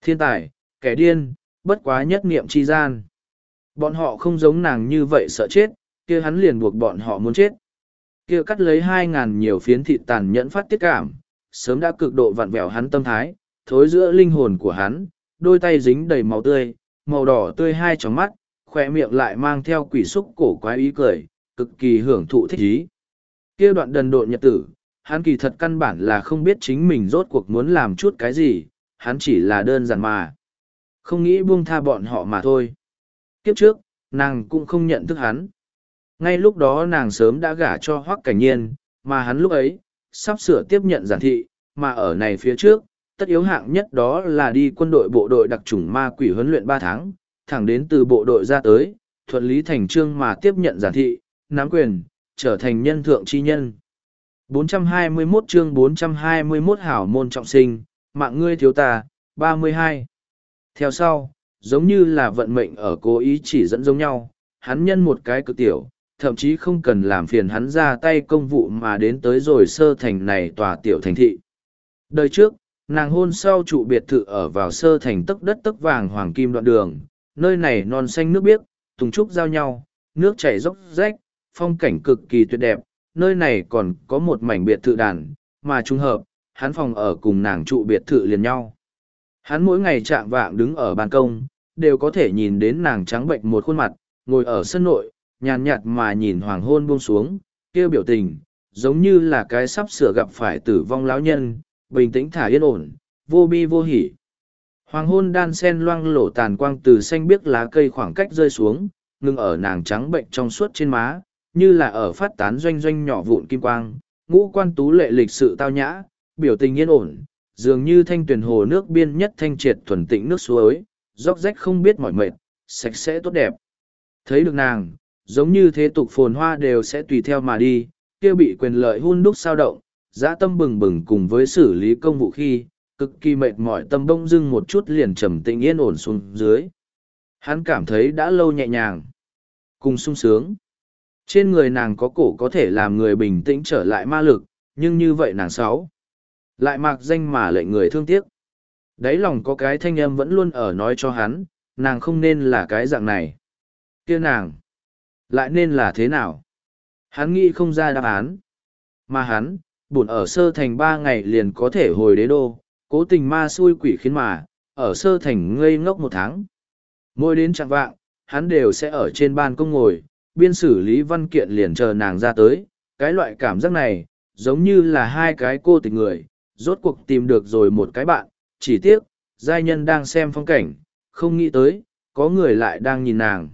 Thiên tài, kẻ điên, bất quá nhất niệm chi gian. Bọn họ không giống nàng như vậy sợ chết, kia hắn liền buộc bọn họ muốn chết. Kia cắt lấy hai ngàn nhiều phiến thịt tàn nhẫn phát tiết cảm, sớm đã cực độ vặn vẹo hắn tâm thái, thối giữa linh hồn của hắn, đôi tay dính đầy máu tươi, màu đỏ tươi hai tròng mắt, khoe miệng lại mang theo quỷ xúc cổ quái ý cười, cực kỳ hưởng thụ thích ý. Kia đoạn đần độn nhật tử, hắn kỳ thật căn bản là không biết chính mình rốt cuộc muốn làm chút cái gì, hắn chỉ là đơn giản mà. Không nghĩ buông tha bọn họ mà thôi. Kiếp trước, nàng cũng không nhận thức hắn. Ngay lúc đó nàng sớm đã gả cho Hoắc Cảnh Nhiên, mà hắn lúc ấy, sắp sửa tiếp nhận giản thị, mà ở này phía trước, tất yếu hạng nhất đó là đi quân đội bộ đội đặc chủng ma quỷ huấn luyện ba tháng, thẳng đến từ bộ đội ra tới, thuận lý thành trương mà tiếp nhận giản thị, nắm quyền, trở thành nhân thượng chi nhân. 421 chương 421 hảo môn trọng sinh, mạng ngươi thiếu ta, 32. Theo sau, giống như là vận mệnh ở cố ý chỉ dẫn giống nhau, hắn nhân một cái cực tiểu, thậm chí không cần làm phiền hắn ra tay công vụ mà đến tới rồi sơ thành này tòa tiểu thành thị. Đời trước, nàng hôn sau trụ biệt thự ở vào sơ thành tấc đất tấc vàng hoàng kim đoạn đường, nơi này non xanh nước biếc, tùng trúc giao nhau, nước chảy dốc rách, phong cảnh cực kỳ tuyệt đẹp, nơi này còn có một mảnh biệt thự đàn, mà trùng hợp, hắn phòng ở cùng nàng trụ biệt thự liền nhau. Hắn mỗi ngày chạm vạng đứng ở ban công, đều có thể nhìn đến nàng trắng bệnh một khuôn mặt, ngồi ở sân nội, nhàn nhạt mà nhìn hoàng hôn buông xuống, kêu biểu tình, giống như là cái sắp sửa gặp phải tử vong lão nhân, bình tĩnh thả yên ổn, vô bi vô hỉ. Hoàng hôn đan sen loang lổ tàn quang từ xanh biếc lá cây khoảng cách rơi xuống, ngừng ở nàng trắng bệnh trong suốt trên má, như là ở phát tán doanh doanh nhỏ vụn kim quang, ngũ quan tú lệ lịch sự tao nhã, biểu tình yên ổn, dường như thanh tuyển hồ nước biên nhất thanh triệt thuần tịnh nước suối, róc rách không biết mỏi mệt, sạch sẽ tốt đẹp. Thấy được nàng, giống như thế tục phồn hoa đều sẽ tùy theo mà đi, kia bị quyền lợi hun đúc sao động, dã tâm bừng bừng cùng với xử lý công vụ khi, cực kỳ mệt mỏi tâm bông dưng một chút liền trầm tĩnh yên ổn xuống dưới. Hắn cảm thấy đã lâu nhẹ nhàng, cùng sung sướng. Trên người nàng có cổ có thể làm người bình tĩnh trở lại ma lực, nhưng như vậy nàng sáu. Lại mặc danh mà lệnh người thương tiếc. Đáy lòng có cái thanh âm vẫn luôn ở nói cho hắn, nàng không nên là cái dạng này. kia nàng, lại nên là thế nào? Hắn nghĩ không ra đáp án. Mà hắn, buồn ở sơ thành ba ngày liền có thể hồi đế đô, cố tình ma xui quỷ khiến mà, ở sơ thành ngây ngốc một tháng. Mỗi đến trạng vạng, hắn đều sẽ ở trên ban công ngồi, biên xử lý văn kiện liền chờ nàng ra tới. Cái loại cảm giác này, giống như là hai cái cô tình người, rốt cuộc tìm được rồi một cái bạn, chỉ tiếc, giai nhân đang xem phong cảnh, không nghĩ tới, có người lại đang nhìn nàng.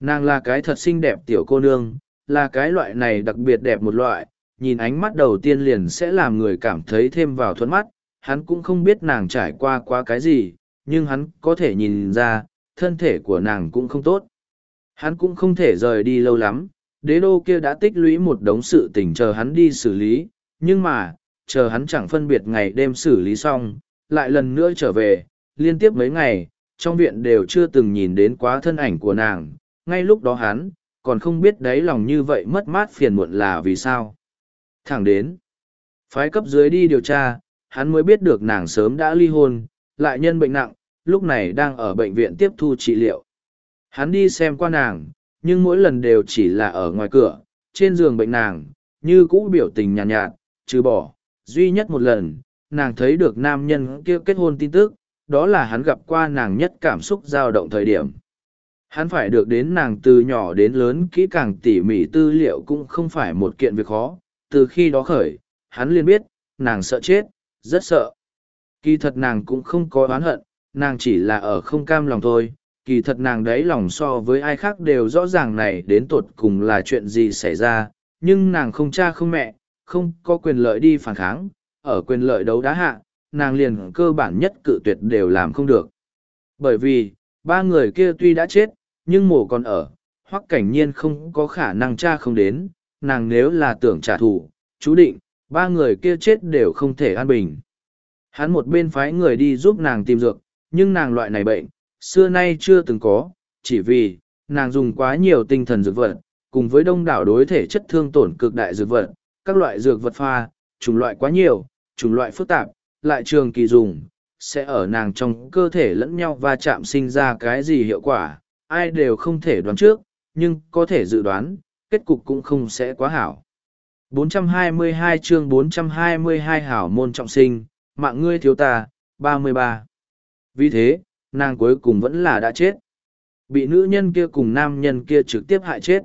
Nàng là cái thật xinh đẹp tiểu cô nương, là cái loại này đặc biệt đẹp một loại, nhìn ánh mắt đầu tiên liền sẽ làm người cảm thấy thêm vào thuẫn mắt, hắn cũng không biết nàng trải qua qua cái gì, nhưng hắn có thể nhìn ra, thân thể của nàng cũng không tốt. Hắn cũng không thể rời đi lâu lắm, đế đô kia đã tích lũy một đống sự tình chờ hắn đi xử lý, nhưng mà, chờ hắn chẳng phân biệt ngày đêm xử lý xong, lại lần nữa trở về, liên tiếp mấy ngày, trong viện đều chưa từng nhìn đến quá thân ảnh của nàng, ngay lúc đó hắn, còn không biết đáy lòng như vậy mất mát phiền muộn là vì sao. Thẳng đến, phái cấp dưới đi điều tra, hắn mới biết được nàng sớm đã ly hôn, lại nhân bệnh nặng, lúc này đang ở bệnh viện tiếp thu trị liệu. Hắn đi xem qua nàng, nhưng mỗi lần đều chỉ là ở ngoài cửa, trên giường bệnh nàng, như cũ biểu tình nhàn nhạt, nhạt, trừ bỏ, duy nhất một lần, nàng thấy được nam nhân kia kết hôn tin tức, đó là hắn gặp qua nàng nhất cảm xúc dao động thời điểm. Hắn phải được đến nàng từ nhỏ đến lớn kỹ càng tỉ mỉ tư liệu cũng không phải một kiện việc khó, từ khi đó khởi, hắn liền biết, nàng sợ chết, rất sợ. kỳ thật nàng cũng không có oán hận nàng chỉ là ở không cam lòng thôi. Kỳ thật nàng đấy lòng so với ai khác đều rõ ràng này đến tột cùng là chuyện gì xảy ra. Nhưng nàng không cha không mẹ không có quyền lợi đi phản kháng. Ở quyền lợi đấu đá hạ nàng liền cơ bản nhất cự tuyệt đều làm không được. Bởi vì ba người kia tuy đã chết, nhưng mổ còn ở, hoắc cảnh nhiên không có khả năng cha không đến, nàng nếu là tưởng trả thù, chú định, ba người kia chết đều không thể an bình. Hắn một bên phái người đi giúp nàng tìm dược, nhưng nàng loại này bệnh, xưa nay chưa từng có, chỉ vì, nàng dùng quá nhiều tinh thần dược vật, cùng với đông đảo đối thể chất thương tổn cực đại dược vật, các loại dược vật pha, chủng loại quá nhiều, chủng loại phức tạp, lại trường kỳ dùng sẽ ở nàng trong cơ thể lẫn nhau va chạm sinh ra cái gì hiệu quả, ai đều không thể đoán trước, nhưng có thể dự đoán, kết cục cũng không sẽ quá hảo. 422 chương 422 hảo môn trọng sinh, mạng ngươi thiếu ta 33. vì thế, nàng cuối cùng vẫn là đã chết. Bị nữ nhân kia cùng nam nhân kia trực tiếp hại chết.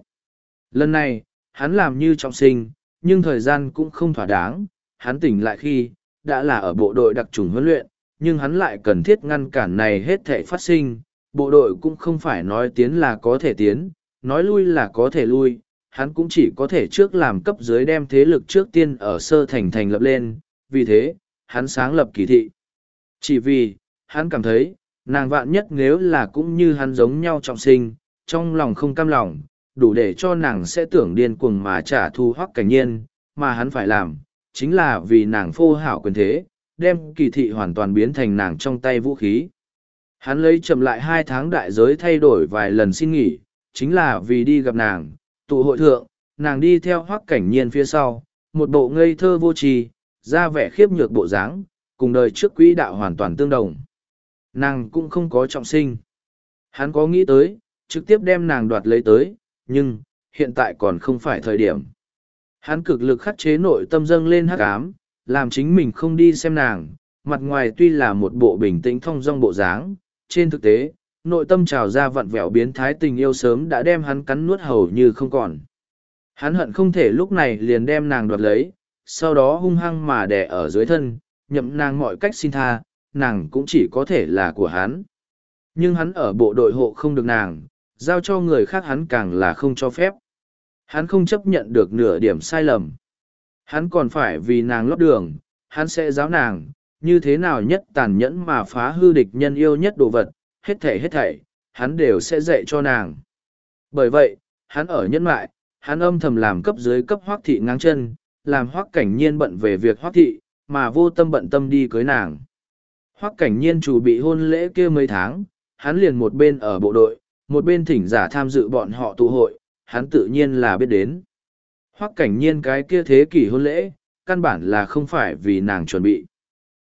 Lần này, hắn làm như trọng sinh, nhưng thời gian cũng không thỏa đáng, hắn tỉnh lại khi, đã là ở bộ đội đặc trùng huấn luyện nhưng hắn lại cần thiết ngăn cản này hết thể phát sinh, bộ đội cũng không phải nói tiến là có thể tiến, nói lui là có thể lui, hắn cũng chỉ có thể trước làm cấp dưới đem thế lực trước tiên ở sơ thành thành lập lên, vì thế, hắn sáng lập kỳ thị. Chỉ vì, hắn cảm thấy, nàng vạn nhất nếu là cũng như hắn giống nhau trọng sinh, trong lòng không cam lòng, đủ để cho nàng sẽ tưởng điên cuồng mà trả thù hoắc cảnh nhiên, mà hắn phải làm, chính là vì nàng phô hảo quyền thế đem kỳ thị hoàn toàn biến thành nàng trong tay vũ khí. Hắn lấy chậm lại hai tháng đại giới thay đổi vài lần xin nghỉ, chính là vì đi gặp nàng, tụ hội thượng, nàng đi theo hoác cảnh nhiên phía sau, một bộ ngây thơ vô tri, ra vẻ khiếp nhược bộ dáng, cùng đời trước quỹ đạo hoàn toàn tương đồng. Nàng cũng không có trọng sinh. Hắn có nghĩ tới, trực tiếp đem nàng đoạt lấy tới, nhưng, hiện tại còn không phải thời điểm. Hắn cực lực khắc chế nội tâm dâng lên hắc ám làm chính mình không đi xem nàng, mặt ngoài tuy là một bộ bình tĩnh thong dong bộ dáng, trên thực tế, nội tâm trào ra vặn vẹo biến thái tình yêu sớm đã đem hắn cắn nuốt hầu như không còn. Hắn hận không thể lúc này liền đem nàng đoạt lấy, sau đó hung hăng mà đè ở dưới thân, nhậm nàng mọi cách xin tha, nàng cũng chỉ có thể là của hắn. Nhưng hắn ở bộ đội hộ không được nàng, giao cho người khác hắn càng là không cho phép. Hắn không chấp nhận được nửa điểm sai lầm hắn còn phải vì nàng lót đường, hắn sẽ giáo nàng, như thế nào nhất tàn nhẫn mà phá hư địch nhân yêu nhất đồ vật, hết thảy hết thảy, hắn đều sẽ dạy cho nàng. Bởi vậy, hắn ở nhân mại hắn âm thầm làm cấp dưới cấp hoác thị ngang chân, làm hoác cảnh nhiên bận về việc hoác thị, mà vô tâm bận tâm đi cưới nàng. Hoác cảnh nhiên chủ bị hôn lễ kia mấy tháng, hắn liền một bên ở bộ đội, một bên thỉnh giả tham dự bọn họ tụ hội, hắn tự nhiên là biết đến. Hoắc cảnh nhiên cái kia thế kỷ hôn lễ, căn bản là không phải vì nàng chuẩn bị.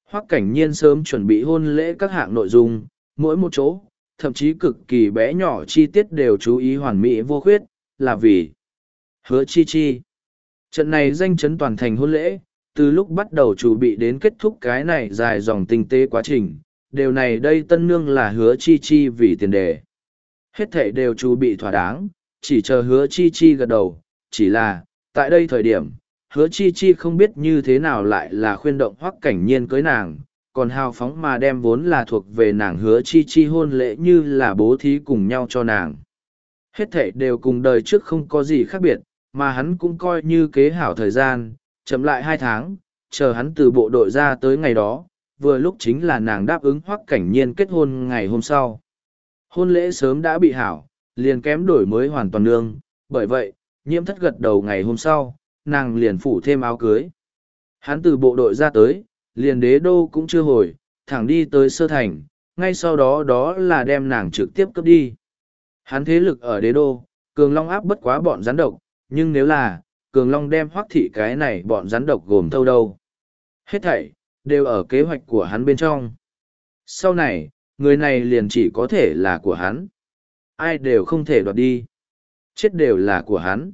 Hoắc cảnh nhiên sớm chuẩn bị hôn lễ các hạng nội dung, mỗi một chỗ, thậm chí cực kỳ bé nhỏ chi tiết đều chú ý hoàn mỹ vô khuyết, là vì hứa chi chi. Trận này danh chấn toàn thành hôn lễ, từ lúc bắt đầu chuẩn bị đến kết thúc cái này dài dòng tinh tế quá trình, điều này đây tân nương là hứa chi chi vì tiền đề. Hết thệ đều chuẩn bị thỏa đáng, chỉ chờ hứa chi chi gật đầu, chỉ là tại đây thời điểm, hứa chi chi không biết như thế nào lại là khuyên động hoắc cảnh nhiên cưới nàng, còn hào phóng mà đem vốn là thuộc về nàng hứa chi chi hôn lễ như là bố thí cùng nhau cho nàng. Hết thể đều cùng đời trước không có gì khác biệt, mà hắn cũng coi như kế hảo thời gian, chậm lại hai tháng, chờ hắn từ bộ đội ra tới ngày đó, vừa lúc chính là nàng đáp ứng hoắc cảnh nhiên kết hôn ngày hôm sau. Hôn lễ sớm đã bị hảo, liền kém đổi mới hoàn toàn nương, bởi vậy nhiễm thất gật đầu ngày hôm sau, nàng liền phủ thêm áo cưới. Hắn từ bộ đội ra tới, liền đế đô cũng chưa hồi, thẳng đi tới sơ thành, ngay sau đó đó là đem nàng trực tiếp cướp đi. Hắn thế lực ở đế đô, cường long áp bất quá bọn rắn độc, nhưng nếu là, cường long đem hoác thị cái này bọn rắn độc gồm thâu đâu. Hết thảy, đều ở kế hoạch của hắn bên trong. Sau này, người này liền chỉ có thể là của hắn. Ai đều không thể đoạt đi chết đều là của hắn.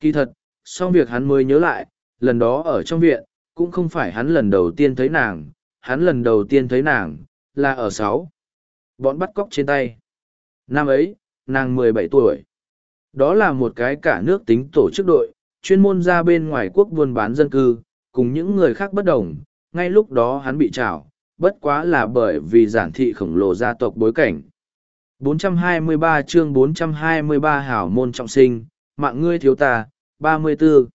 Kỳ thật, xong việc hắn mới nhớ lại, lần đó ở trong viện, cũng không phải hắn lần đầu tiên thấy nàng, hắn lần đầu tiên thấy nàng, là ở sáu. Bọn bắt cóc trên tay. Năm ấy, nàng mười bảy tuổi. Đó là một cái cả nước tính tổ chức đội, chuyên môn ra bên ngoài quốc buôn bán dân cư, cùng những người khác bất đồng, ngay lúc đó hắn bị trảo, bất quá là bởi vì giản thị khổng lồ gia tộc bối cảnh. 423 chương 423 hảo môn trọng sinh, mạng ngươi thiếu ta, 34.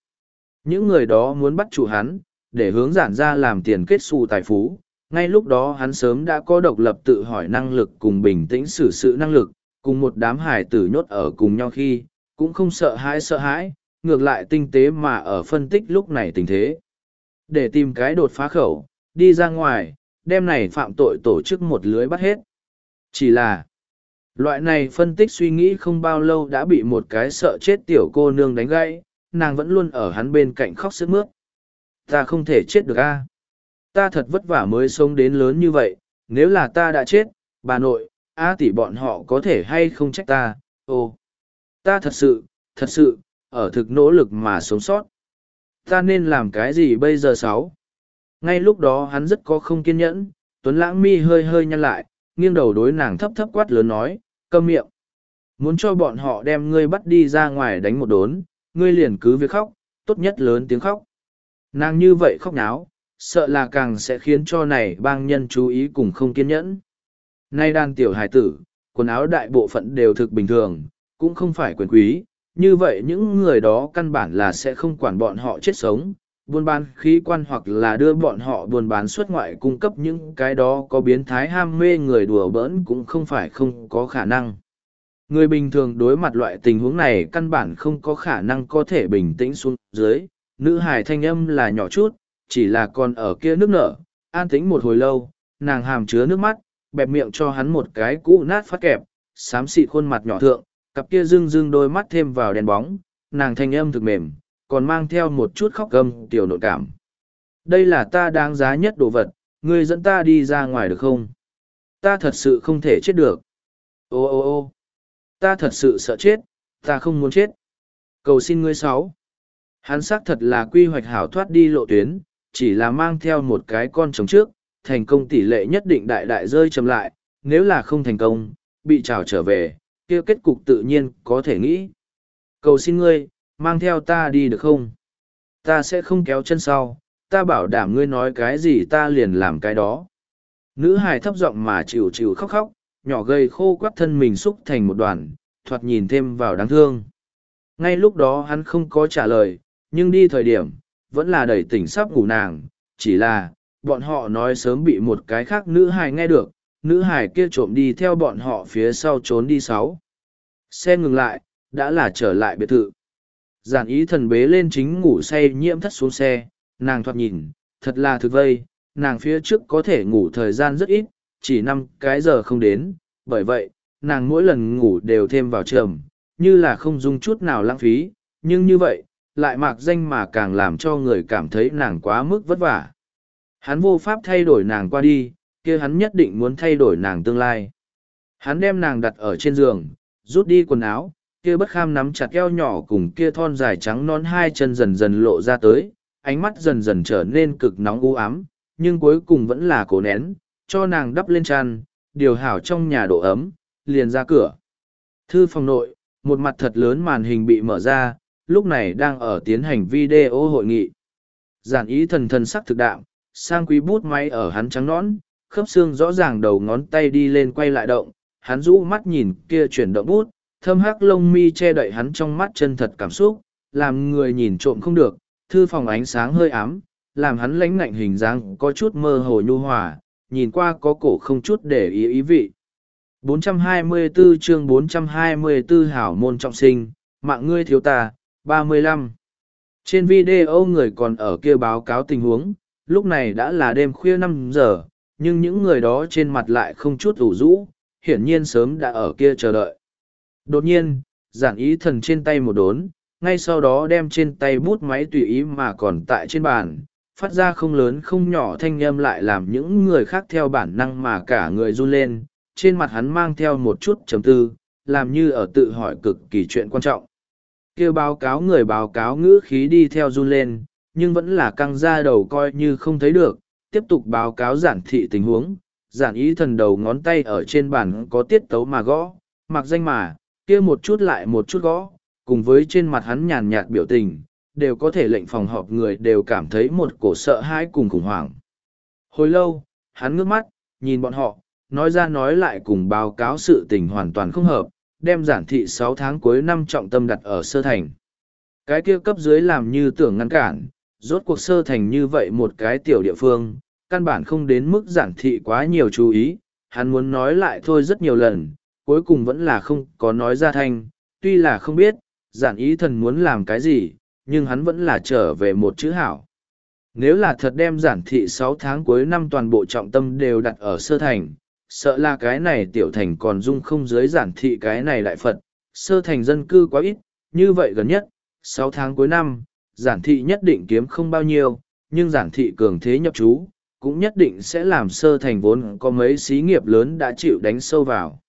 Những người đó muốn bắt chủ hắn, để hướng giản ra làm tiền kết xu tài phú. Ngay lúc đó hắn sớm đã có độc lập tự hỏi năng lực cùng bình tĩnh xử sự năng lực, cùng một đám hải tử nhốt ở cùng nhau khi, cũng không sợ hãi sợ hãi, ngược lại tinh tế mà ở phân tích lúc này tình thế. Để tìm cái đột phá khẩu, đi ra ngoài, đem này phạm tội tổ chức một lưới bắt hết. Chỉ là, loại này phân tích suy nghĩ không bao lâu đã bị một cái sợ chết tiểu cô nương đánh gãy, nàng vẫn luôn ở hắn bên cạnh khóc sức mướt. Ta không thể chết được a Ta thật vất vả mới sống đến lớn như vậy, nếu là ta đã chết, bà nội, a tỷ bọn họ có thể hay không trách ta, ô. Ta thật sự, thật sự, ở thực nỗ lực mà sống sót. Ta nên làm cái gì bây giờ sáu? Ngay lúc đó hắn rất có không kiên nhẫn, Tuấn Lãng mi hơi hơi nhăn lại, nghiêng đầu đối nàng thấp thấp quát lớn nói, câm miệng. Muốn cho bọn họ đem ngươi bắt đi ra ngoài đánh một đốn, ngươi liền cứ việc khóc, tốt nhất lớn tiếng khóc. Nàng như vậy khóc náo, sợ là càng sẽ khiến cho này bang nhân chú ý cùng không kiên nhẫn. Nay đàn tiểu hải tử, quần áo đại bộ phận đều thực bình thường, cũng không phải quyền quý, như vậy những người đó căn bản là sẽ không quản bọn họ chết sống, buôn bán khí quan hoặc là đưa bọn họ buôn bán xuất ngoại cung cấp những cái đó có biến thái ham mê người đùa bỡn cũng không phải không có khả năng. Người bình thường đối mặt loại tình huống này căn bản không có khả năng có thể bình tĩnh xuống dưới, nữ hài thanh âm là nhỏ chút, chỉ là còn ở kia nước nở, an tĩnh một hồi lâu, nàng hàm chứa nước mắt, bẹp miệng cho hắn một cái cũ nát phát kẹp, xám xịt khuôn mặt nhỏ thượng, cặp kia rưng rưng đôi mắt thêm vào đèn bóng, nàng thanh âm thực mềm, còn mang theo một chút khóc gầm tiểu nội cảm. Đây là ta đáng giá nhất đồ vật, ngươi dẫn ta đi ra ngoài được không? Ta thật sự không thể chết được. Ô ô ô ta thật sự sợ chết, ta không muốn chết. Cầu xin ngươi sáu. Hắn xác thật là quy hoạch hảo thoát đi lộ tuyến, chỉ là mang theo một cái con trống trước, thành công tỷ lệ nhất định đại đại rơi chậm lại, nếu là không thành công, bị trào trở về, kia kết cục tự nhiên có thể nghĩ. Cầu xin ngươi, mang theo ta đi được không? Ta sẽ không kéo chân sau, ta bảo đảm ngươi nói cái gì ta liền làm cái đó. Nữ hài thấp giọng mà chịu chịu khóc khóc, nhỏ gầy khô quắt thân mình xúc thành một đoàn, thoạt nhìn thêm vào đáng thương. Ngay lúc đó hắn không có trả lời, nhưng đi thời điểm, vẫn là đầy tỉnh sắp ngủ nàng, chỉ là, bọn họ nói sớm bị một cái khác nữ hài nghe được, nữ hài kia trộm đi theo bọn họ phía sau trốn đi sáu. Xe ngừng lại, đã là trở lại biệt thự. Giản ý thần bế lên chính ngủ say nhiễm thất xuống xe, nàng thoạt nhìn, thật là thực vây, nàng phía trước có thể ngủ thời gian rất ít, chỉ năm cái giờ không đến, bởi vậy, nàng mỗi lần ngủ đều thêm vào trầm, như là không dùng chút nào lãng phí, nhưng như vậy, lại mạc danh mà càng làm cho người cảm thấy nàng quá mức vất vả. Hắn vô pháp thay đổi nàng qua đi, kia hắn nhất định muốn thay đổi nàng tương lai. Hắn đem nàng đặt ở trên giường, rút đi quần áo, kia bất kham nắm chặt eo nhỏ cùng kia thon dài trắng non hai chân dần dần lộ ra tới, ánh mắt dần dần trở nên cực nóng u ám, nhưng cuối cùng vẫn là cố nén, cho nàng đắp lên tràn, điều hảo trong nhà độ ấm, liền ra cửa. Thư phòng nội, một mặt thật lớn màn hình bị mở ra, lúc này đang ở tiến hành video hội nghị. Giản ý thần thần sắc thực đạm, sang quý bút máy ở hắn trắng nón khớp xương rõ ràng đầu ngón tay đi lên quay lại động, hắn rũ mắt nhìn kia chuyển động bút, thâm hắc lông mi che đậy hắn trong mắt chân thật cảm xúc, làm người nhìn trộm không được, thư phòng ánh sáng hơi ám, làm hắn lãnh ngạnh hình dáng có chút mơ hồ nhu hòa, nhìn qua có cổ không chút để ý ý vị. 424 chương 424 hảo môn trọng sinh, mạng ngươi thiếu ta, 35. Trên video người còn ở kia báo cáo tình huống, lúc này đã là đêm khuya năm giờ, nhưng những người đó trên mặt lại không chút ủ rũ, hiển nhiên sớm đã ở kia chờ đợi. Đột nhiên, giản ý thần trên tay một đốn, ngay sau đó đem trên tay bút máy tùy ý mà còn tại trên bàn, phát ra không lớn không nhỏ thanh âm lại làm những người khác theo bản năng mà cả người run lên, trên mặt hắn mang theo một chút chấm tư, làm như ở tự hỏi cực kỳ chuyện quan trọng. kêu báo cáo người báo cáo ngữ khí đi theo run lên, nhưng vẫn là căng ra đầu coi như không thấy được, tiếp tục báo cáo giản thị tình huống, giản ý thần đầu ngón tay ở trên bàn có tiết tấu mà gõ, mặc danh mà, kia một chút lại một chút gõ, cùng với trên mặt hắn nhàn nhạt biểu tình, đều có thể lệnh phòng họp người đều cảm thấy một cổ sợ hãi cùng khủng hoảng. Hồi lâu, hắn ngước mắt, nhìn bọn họ, nói ra nói lại cùng báo cáo sự tình hoàn toàn không hợp, đem giản thị sáu tháng cuối năm trọng tâm đặt ở sơ thành. Cái kia cấp dưới làm như tưởng ngăn cản, rốt cuộc sơ thành như vậy một cái tiểu địa phương, căn bản không đến mức giản thị quá nhiều chú ý, hắn muốn nói lại thôi rất nhiều lần, cuối cùng vẫn là không có nói ra thanh, tuy là không biết, giản ý thần muốn làm cái gì, nhưng hắn vẫn là trở về một chữ hảo. Nếu là thật đem giản thị sáu tháng cuối năm toàn bộ trọng tâm đều đặt ở sơ thành, sợ là cái này tiểu thành còn dung không dưới giản thị cái này đại Phật, sơ thành dân cư quá ít, như vậy gần nhất, sáu tháng cuối năm, giản thị nhất định kiếm không bao nhiêu, nhưng giản thị cường thế nhập chú cũng nhất định sẽ làm sơ thành vốn có mấy xí nghiệp lớn đã chịu đánh sâu vào.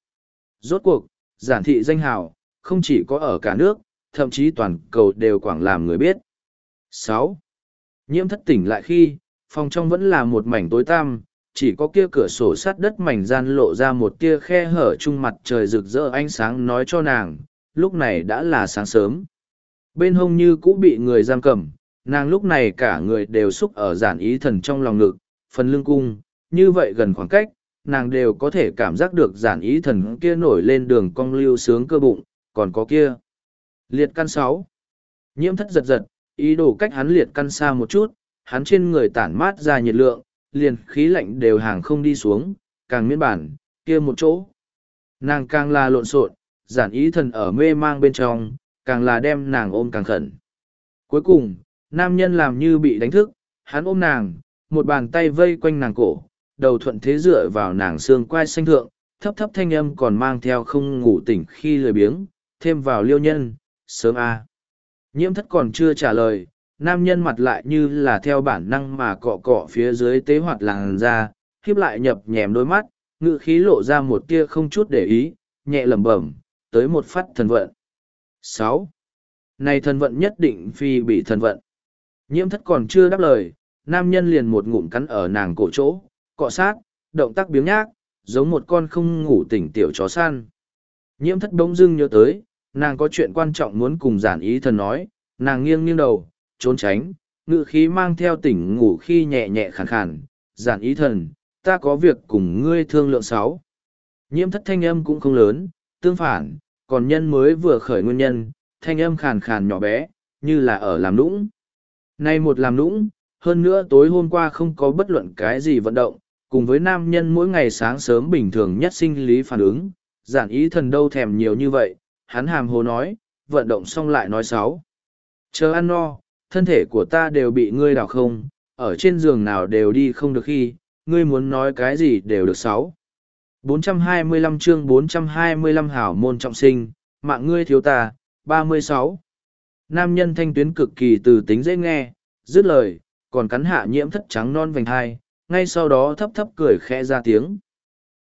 Rốt cuộc, giản thị danh hào, không chỉ có ở cả nước, thậm chí toàn cầu đều quảng làm người biết. sáu Nhiễm thất tỉnh lại khi, phòng trong vẫn là một mảnh tối tăm, chỉ có kia cửa sổ sắt đất mảnh gian lộ ra một tia khe hở chung mặt trời rực rỡ ánh sáng nói cho nàng, lúc này đã là sáng sớm. Bên hông như cũ bị người giam cầm, nàng lúc này cả người đều xúc ở giản ý thần trong lòng ngực, phần lưng cung, như vậy gần khoảng cách, nàng đều có thể cảm giác được giản ý thần kia nổi lên đường cong lưu sướng cơ bụng, còn có kia. Liệt căn sáu Nhiễm thất giật giật, ý đồ cách hắn liệt căn xa một chút, hắn trên người tản mát ra nhiệt lượng, liền khí lạnh đều hàng không đi xuống, càng miễn bản, kia một chỗ. Nàng càng là lộn xộn, giản ý thần ở mê mang bên trong, càng là đem nàng ôm càng khẩn. Cuối cùng, nam nhân làm như bị đánh thức, hắn ôm nàng, một bàn tay vây quanh nàng cổ, đầu thuận thế dựa vào nàng xương quai xanh thượng, thấp thấp thanh âm còn mang theo không ngủ tỉnh khi lười biếng, thêm vào liêu nhân, sớm a à. Nhiễm thất còn chưa trả lời, nam nhân mặt lại như là theo bản năng mà cọ cọ phía dưới tế hoạt làn ra, khiếp lại nhập nhèm đôi mắt, ngự khí lộ ra một tia không chút để ý, nhẹ lẩm bẩm, tới một phát thần vận. sáu Này thần vận nhất định phi bị thần vận. Nhiễm thất còn chưa đáp lời, nam nhân liền một ngụm cắn ở nàng cổ chỗ, cọ sát, động tác biếng nhác, giống một con không ngủ tỉnh tiểu chó săn. Nhiễm thất bỗng dưng nhớ tới, nàng có chuyện quan trọng muốn cùng giản ý thần nói, nàng nghiêng nghiêng đầu, trốn tránh, ngự khí mang theo tỉnh ngủ khi nhẹ nhẹ khàn khàn, giản ý thần, ta có việc cùng ngươi thương lượng sáu. Nhiễm thất thanh âm cũng không lớn, tương phản, còn nhân mới vừa khởi nguyên nhân, thanh âm khàn khàn nhỏ bé, như là ở làm nũng. Nay một làm nũng, hơn nữa tối hôm qua không có bất luận cái gì vận động, cùng với nam nhân mỗi ngày sáng sớm bình thường nhất sinh lý phản ứng, giản ý thần đâu thèm nhiều như vậy, hắn hàm hồ nói, vận động xong lại nói sáu. Chờ ăn no, thân thể của ta đều bị ngươi đào không, ở trên giường nào đều đi không được khi, ngươi muốn nói cái gì đều được sáu. 425 chương 425 hảo môn trọng sinh, mạng ngươi thiếu ta, 36. Nam nhân thanh tuyến cực kỳ từ tính dễ nghe, dứt lời, còn cắn hạ nhiễm thất trắng non vành hai, ngay sau đó thấp thấp cười khẽ ra tiếng.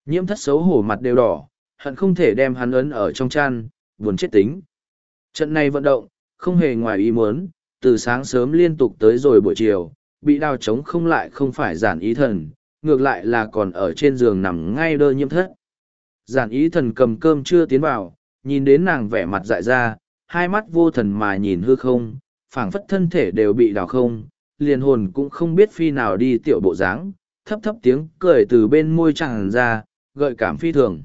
Nhiễm thất xấu hổ mặt đều đỏ, hận không thể đem hắn ấn ở trong chăn, buồn chết tính. Trận này vận động, không hề ngoài ý muốn, từ sáng sớm liên tục tới rồi buổi chiều, bị đào trống không lại không phải giản ý thần, ngược lại là còn ở trên giường nằm ngay đơ nhiễm thất. Giản ý thần cầm cơm chưa tiến vào, nhìn đến nàng vẻ mặt dại ra, hai mắt vô thần mà nhìn hư không, phảng phất thân thể đều bị đào không, liền hồn cũng không biết phi nào đi tiểu bộ dáng, thấp thấp tiếng cười từ bên môi tràn ra, gợi cảm phi thường.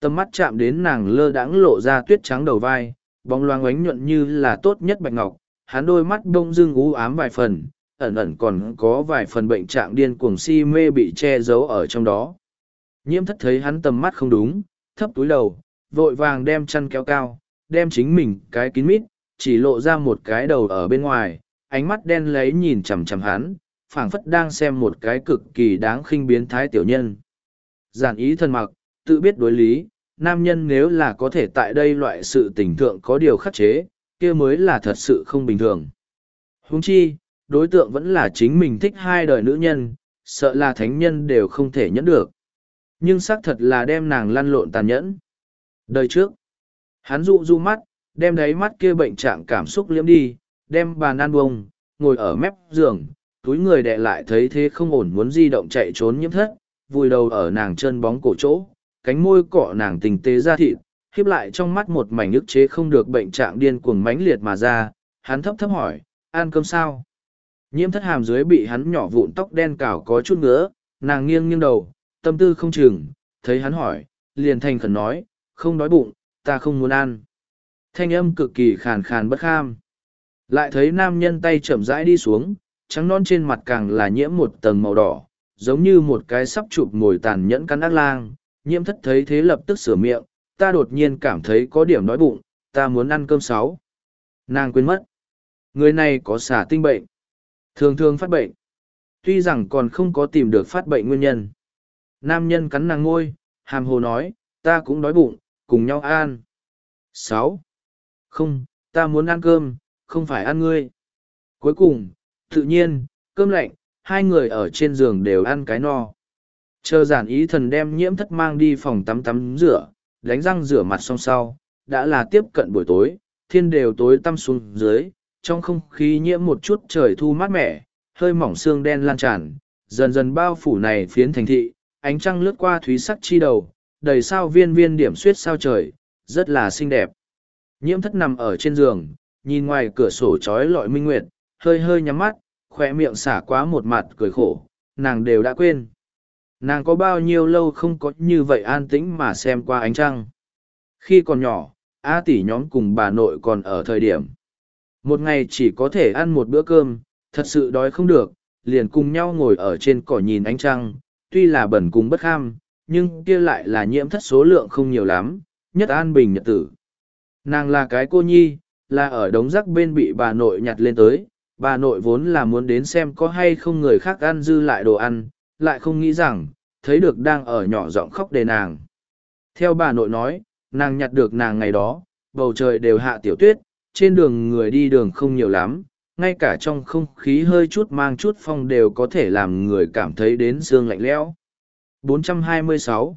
Tầm mắt chạm đến nàng lơ đãng lộ ra tuyết trắng đầu vai, bóng loáng ánh nhuận như là tốt nhất bạch ngọc, hắn đôi mắt đông dưng ú ám vài phần, ẩn ẩn còn có vài phần bệnh trạng điên cuồng si mê bị che giấu ở trong đó. Nhiễm thất thấy hắn tầm mắt không đúng, thấp túi đầu, vội vàng đem chăn kéo cao, đem chính mình cái kín mít, chỉ lộ ra một cái đầu ở bên ngoài, ánh mắt đen lấy nhìn chằm chằm hắn, phảng phất đang xem một cái cực kỳ đáng khinh biến thái tiểu nhân. Giản ý thân mặc, tự biết đối lý, nam nhân nếu là có thể tại đây loại sự tình thượng có điều khắc chế, kia mới là thật sự không bình thường. Huống chi, đối tượng vẫn là chính mình thích hai đời nữ nhân, sợ là thánh nhân đều không thể nhẫn được. Nhưng xác thật là đem nàng lăn lộn tàn nhẫn. Đời trước, hắn dụ du mắt, đem đáy mắt kia bệnh trạng cảm xúc liếm đi, đem bàn ăn bông, ngồi ở mép giường, túi người đệ lại thấy thế không ổn muốn di động chạy trốn nhiễm thất, vùi đầu ở nàng chân bóng cổ chỗ, cánh môi cọ nàng tình tế ra thịt, khiếp lại trong mắt một mảnh ức chế không được bệnh trạng điên cuồng mãnh liệt mà ra, hắn thấp thấp hỏi, ăn cơm sao? Nhiễm thất hàm dưới bị hắn nhỏ vụn tóc đen cào có chút ngứa, nàng nghiêng nghiêng đầu tâm tư không chừng thấy hắn hỏi liền thành khẩn nói không đói bụng ta không muốn ăn thanh âm cực kỳ khàn khàn bất kham lại thấy nam nhân tay chậm rãi đi xuống, trắng non trên mặt càng là nhiễm một tầng màu đỏ, giống như một cái sắp chụp mồi tàn nhẫn cắn ác lang. Nhiễm thất thấy thế lập tức sửa miệng, ta đột nhiên cảm thấy có điểm đói bụng, ta muốn ăn cơm sáu. Nàng quên mất. Người này có xả tinh bệnh. Thường thường phát bệnh. Tuy rằng còn không có tìm được phát bệnh nguyên nhân. Nam nhân cắn nàng ngôi, hàm hồ nói, ta cũng đói bụng, cùng nhau ăn. Sáu. Không, ta muốn ăn cơm không phải ăn ngươi. Cuối cùng, tự nhiên, cơm lạnh, hai người ở trên giường đều ăn cái no. Chờ giản ý thần đem nhiễm thất mang đi phòng tắm tắm rửa, đánh răng rửa mặt xong sau, đã là tiếp cận buổi tối, thiên đều tối tăm xuống dưới, trong không khí nhiễm một chút trời thu mát mẻ, hơi mỏng xương đen lan tràn, dần dần bao phủ này phiến thành thị, ánh trăng lướt qua thúy sắc chi đầu, đầy sao viên viên điểm suyết sao trời, rất là xinh đẹp. Nhiễm thất nằm ở trên giường nhìn ngoài cửa sổ trói lọi minh nguyệt, hơi hơi nhắm mắt, khỏe miệng xả quá một mặt cười khổ, nàng đều đã quên. Nàng có bao nhiêu lâu không có như vậy an tĩnh mà xem qua ánh trăng. Khi còn nhỏ, a tỷ nhóm cùng bà nội còn ở thời điểm. Một ngày chỉ có thể ăn một bữa cơm, thật sự đói không được, liền cùng nhau ngồi ở trên cỏ nhìn ánh trăng, tuy là bẩn cùng bất kham nhưng kia lại là nhiễm thất số lượng không nhiều lắm, nhất an bình nhật tử. Nàng là cái cô nhi là ở đống rác bên bị bà nội nhặt lên tới. Bà nội vốn là muốn đến xem có hay không người khác ăn dư lại đồ ăn, lại không nghĩ rằng, thấy được đang ở nhỏ giọng khóc đề nàng. Theo bà nội nói, nàng nhặt được nàng ngày đó, bầu trời đều hạ tiểu tuyết, trên đường người đi đường không nhiều lắm, ngay cả trong không khí hơi chút mang chút phong đều có thể làm người cảm thấy đến xương lạnh lẽo. 426